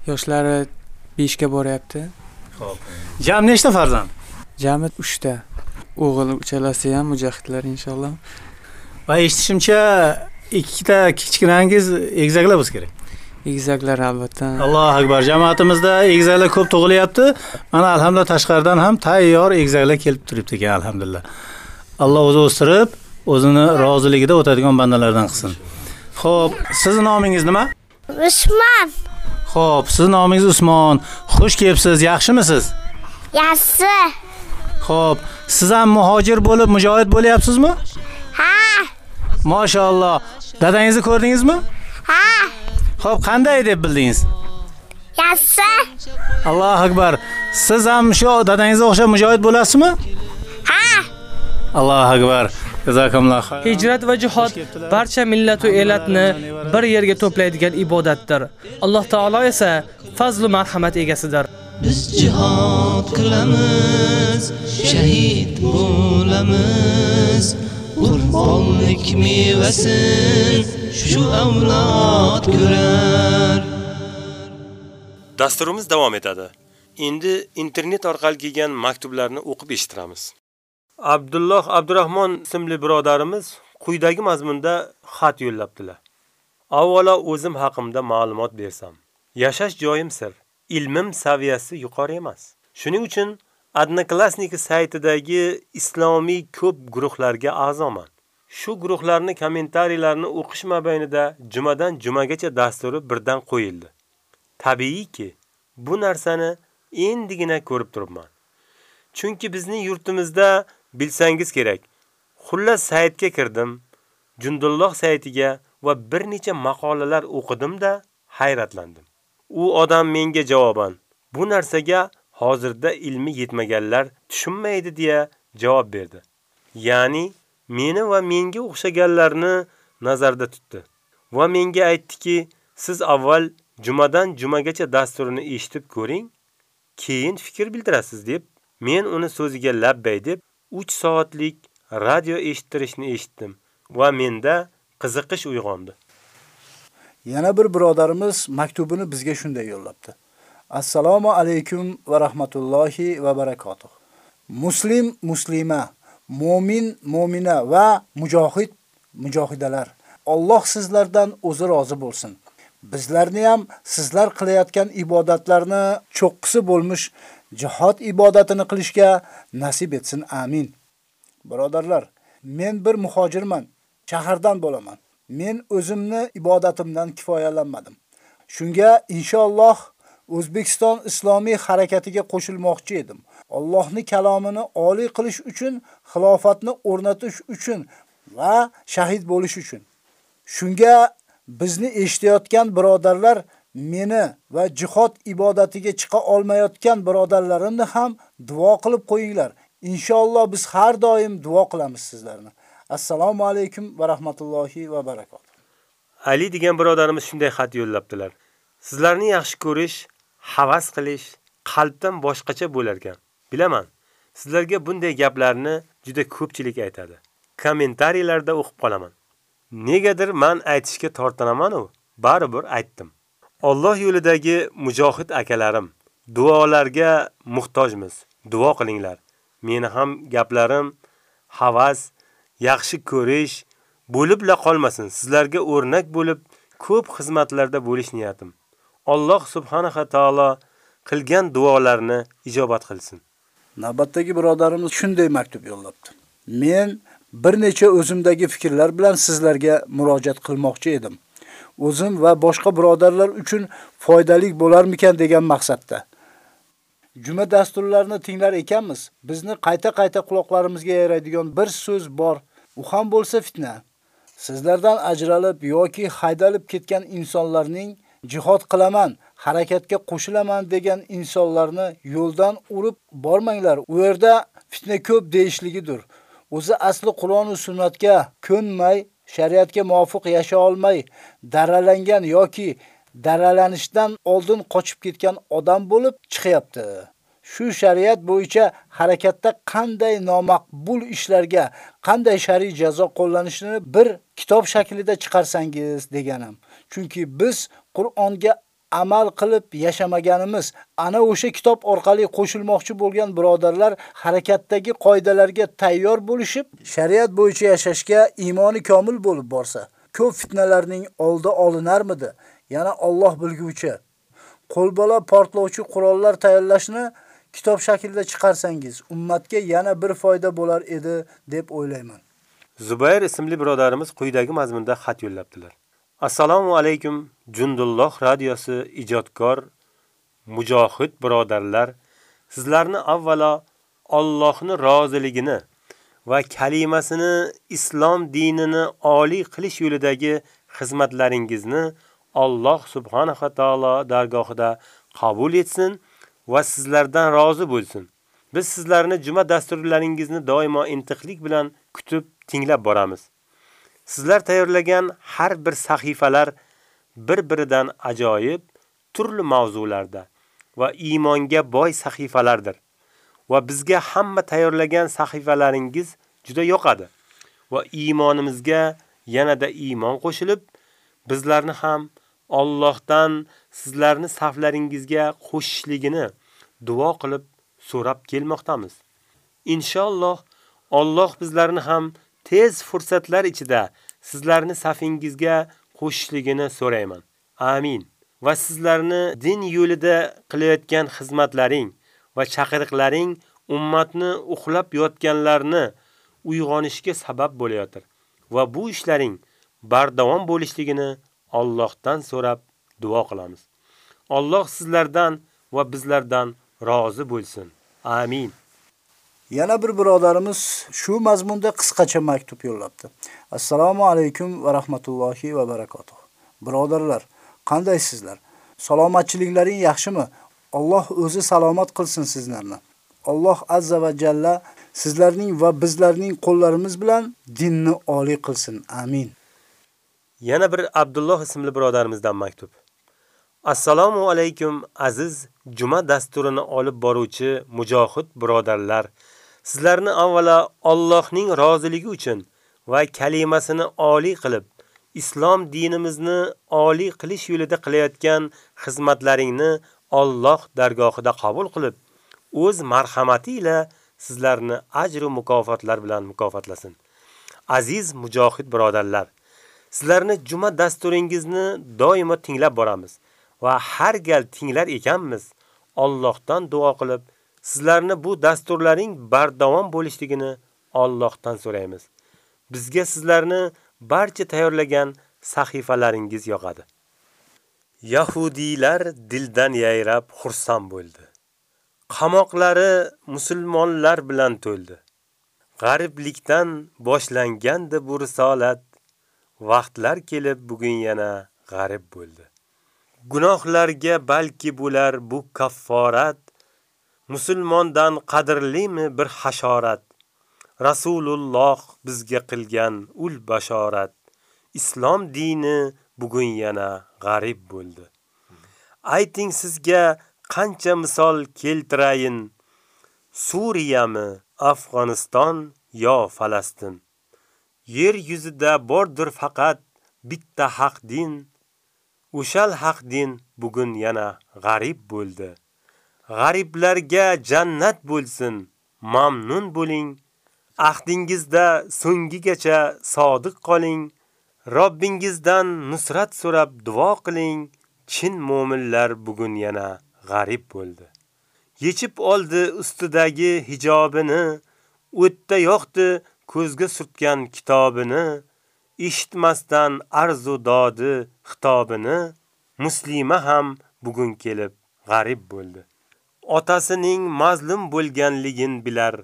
Yoshlari 5 ga boryapti Jam nechta farzand? jami 3 ta o'g'il uchalasi ham mujohidlar inshaalloh Va eshitishimcha ikkita kichkinangiz egizaklar bo'lsa kerak. egizaklar albatta Allohu akbar. Jamoatimizda egizaklar ko'p tug'ilyapti. Mana alhamdulillah tashqaridan ham tayyor egizaklar kelib turibdi ekan alhamdulillah. Alloh o'zi o'stirib, o'zini roziligida o'tadigan bandalardan qilsin. Xo'p, sizning nomingiz nima? Usmon. Xo'p, sizning nomingiz Usmon. Xush kelibsiz, yaxshimisiz? Yaxshi. Xo'p, siz ham muhojir bo'lib mujohid bo'lyapsizmi? Ha. Mashalloh. Dadangizni ko'rdingizmi? Ha. Xo'p, qanday deb bildingiz? Yaxshi. Allohu akbar. Siz ham shu dadangizga o'xshab mujohid bo'lasizmi? Ha. Allohu akbar. Hijrat va jihod barcha millat va elatni bir yerga to'playdigan ibodatdir. Alloh taolo esa fazl va marhamat egasidir. biz jihad qilamiz shahid bo'lamiz qurbonlik mevasin shu avlod ko'rar Dasturimiz davom etadi. Endi internet orqali kelgan maktublarni o'qib eshittiramiz. Abdulloh Abdurahmon ismli birodarimiz quyidagi mazmunda xat yo'llabdilar. Avvalo o'zim haqimda ma'lumot bersam. Yashash joyim sir. Ilmim saviyasi yuqori emas. Shuning uchun Adnoklassniki saytidagi islomiy ko'p guruhlarga a'zoman. Shu guruhlarni kommentariylarini o'qish mabaynida jumadan jumagacha dasturi birdan qo'yildi. Tabiiyki, bu narsani endigina ko'rib turibman. Chunki bizning yurtimizda bilsangiz kerak. Xullas saytga kirdim, Jundulloh saytiga va bir necha maqolalar o'qidim-da hayratlandim. U odam menga javoban bu narsaga hozirda ilmi yetmaganlar tushunmaydi deya javob berdi. Ya'ni meni va menga o'xshaganlarni nazarda tutdi va menga aytdiki, siz avval jumadan jumagacha dasturini eshitib ko'ring, keyin fikr bildirasiz deb men uni so'ziga labbay deb 3 soatlik radio eshittirishni eshitdim va menda qiziqish uyg'ondi. Yana bir birodarimiz maktubini bizga shunday yo'llabdi. Assalomu alaykum va rahmatullohi va barakotuh. Muslim, muslima, mu'min, mu'mina va mujohid, mujohidalar. Alloh sizlardan o'zi rozi bo'lsin. Bizlarni ham sizlar qilayotgan ibodatlarni cho'qqisi bo'lmuş jihad ibodatini qilishga nasib etsin. Amin. Birodarlar, men bir muhojirman, shahardan bo'laman. Men o'zimni ibodatimdan kifoyalanmadim. Shunga inshaalloh O'zbekiston islomiy harakatiga qo'shilmoqchi edim. Allohning kalomini oliy qilish uchun, xilofatni o'rnatish uchun va shahid bo'lish uchun. Shunga bizni eshitayotgan birodarlar meni va jihod ibodatiga chiqa olmayotgan birodarlarimni ham duo qilib qo'yinglar. Inshaalloh biz har doim duo qilamiz sizlarni. Assalomu alaykum va rahmatullohi va barakotuh. Ali degan birodarimiz shunday xat yo'llabdilar. Sizlarni yaxshi ko'rish, havas qilish qalbdan boshqacha bo'lar ekan. Bilaman. Sizlarga bunday gaplarni juda ko'pchilik aytadi. Kommentariyalarda o'qib qolaman. Negadir men aytishga tortinaman u, baribir aytdim. Alloh yo'lidagi mujohid akalarim, duolarga muhtojmiz. Duo qilinglar. Meni ham gaplarim havas, yaxshi ko'rish bo'libla qolmasin. Sizlarga o'rnak bo'lib, ko'p xizmatlarda bo'lish niyatim. Alloh subhanahu taolo qilgan duolarni ijobat qilsin. Navbatdagi birodarimiz shunday maktub yo'llabdi. Men bir necha o'zimdagi fikrlar bilan sizlarga murojaat qilmoqchi edim. O'zim va boshqa birodarlar uchun foydali bo'larmikan degan maqsadda. Juma dasturlarini tinglar ekanmiz. Bizni qayta-qayta quloqlarimizga yaraydigan bir so'z bor. U ham bo'lsa fitna. Sizlardan ajralib yoki haydalib ketgan insonlarning jihod qilaman, harakatga qo'shilaman degan insonlarni yo'ldan urib bormanglar. U yerda fitna ko'p deyishligidir. O'zi asli Qur'on va sunnatga ko'nmay, shariatga muvofiq yasha olmay, daralangan yoki daralanishdan oldin qochib ketgan odam bo'lib chiqyapti. Shu shariat bo'yicha harakatda qanday nomaqbul ishlarga qanday shariy jazo qo'llanishini bir kitob shaklida chiqarsangiz deganim. Chunki biz Qur'onga amal qilib yashamaganimiz, ana o'sha kitob orqali qo'shilmoqchi bo'lgan birodarlar harakatdagi qoidalarga tayyor bo'lishib, shariat bo'yicha yashashga iymoni komil bo'lib borsa, ko'p fitnalarning oldi olinarmidi? Yana Alloh bilguvchi. Qo'lbola portlovchi qurollar tayyorlashni kitob shaklida chiqarsangiz, ummatga yana bir foyda bo'lar edi deb o'ylayman. Zubayr ismli birodarimiz quyidagi mazmunda xat yo'llabdilar. Assalomu alaykum Jundulloh radiosi ijodkor mujohid birodarlar. Sizlarni avvalo Allohning roziligini va kalimasini islom dinini oliy qilish yo'lidagi xizmatlaringizni Alloh subhanahu va taolo dargohida qabul etsin va sizlardan rozi bo'lsin. Biz sizlarni juma dasturlaringizni doimo intiqlik bilan kutib tinglab boramiz. Sizlar tayyorlagan har bir sahifalar bir-biridan ajoyib turli mavzularda va iymonga boy sahifalardir. Va bizga hamma tayyorlagan sahifalaringiz juda yoqadi. Va iymonimizga yanada iymon qo'shilib, bizlarni ham Allohdan sizlarni saflaringizga qo'shishligini duo qilib so'rab kelmoqdamiz. Inshaalloh Alloh bizlarni ham tez fursatlar ichida sizlarni safingizga qo'shishligini so'rayman. Amin. Va sizlarni din yo'lida qilayotgan xizmatlaring va chaqiriqlaring ummatni uxlab yotganlarni uyg'onishga sabab bo'layotir. Va bu ishlaring bardavom bo'lishligini Allohdan so'rab duo qilamiz. Alloh sizlardan va bizlardan rozi bo'lsin. Amin. Yana bir birodarimiz shu mazmunda qisqacha maktub yo'llabdi. Assalomu alaykum va rahmatullohi va barakotuh. Birodarlar, qandaysizlar? Salomatchiliklaring yaxshimi? Alloh o'zi salomat qilsin sizlarni. Alloh azza va jalla sizlarning va bizlarning qo'llarimiz bilan dinni oliy qilsin. Amin. Yana bir Abdulloh ismli birodarimizdan maktub. Assalomu alaykum aziz juma dasturini olib boruvchi mujohid birodarlar. Sizlarni avvalo Allohning roziligi uchun va kalimasini oliy qilib, islom dinimizni oliy qilish yo'lida qilayotgan xizmatlaringni Alloh dargohida qabul qilib, o'z marhamati ila sizlarni ajr va mukofotlar bilan mukofotlasin. Aziz mujohid birodarlar, sizlarni juma dasturingizni doimo tinglab boramiz va har gal tinglar ekanmiz. Allohdan duo qilib, sizlarni bu dasturlaring bardavom bo'lishligini Allohdan so'raymiz. Bizga sizlarni barcha tayyorlagan sahifalaringiz yoqadi. Yahudiylar dildan yayrab xursand bo'ldi. Qamoqlari musulmonlar bilan to'ldi. G'ariblikdan boshlangandi bu risolat. Vaqtlar kelib bugun yana g'arib bo'ldi. Gunohlarga balki bular bu kafforat. Musulmondan qadrlimi bir hashorat. Rasululloh bizga qilgan ul bashorat. Islom dini bugun yana g'arib bo'ldi. Ayting sizga qancha misol keltirayin? Suriyami, Afg'oniston yo Falastin? Yer yuzida bordir faqat bitta haq din. O'shal haq din bugun yana g'arib bo'ldi. G'ariblarga jannat bo'lsin, mamnun bo'ling. Ahdingizda so'ngigacha sodiq qoling. Robbingizdan nusrat so'rab duo qiling. Chin mu'minlar bugun yana g'arib bo'ldi. Yechib oldi ustidagi hijobini, o'tda yo'qdi ko'zga surtgan kitobini, eshitmasdan arzu dodi xitobini, muslima ham bugun kelib g'arib bo'ldi. Otasining mazlum bo'lganligin bilar,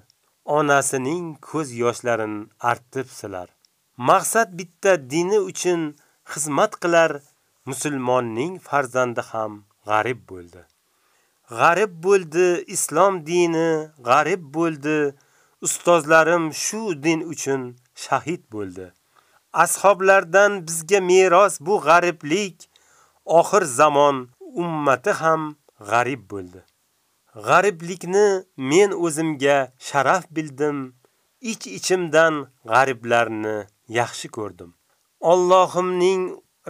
onasining ko'z yoshlarin artib silar. Maqsad bitta dini uchun xizmat qilar, musulmonning farzandi ham g'arib bo'ldi. G'arib bo'ldi islom dini, g'arib bo'ldi ustozlarim shu din uchun shahid bo'ldi. Ashoblardan bizga meros bu g'ariblik, oxir zamon ummati ham g'arib bo'ldi. G'ariblikni men o'zimga sharaf bildim, ich-ichimdan g'ariblarni yaxshi ko'rdim. Allohimning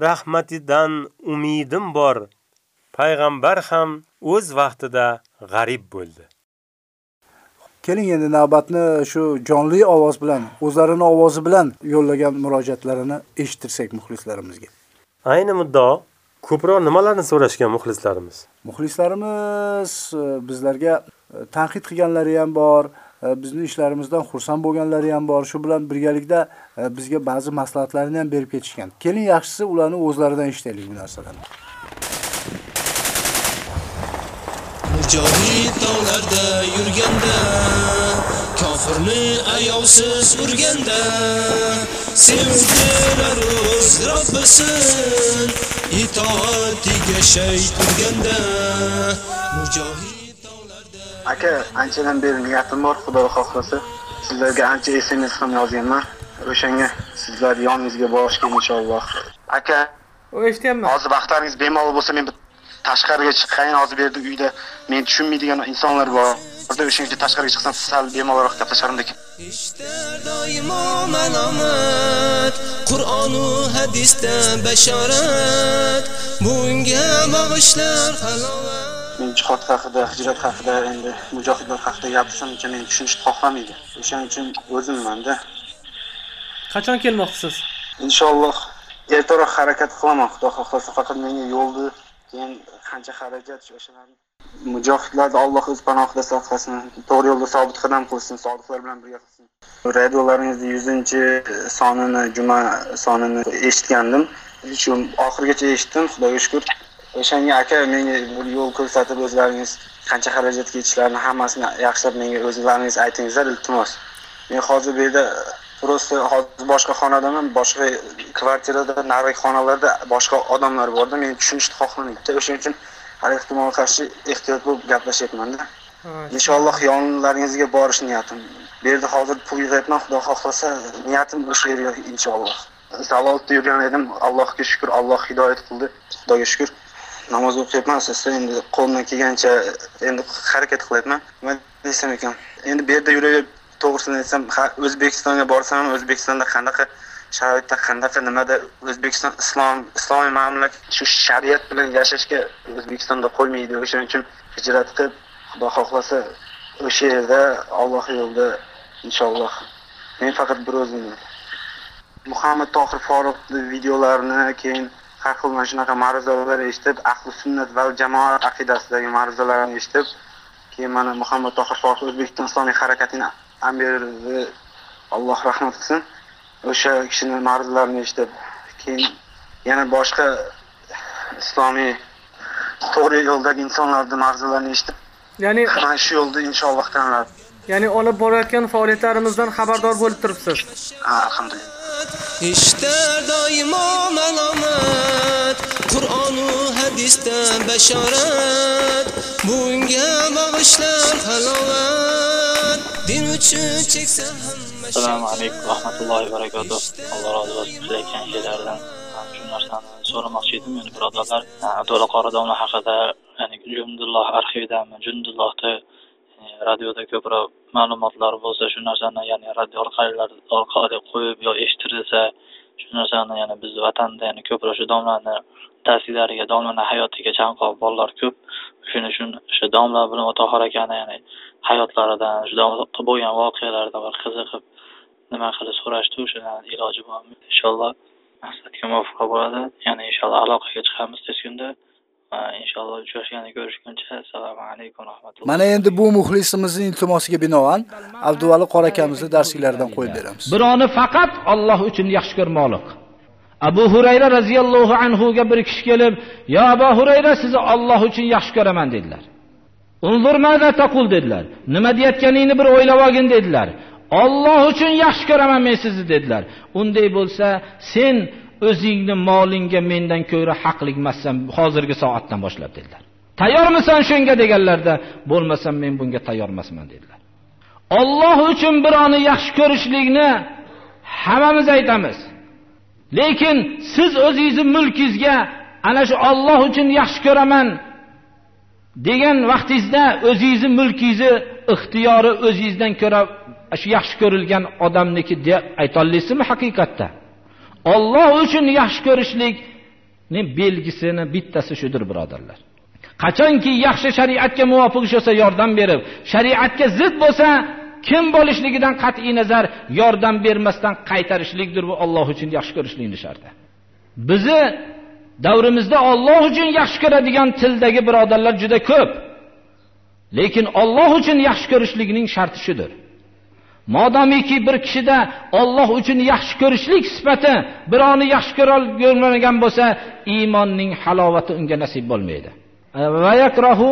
rahmatidan umidim bor. Payg'ambar ham o'z vaqtida g'arib bo'ldi. Keling endi navbatni shu jonli ovoz bilan, o'zlarini ovozi bilan yo'llagan murojaatlarini eshittirsak muxlislarimizga. Ayni muddao ko'proq nimalarni so'rashgan muxlislarimiz? Muxlislarimiz e, bizlarga e, tanqid qilganlari ham bor, e, bizni ishlarimizdan xursand bo'lganlari ham bor. Shu bilan birgalikda bizga ba'zi maslahatlarni ham berib ketishgan. Keling yaxshisi ularni o'zlaridan eshitaylik bu narsalarni. Mujohid tog'larda yurganda kofirni ayovsiz urganda sevdilar o'z Robbisin itoatiga shay turganda mujohid aka anchadan beri niyatim bor xudo xohlasa. Sizlarga ancha sms ham yozganman. O'shanga sizlar yoningizga borishga inshaalloh. Aka eshityapman hozir vaqtlaringiz bemalol bo'lsa men tashqariga chiqayin hozir bu yerda uyda meni tushunmaydigan insonlar bor. Orada o'shaning uchun tashqariga chiqsam sal bemalolroq gaplashardim ekan doimo malomat qur'onu hadisda bashorat. Bunga bag'ishlar halovat. Men jihod haqida hijrat haqida endi mujohidlar haqida gapirsam uncha meni tushunishni xohlamaydi. O'shaning uchun o'zimmanda Qachon kelmoqchisiz? inshaalloh ertaroq harakat qilaman. Xudo xohlasa faqat menga yo'lni keyin qancha xarajat o'shalarni mujohidlarni alloh o'z panohida saqlasin to'g'ri yo'lda sobit qadam qilsin sodiqlar bilan birga qilsin. Radiolaringizni yuzinchi sonini juma sonini eshitgandim. Shu oxirigacha eshitdim xudoga shukur o'shanga aka menga bir yo'l ko'rsatib o'zlaringiz qancha xarajat ketishlarini hammasini yaxshilab menga o'zlaringiz aytingizlar iltimos. Men hozir bu yerda просто hozir boshqa xonadaman boshqa kvartirada narigi xonalarda boshqa odamlar borda meni tushunishni xohlamaydi o'shaning uchun har ehtimolga qarshi ehtiyot bo'lib gaplashyapmanda inshaalloh yonlaringizga borish niyatim. Bu yerda hozir pul yig'yapman xudo xohlasa niyatim o'sha yerga inshaalloh. Zalolda yurgan edim allohga shukur alloh hidoyat qildi xudoga shukur namoz o'qiyapman asosda endi qo'limdan kelgancha endi harakat qilyapman. Nima desam ekan endi bu yerda yuraverib to'g'risini aytsam o'zbekistonga borsam ham o'zbekistonda qanaqa sharoitda qanaqa nimada o'zbekiston islom islomiy mamlakat shu shariat bilan yashashga o'zbekistonda qo'ymaydi o'shaning uchun hijrat qilib xudo xohlasa o'sha yerda alloh yo'lida inshaalloh. Men faqat bir o'zim muhammad tohir foruqni videolarini keyin har xil mana shunaqa ma'ruzalar eshitib ahli sunnat va jamoat aqidasidagi ma'ruzalarni eshitib keyin mana muhammad tohir foruq o'zbekiston islomiy harakatini amiri alloh rahmat qilsin. O'sha kishini ma'ruzalarini eshitib keyin yana boshqa islomiy to'g'ri yo'ldagi insonlarni ma'ruzalarini eshitib Ya'ni mana shu yo'lda inshaalloh tanlab ya'ni olib borayotgan faoliyatlarimizdan xabardor bo'lib turibsiz. ha alhamdulillah ishda doimo malomat qur'onu hadisda bashorat bunga bag'ishlar halovat din uchun cheksa hamma assalomu alaykum rahmatullohi va barakatuh alloh rozi bo'lsin siz aytgan she'rlardan shu narsani so'ramoqchi edim yani birodarlar to'laqori e, domla haqida ya'ni jundulloh arxividan jundullohni radioda ko'proq ma'lumotlar bo'lsa shu narsani ya'ni radio orqali orqali qo'yib yo eshittirilsa shu narsani ya'ni biz vatanda ya'ni ko'proq shu domlani darslariga domlani hayotiga chanqoq bolalar ko'p. Shuning uchun o'sha domla bilan o'tohir akani ya'ni hayotlaridan shu domla bo'lgan voqealardan bir qiziqib nima qilib so'rashdi o'shani iloji bor inshaalloh maqsadga muvaffaq bo'ladi. Ya'ni inshaalloh aloqaga chiqamiz tez kunda. Inshaalloh uchrashganda ko'rishguncha. Assalomu alaykum rahmatulloh. Mana endi bu muxlisimizning iltimosiga binoan Abduvali qora akamizni darslaridan qo'yib beramiz. birovni faqat Alloh uchun yaxshi ko'rmoqlik abu hurayra roziyallohu anhuga bir kishi kelib yo abu hurayra sizni Alloh uchun yaxshi ko'raman dedilar. Taqul dedilar. Nima deyotganingni bir o'ylab olgin dedilar. Alloh uchun yaxshi ko'raman men sizni dedilar. Unday bo'lsa sen o'zingni molingga mendan ko'ra haqligmassan hozirgi soatdan boshlab dedilar tayyormisan shunga deganlarda bo'lmasam men bunga tayyor emasman dedilar Alloh uchun birovni yaxshi ko'rishlikni hammamiz aytamiz. Lekin siz o'zingizni mulkingizga ana shu Alloh uchun yaxshi ko'raman degan vaqtingizda o'zingizni mulkingizni ixtiyori o'zingizdan ko'ra shu yaxshi ko'rilgan odamniki deb aytolmaysizmi haqiqatda? Alloh uchun yaxshi ko'rishlikning belgisini bittasi shudir, birodarlar. Qachonki yaxshi shariatga muvofiq bo'lsa yordam berib, shariatga zid bo'lsa kim bo'lishligidan qat'iy nazar yordam bermasdan qaytarishlikdir bu Alloh uchun yaxshi ko'rishlikning sharti. Bizi davrimizda Alloh uchun yaxshi ko'radigan tildagi birodarlar juda ko'p. Lekin Alloh uchun yaxshi ko'rishlikning sharti shudir. Modomiki bir kishida Alloh uchun yaxshi ko'rishlik sifati birovni yaxshi ko'rolmagan bo'lsa, iymonning halovati unga nasib bo'lmaydi. Va yakrahu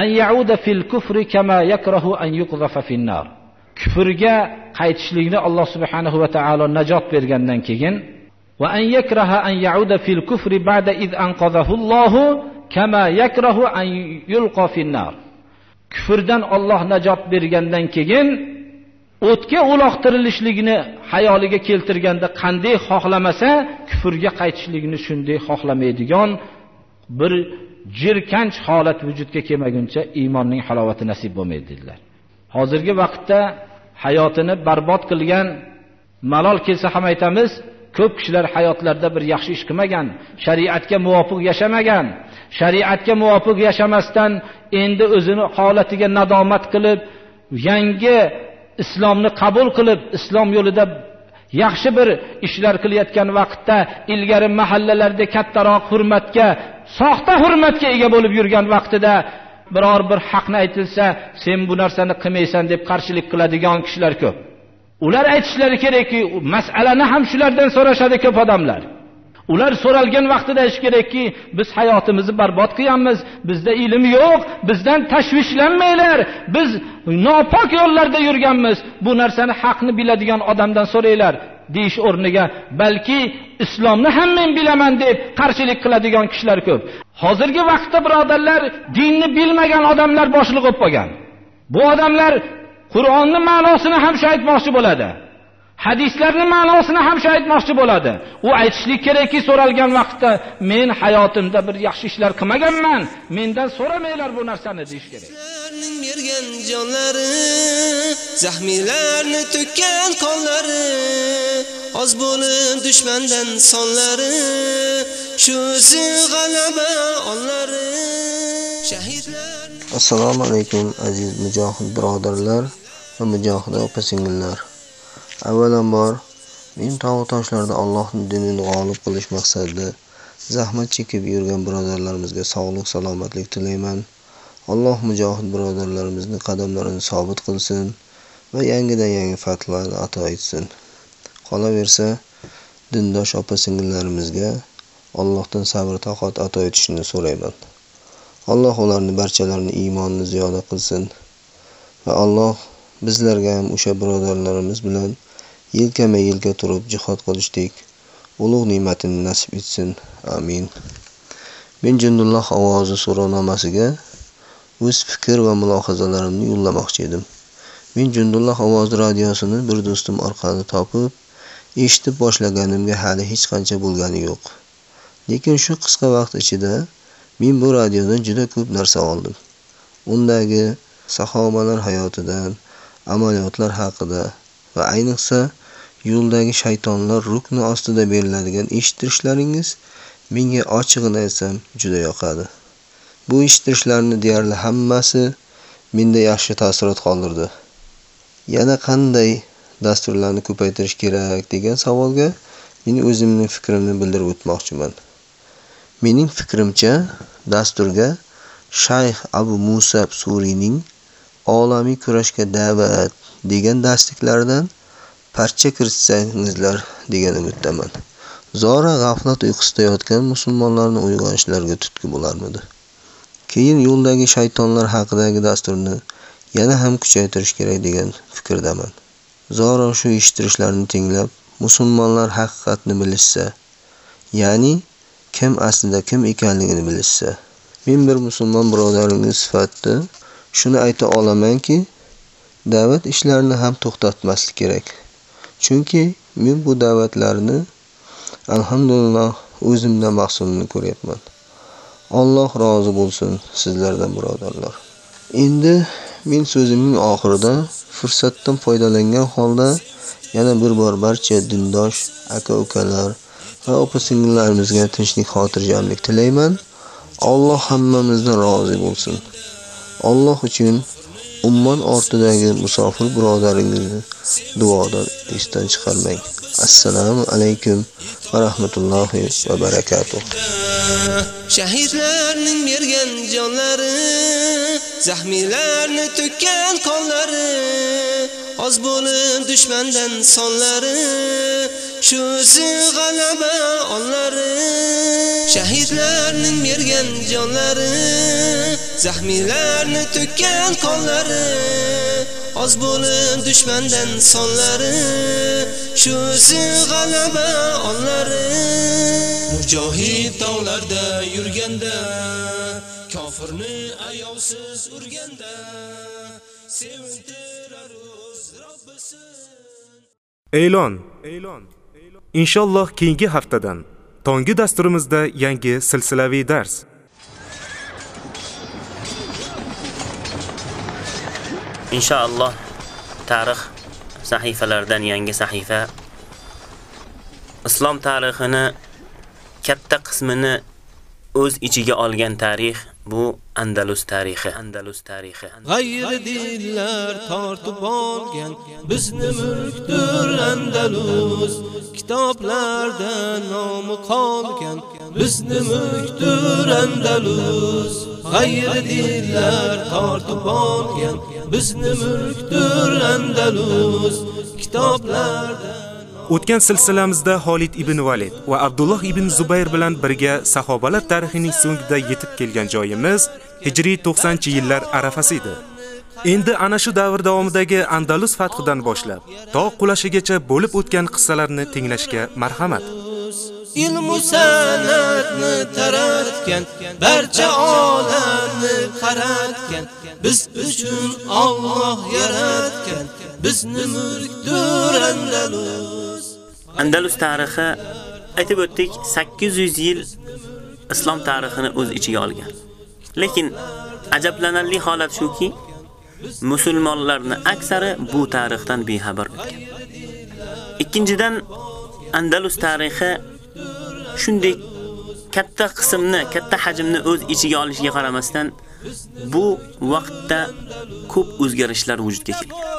an yauda fil kufri kama yakrahu an yuqzafa fin nar. Kufrga qaytishlikni Alloh subhanahu va taolo najot bergandan keyin va an yakraha an yauda fil kufri ba'da id anqadahu Alloh kama yakrahu an yulqa fin nar. Kufrdan Alloh najot bergandan keyin o'tga uloqtirilishligini hayoliga keltirganda qanday xohlamasa kufrga qaytishligini shunday xohlamaydigan bir jirkanch holat vujudga kelmaguncha iymonning halovati nasib bo'lmaydi dedilar. Hozirgi vaqtda hayotini barbod qilgan malol kelsa ham aytamiz ko'p kishilar hayotlarida bir yaxshi ish qilmagan shariatga muvofiq yashamagan shariatga muvofiq yashamasdan endi o'zini holatiga nadomat qilib yangi islomni qabul qilib islom yo'lida yaxshi bir ishlar qilayotgan vaqtda ilgari mahallalarda kattaroq hurmatga soxta hurmatga ega bo'lib yurgan vaqtida biror bir haqni aytilsa sen bu narsani qilmaysan deb qarshilik qiladigan kishilar ko'p. Ular aytishlari kerakki masalani ham shulardan so'rashadi ko'p odamlar. Ular so'ralgan vaqtida aytish kerakki biz hayotimizni barbod qilyapmiz bizda ilm yo'q bizdan tashvishlanmanglar biz nopok yo'llarda yurganmiz bu narsani haqni biladigan odamdan so'ranglar deyish o'rniga balki islomni ham men bilaman deb qarshilik qiladigan kishilar ko'p. Hozirgi vaqtda birodarlar dinni bilmagan odamlar boshliq bo'lib qolgan. Bu odamlar qur'onni ma'nosini ham shu aytmoqchi bo'ladi. Hadislarning ma'nosini ham shu aytmoqchi bo'ladi. U aytishlik kerakki so'ralgan vaqtda men hayotimda bir yaxshi ishlar qilmaganman mendan so'ramanglar bu narsani deyish kerak. Bergan jonlari zahmiylarni to'kkan qonlari oz bo'lib dushmandan sonlari shu g'alaba onlari. Shahidlar assalomu alaykum aziz mujohid birodarlar va mujohida opa singillar avvalambor men tog'u toshlarda allohning dinini g'olib qilish maqsadida zahmat chekib yurgan birodarlarimizga sog'lik salomatlik tilayman. Alloh mujohid birodarlarimizni qadamlarini sobit qilsin va yangidan yangi fathlarni ato etsin. Qolaversa dindosh opa singillarimizga allohdan sabr toqat ato etishini so'rayman. Alloh ularni barchalarini iymonini ziyoda qilsin va alloh bizlarga ham o'sha birodarlarimiz bilan yelkama yelka turib jihod qilishdek ulug' ne'matini nasib etsin. Amin. Men jundulloh ovozi so'rovnomasiga o'z fikr va mulohazalarimni yo'llamoqchi edim. Men jundulloh ovozi radiosini bir do'stim orqali topib eshitib boshlaganimga hali hech qancha bo'lgani yo'q. Lekin shu qisqa vaqt ichida men bu radiodan juda ko'p narsa oldim. Undagi sahobalar hayotidan amaliyotlar haqida va ayniqsa yo'ldagi shaytonlar rukni ostida beriladigan eshittirishlaringiz menga ochig'ini aytsam juda yoqadi. Bu eshittirishlarni deyarli hammasi menda yaxshi taassurot qoldirdi. Yana qanday dasturlarni ko'paytirish kerak degan savolga men o'zimning fikrimni bildirib o'tmoqchiman. Mening fikrimcha dasturga shayx abu musab suriyning olamiy kurashga da'vat degan darsliklaridan parcha kiritsangizlar degan umiddaman zora g'aflat uyqusida yotgan musulmonlarni uyg'onishlariga turtki bo'larmidi? Keyin yo'ldagi shaytonlar haqidagi dasturni yana ham kuchaytirish kerak degan fikrdaman. Zora shu eshittirishlarni tinglab musulmonlar haqiqatni bilishsa ya'ni kim aslida kim ekanligini bilishsa men bir musulmon birodaringiz sifatida shuni ayta olamanki da'vat ishlarini ham to'xtatmaslik kerak. Chunki men bu da'vatlarni alhamdulillah o'zimdan mahsulini ko'ryapman. Alloh rozi bo'lsin sizlardan birodarlar. Endi men so'zimning oxirida fursatdan foydalangan holda yana bir bor barcha dindosh aka ukalar va opa singillarimizga tinchlik xotirjamlik tilayman. Alloh hammamizdan rozi bo'lsin. Alloh uchun ummon ortidagi musofir birodaringizni duodan esdan chiqarmang. Assalomu alaykum va rahmatullohi va barakatuh. Shahidlarning bergan jonlari zahmilarni to'kkan qonlari oz bo'lib dushmandan sonlari shu g'alaba onlari shahidlarning bergan jonlari zahmilarni to'kkan qonlari oz bo'lib dushmandan sonlari shu g'alaba onlari mujohid tog'larda yurganda kofirni ayovsiz urganda sevintirar o'z robbisi E'lon. Inshaalloh keyingi haftadan tongi dasturimizda yangi silsilaviy dars. inshaalloh tarix sahifalaridan yangi sahifa islom tarixini katta qismini o'z ichiga olgan tarix bu Andalus tarixi. Andalus tarixi. G'ayri dinlar tortib olgan bizni mulkdir Andalus. Kitoblarda nomi qolgan bizni mulkdir Andalus. G'ayri dinlar tortib olgan bizni mulkdir Andalus. Kitoblarda O'tgan silsilamizda Xolid ibn Valid va Abdulloh ibn Zubayr bilan birga sahobalar tarixining so'ngida yetib kelgan joyimiz Hijriy 90-yillar arafasi edi. Endi ana shu davr davomidagi Andalus fathidan boshlab to qulashigacha bo'lib o'tgan qissalarni tinglashga marhamat. ilmu sanatni taratgan barcha olamni qaratgan biz uchun Alloh yaratgan bizni mulkdur Andalus Andalus tarixi aytib o'tdik 800 yil islom tarixini o'z ichiga olgan. Lekin ajablanarli holat shuki, musulmonlarning aksari bu tarixdan bexabar o'tgan. Ikkinchidan Andalus tarixi shunday katta qismni, katta hajmni o'z ichiga olishiga qaramasdan bu vaqtda ko'p o'zgarishlar vujudga kelgan.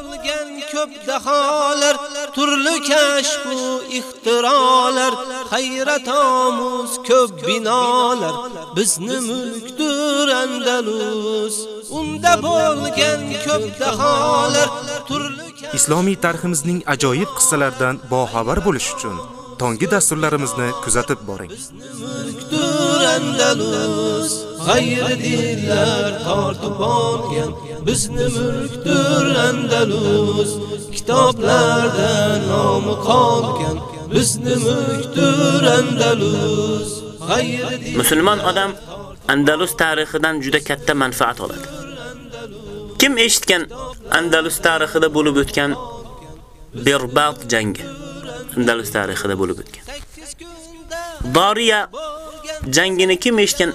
ko'p daholar turli kashf va ixtirolar hayrat omuz ko'p binolar bizni mulkdur Andalus unda bo'lgan ko'p daholar turli Islomiy tariximizning ajoyib qissalaridan boxabar bo'lish uchun tongi dasturlarimizni kuzatib boring. mulkdur Andalus g'ayri dinlar tortib olgan bizni mulkdur Andalus kitoblarda nomi qolgan bizni mulkdur Andalus Musulmon odam Andalus tarixidan juda katta manfaat oladi. Kim eshitgan Andalus tarixida bo'lib o'tgan Birbat jangi? Andalus tarixida bo'lib o'tgan. Doriya jangini kim eshitgan?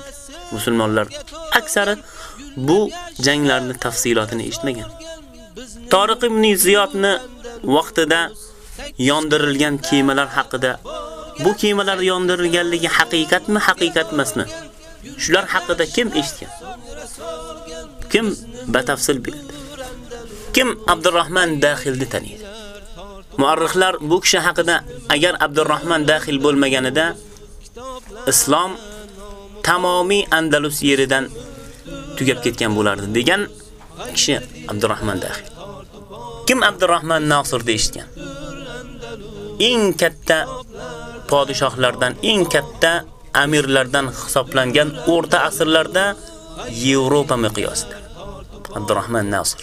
Musulmonlar aksari bu janglarning tafsilotini eshitmagan. Tariq ibn Ziyodni vaqtida yondirilgan kemalar haqida bu kemalar yondirilganligi haqiqatmi, haqiqat emasmi? Shular haqida kim eshitgan? Kim batafsil biladi? Kim Abdurrahman Daxilni taniydi? Muarrixlar bu kishi haqida agar Abdurrahman Daxil bo'lmaganida islom tamomiy Andalus yeridan tugab ketgan bo'lardi degan kishi Abdurrahman Daxil. Kim Abdurrahman Nasir deyishgan? Eng katta podshohlardan, eng katta amirlardan hisoblangan o'rta asrlarda Yevropa miqyosida. Abdurrahman Nasir.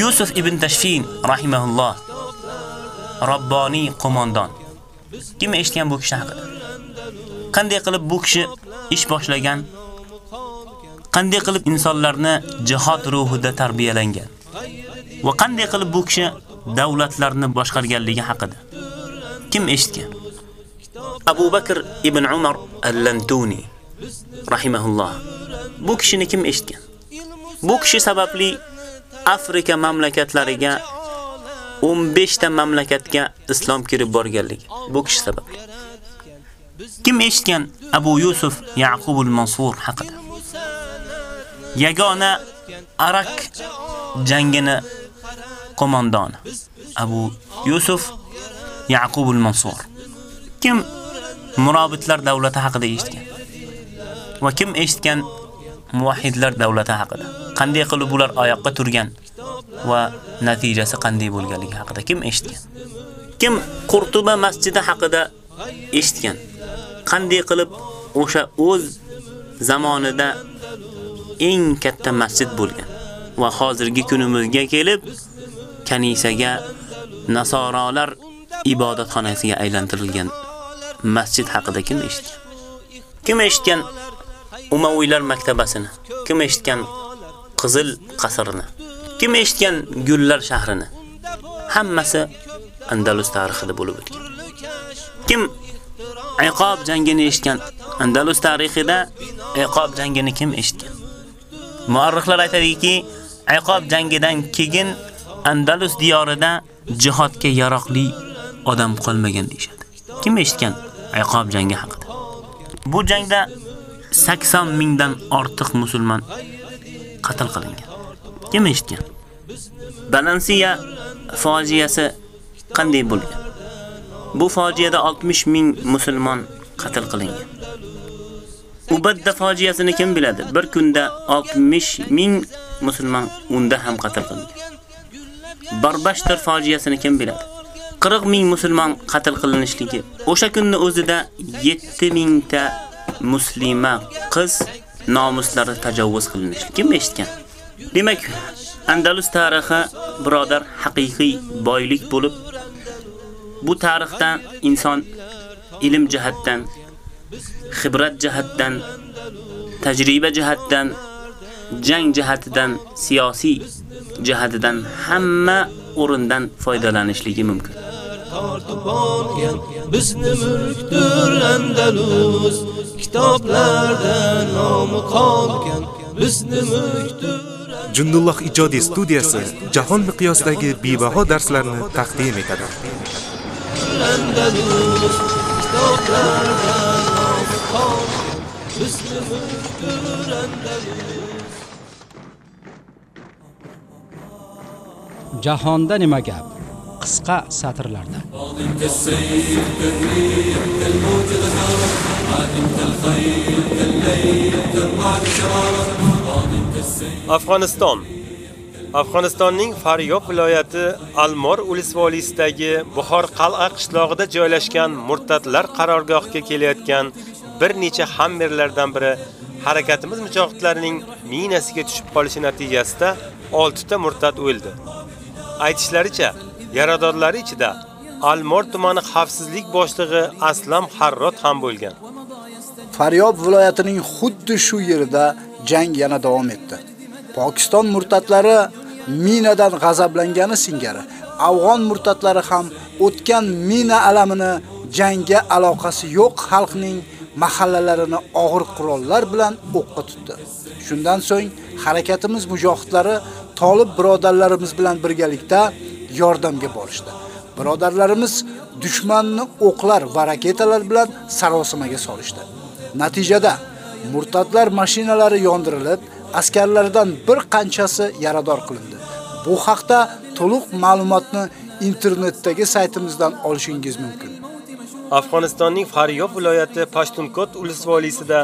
Yusuf ibn Tashfin rahimahulloh Robboniy qo'mondon. Kim eshitgan bu kishi haqida? Qanday qilib bu kishi ish boshlagan? Qanday qilib insonlarni jihad ruhida tarbiyalangan? Va qanday qilib bu kishi davlatlarni boshqarganligi haqida? Kim eshitgan? Abu Bakr ibn Umar al-Lantuni rahimahulloh. Bu kishini kim eshitgan? Bu kishi sababli Afrika mamlakatlariga 15 ta mamlakatga islom kirib borganligi. Bu kishi sababli. Kim eshitgan Abu Yusuf Yaqub al-Mansur haqida? Yagona Arak jangini qo'mondoni Abu Yusuf Yaqub al-Mansur. Kim murobitlar davlati haqida eshitgan? Va kim eshitgan muvahhidlar davlati haqida? Qanday qilib ular oyoqqa turgan va natijasi qanday bo'lganligi haqida kim eshitgan? Kim Qurtuba masjidi haqida eshitgan? Qanday qilib o'sha o'z zamonida eng katta masjid bo'lgan va hozirgi kunimizga kelib kanisaga nasoralar ibodatxonasiga aylantirilgan masjid haqida kim eshitgan? Kim eshitgan Umaviylar maktabasini? Kim eshitgan Qizil qasrni? Kim eshitgan Gullar shahrini? Hammasi Andalus tarixida bo'lib o'tgan. Kim Iqob jangini eshitgan? Andalus tarixida Iqob jangini kim eshitgan? Muarrixlar aytadiki, Iqob jangidan keyin Andalus diyorida jihodga yaroqli odam qolmagan deyshadi. Kim eshitgan Iqob jangi haqida? Bu jangda 80 mingdan ortiq musulmon qatl qilingan. Kim eshitgan? Balansiya fojiasi qanday bo'lgan? Bu fojiada 60 ming musulmon qatl qilingan. Ubadda fojiasini kim biladi? Bir kunda 60 ming musulmon unda ham qatl qilingan. Barbashtir fojiasini kim biladi? 40 ming musulmon qatl qilinishligi. O'sha kunni o'zida 7 mingta muslima qiz nomuslari tajovuz qilinishligi kim eshitgan? Demak, Andalus tarixi birodar haqiqiy boylik bo'lib, bu tarixdan inson ilm jihatdan, xibrat jihatdan, tajriba jihatdan jang jihatidan, siyosiy jihatidan hamma o'rindan foydalanishligi mumkin. tortib olgan bizni mulkdir Andalus kitoblarda nomi qolgan bizni mulkdir Jundulloh ijodiy studiyasi jahon miqyosidagi bebaho darslarni taqdim etadi. Jahonda nima gap? Qisqa satrlarda Afg'oniston Afg'onistonning Faryob viloyati Almor ulusvoliysidagi Buxor qal'a qishlog'ida joylashgan murtadlar qarorgohiga kelayotgan bir necha hammerlardan biri harakatimiz mujohidlarining minasiga tushib qolishi natijasida 6 ta murtad o'ldi. Aytishlaricha, yaradorlari ichida Almor tumani xavfsizlik boshlig'i Aslam Harrot ham bo'lgan. Faryob viloyatining xuddi shu yerida jang yana davom etdi. Pokiston murtatlari minadan g'azablangani singari, afg'on murtatlari ham o'tgan mina alamini jangga aloqasi yo'q xalqning mahallalarini og'ir qurollar bilan o'qqa tutdi. Shundan so'ng harakatimiz mujohidlari Tolib birodarlarimiz bilan birgalikda yordamga borishdi. Birodarlarimiz dushmanni o'qlar va raketalar bilan sarosimaga solishdi. Natijada murtadlar mashinalari yondirilib, askarlardan bir qanchasi yarador qilindi. Bu haqda to'liq ma'lumotni internetdagi saytimizdan olishingiz mumkin. Afg'onistonning Faryob viloyati Pashtunkot ulusvolisida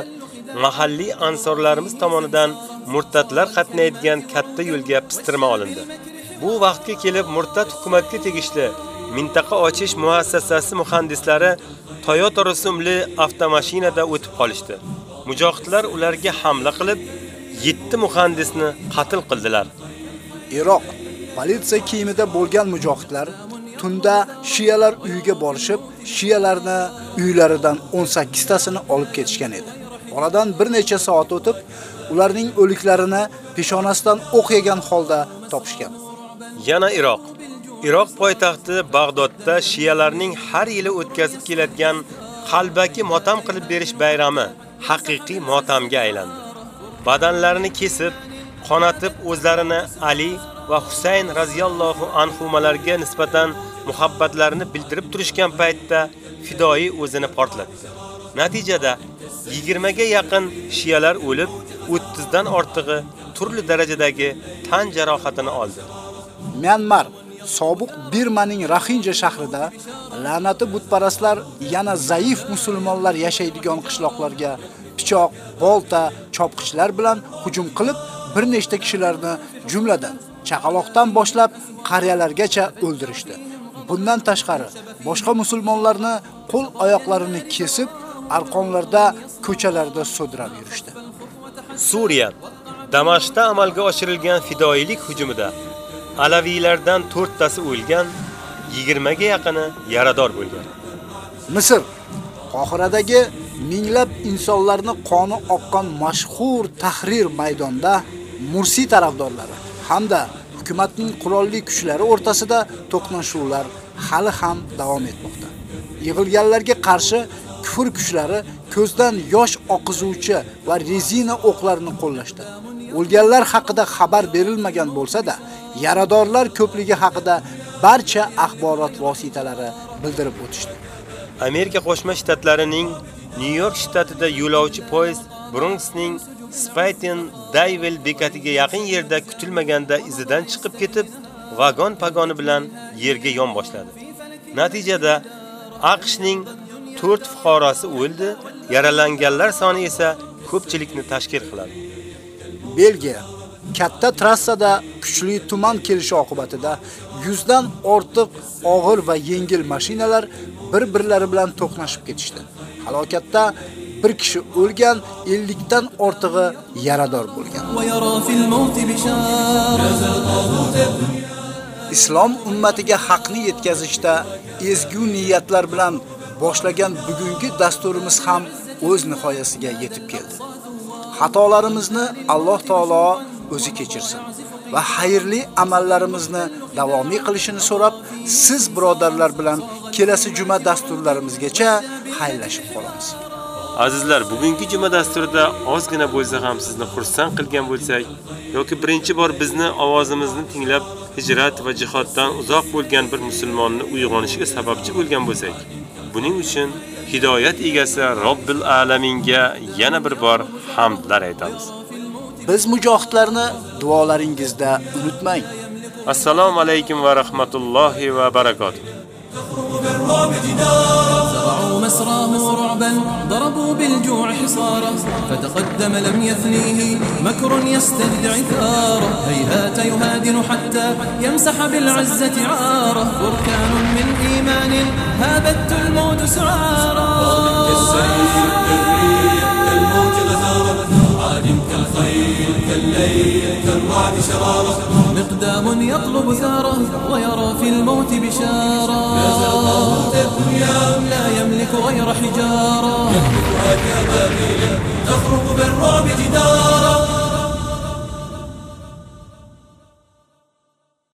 mahalliy ansorlarimiz tomonidan murtadlar qatnaydigan katta yo'lga pistirma olindi. Bu vaqtga kelib murtad hukumatga tegishli mintaqa ochish muassasasi muhandislari Toyota rusumli avtomashinada o'tib qolishdi. Mujohidlar ularga hamla qilib, 7 muhandisni qatl qildilar. Iroq politsiya kiyimida bo'lgan mujohidlar tunda shiyalar uyiga borishib, shiyalarni uylaridan 18 tasini olib ketishgan edi. Oradan bir necha soat o'tib, ularning o'liklarini peshonasidan o'q yegan holda topishgan. Yana Iroq. Iroq poytaxti Bag'dodda shiyalarning har yili o'tkazib keladigan qalbaki motam qilib berish bayrami haqiqiy motamga aylandi. Badanlarini kesib, qonatib o'zlarini Ali va Husayn radhiyallohu anhumalarga nisbatan muhabbatlarini bildirib turishgan paytda fidoi o'zini portlatdi. Natijada 20 ga yaqin shiyalar o'lib, 30 dan ortig'i turli darajadagi tan jarohatini oldi. Myanmar sobiq Birmaning Raxinja shahrida la'nati butparastlar yana zaif musulmonlar yashaydigan qishloqlarga pichoq, bolta, chopqichlar bilan hujum qilib, bir nechta kishilarni jumladan chaqaloqdan boshlab qariyalargacha o'ldirishdi. Bundan tashqari, boshqa musulmonlarni qo'l oyoqlarini kesib, arqonlarda ko'chalarda so'dirab yurishdi. Suriya Damashqda amalga oshirilgan fidoilik hujumida Alaviylardan 4 tasi o'lgan, 20 ga yaqini yarador bo'lgan. Misr Qohiradagi minglab insonlarni qoni oqqan mashhur Tahrir maydonida Mursi tarafdorlari hamda hukumatning qurolli kuchlari o'rtasida to'qnashuvlar hali ham davom etmoqda. Yig'ilganlarga qarshi kufr kuchlari ko'zdan yosh oqizuvchi va rezina o'qlarini qo'llashdi. O'lganlar haqida xabar berilmagan bo'lsa-da, yaradorlar ko'pligi haqida barcha axborot vositalari bildirib o'tishdi. Amerika Qo'shma Shtatlarining New York shtatida yo'lovchi poyezd Bronxning Spayton Dayvel bekatiga yaqin yerda kutilmaganda izidan chiqib ketib, vagon pagoni bilan yerga yon boshladi. Natijada AQShning 4 fuqarosi o'ldi, yaralanganlar soni esa ko'pchilikni tashkil qiladi. Belgiya katta trassada kuchli tuman kelishi oqibatida 100 dan ortiq og'ir va yengil mashinalar bir-birlari bilan to'qnashib ketishdi. Halokatda bir kishi o'lgan, 50 dan ortig'i yarador bo'lgan. Islom ummatiga haqni yetkazishda ezgu niyatlar bilan boshlagan bugungi dasturimiz ham o'z nihoyasiga yetib keldi. Xatolarimizni Alloh taolo o'zi kechirsin va xayrli amallarimizni davomiy qilishini so'rab, siz birodarlar bilan kelasi juma dasturlarimizgacha xayrlashib qolamiz. Azizlar, bugungi juma dasturida ozgina bo'lsa ham sizni xursand qilgan bo'lsak, yoki birinchi bor bizni ovozimizni tinglab hijrat va jihoddan uzoq bo'lgan bir musulmonni uyg'onishiga sababchi bo'lgan bo'lsak, buning uchun hidoyat egasi Robbil alaminga yana bir bor hamdlar aytamiz. Biz mujohidlarni duolaringizda unutmang. Assalomu alaykum va rahmatullohi va barakotuh. بالرعب جدارا. زرعوا مسراه رعبا ضربوا بالجوع حصارا. فتقدم لم يثنيه مكر يستدعي ثاره هيهات يهادن حتى يمسح بالعزة عاره. بركان من إيمان هابت الموت سعارا عاد كالخيل كالليل كالرعد شرارة. مقدام يطلب ثاره ويرى في الموت بشارة. لا يملك غير حجارة. يهبطها كبابيل تخرج بالرعب جدارا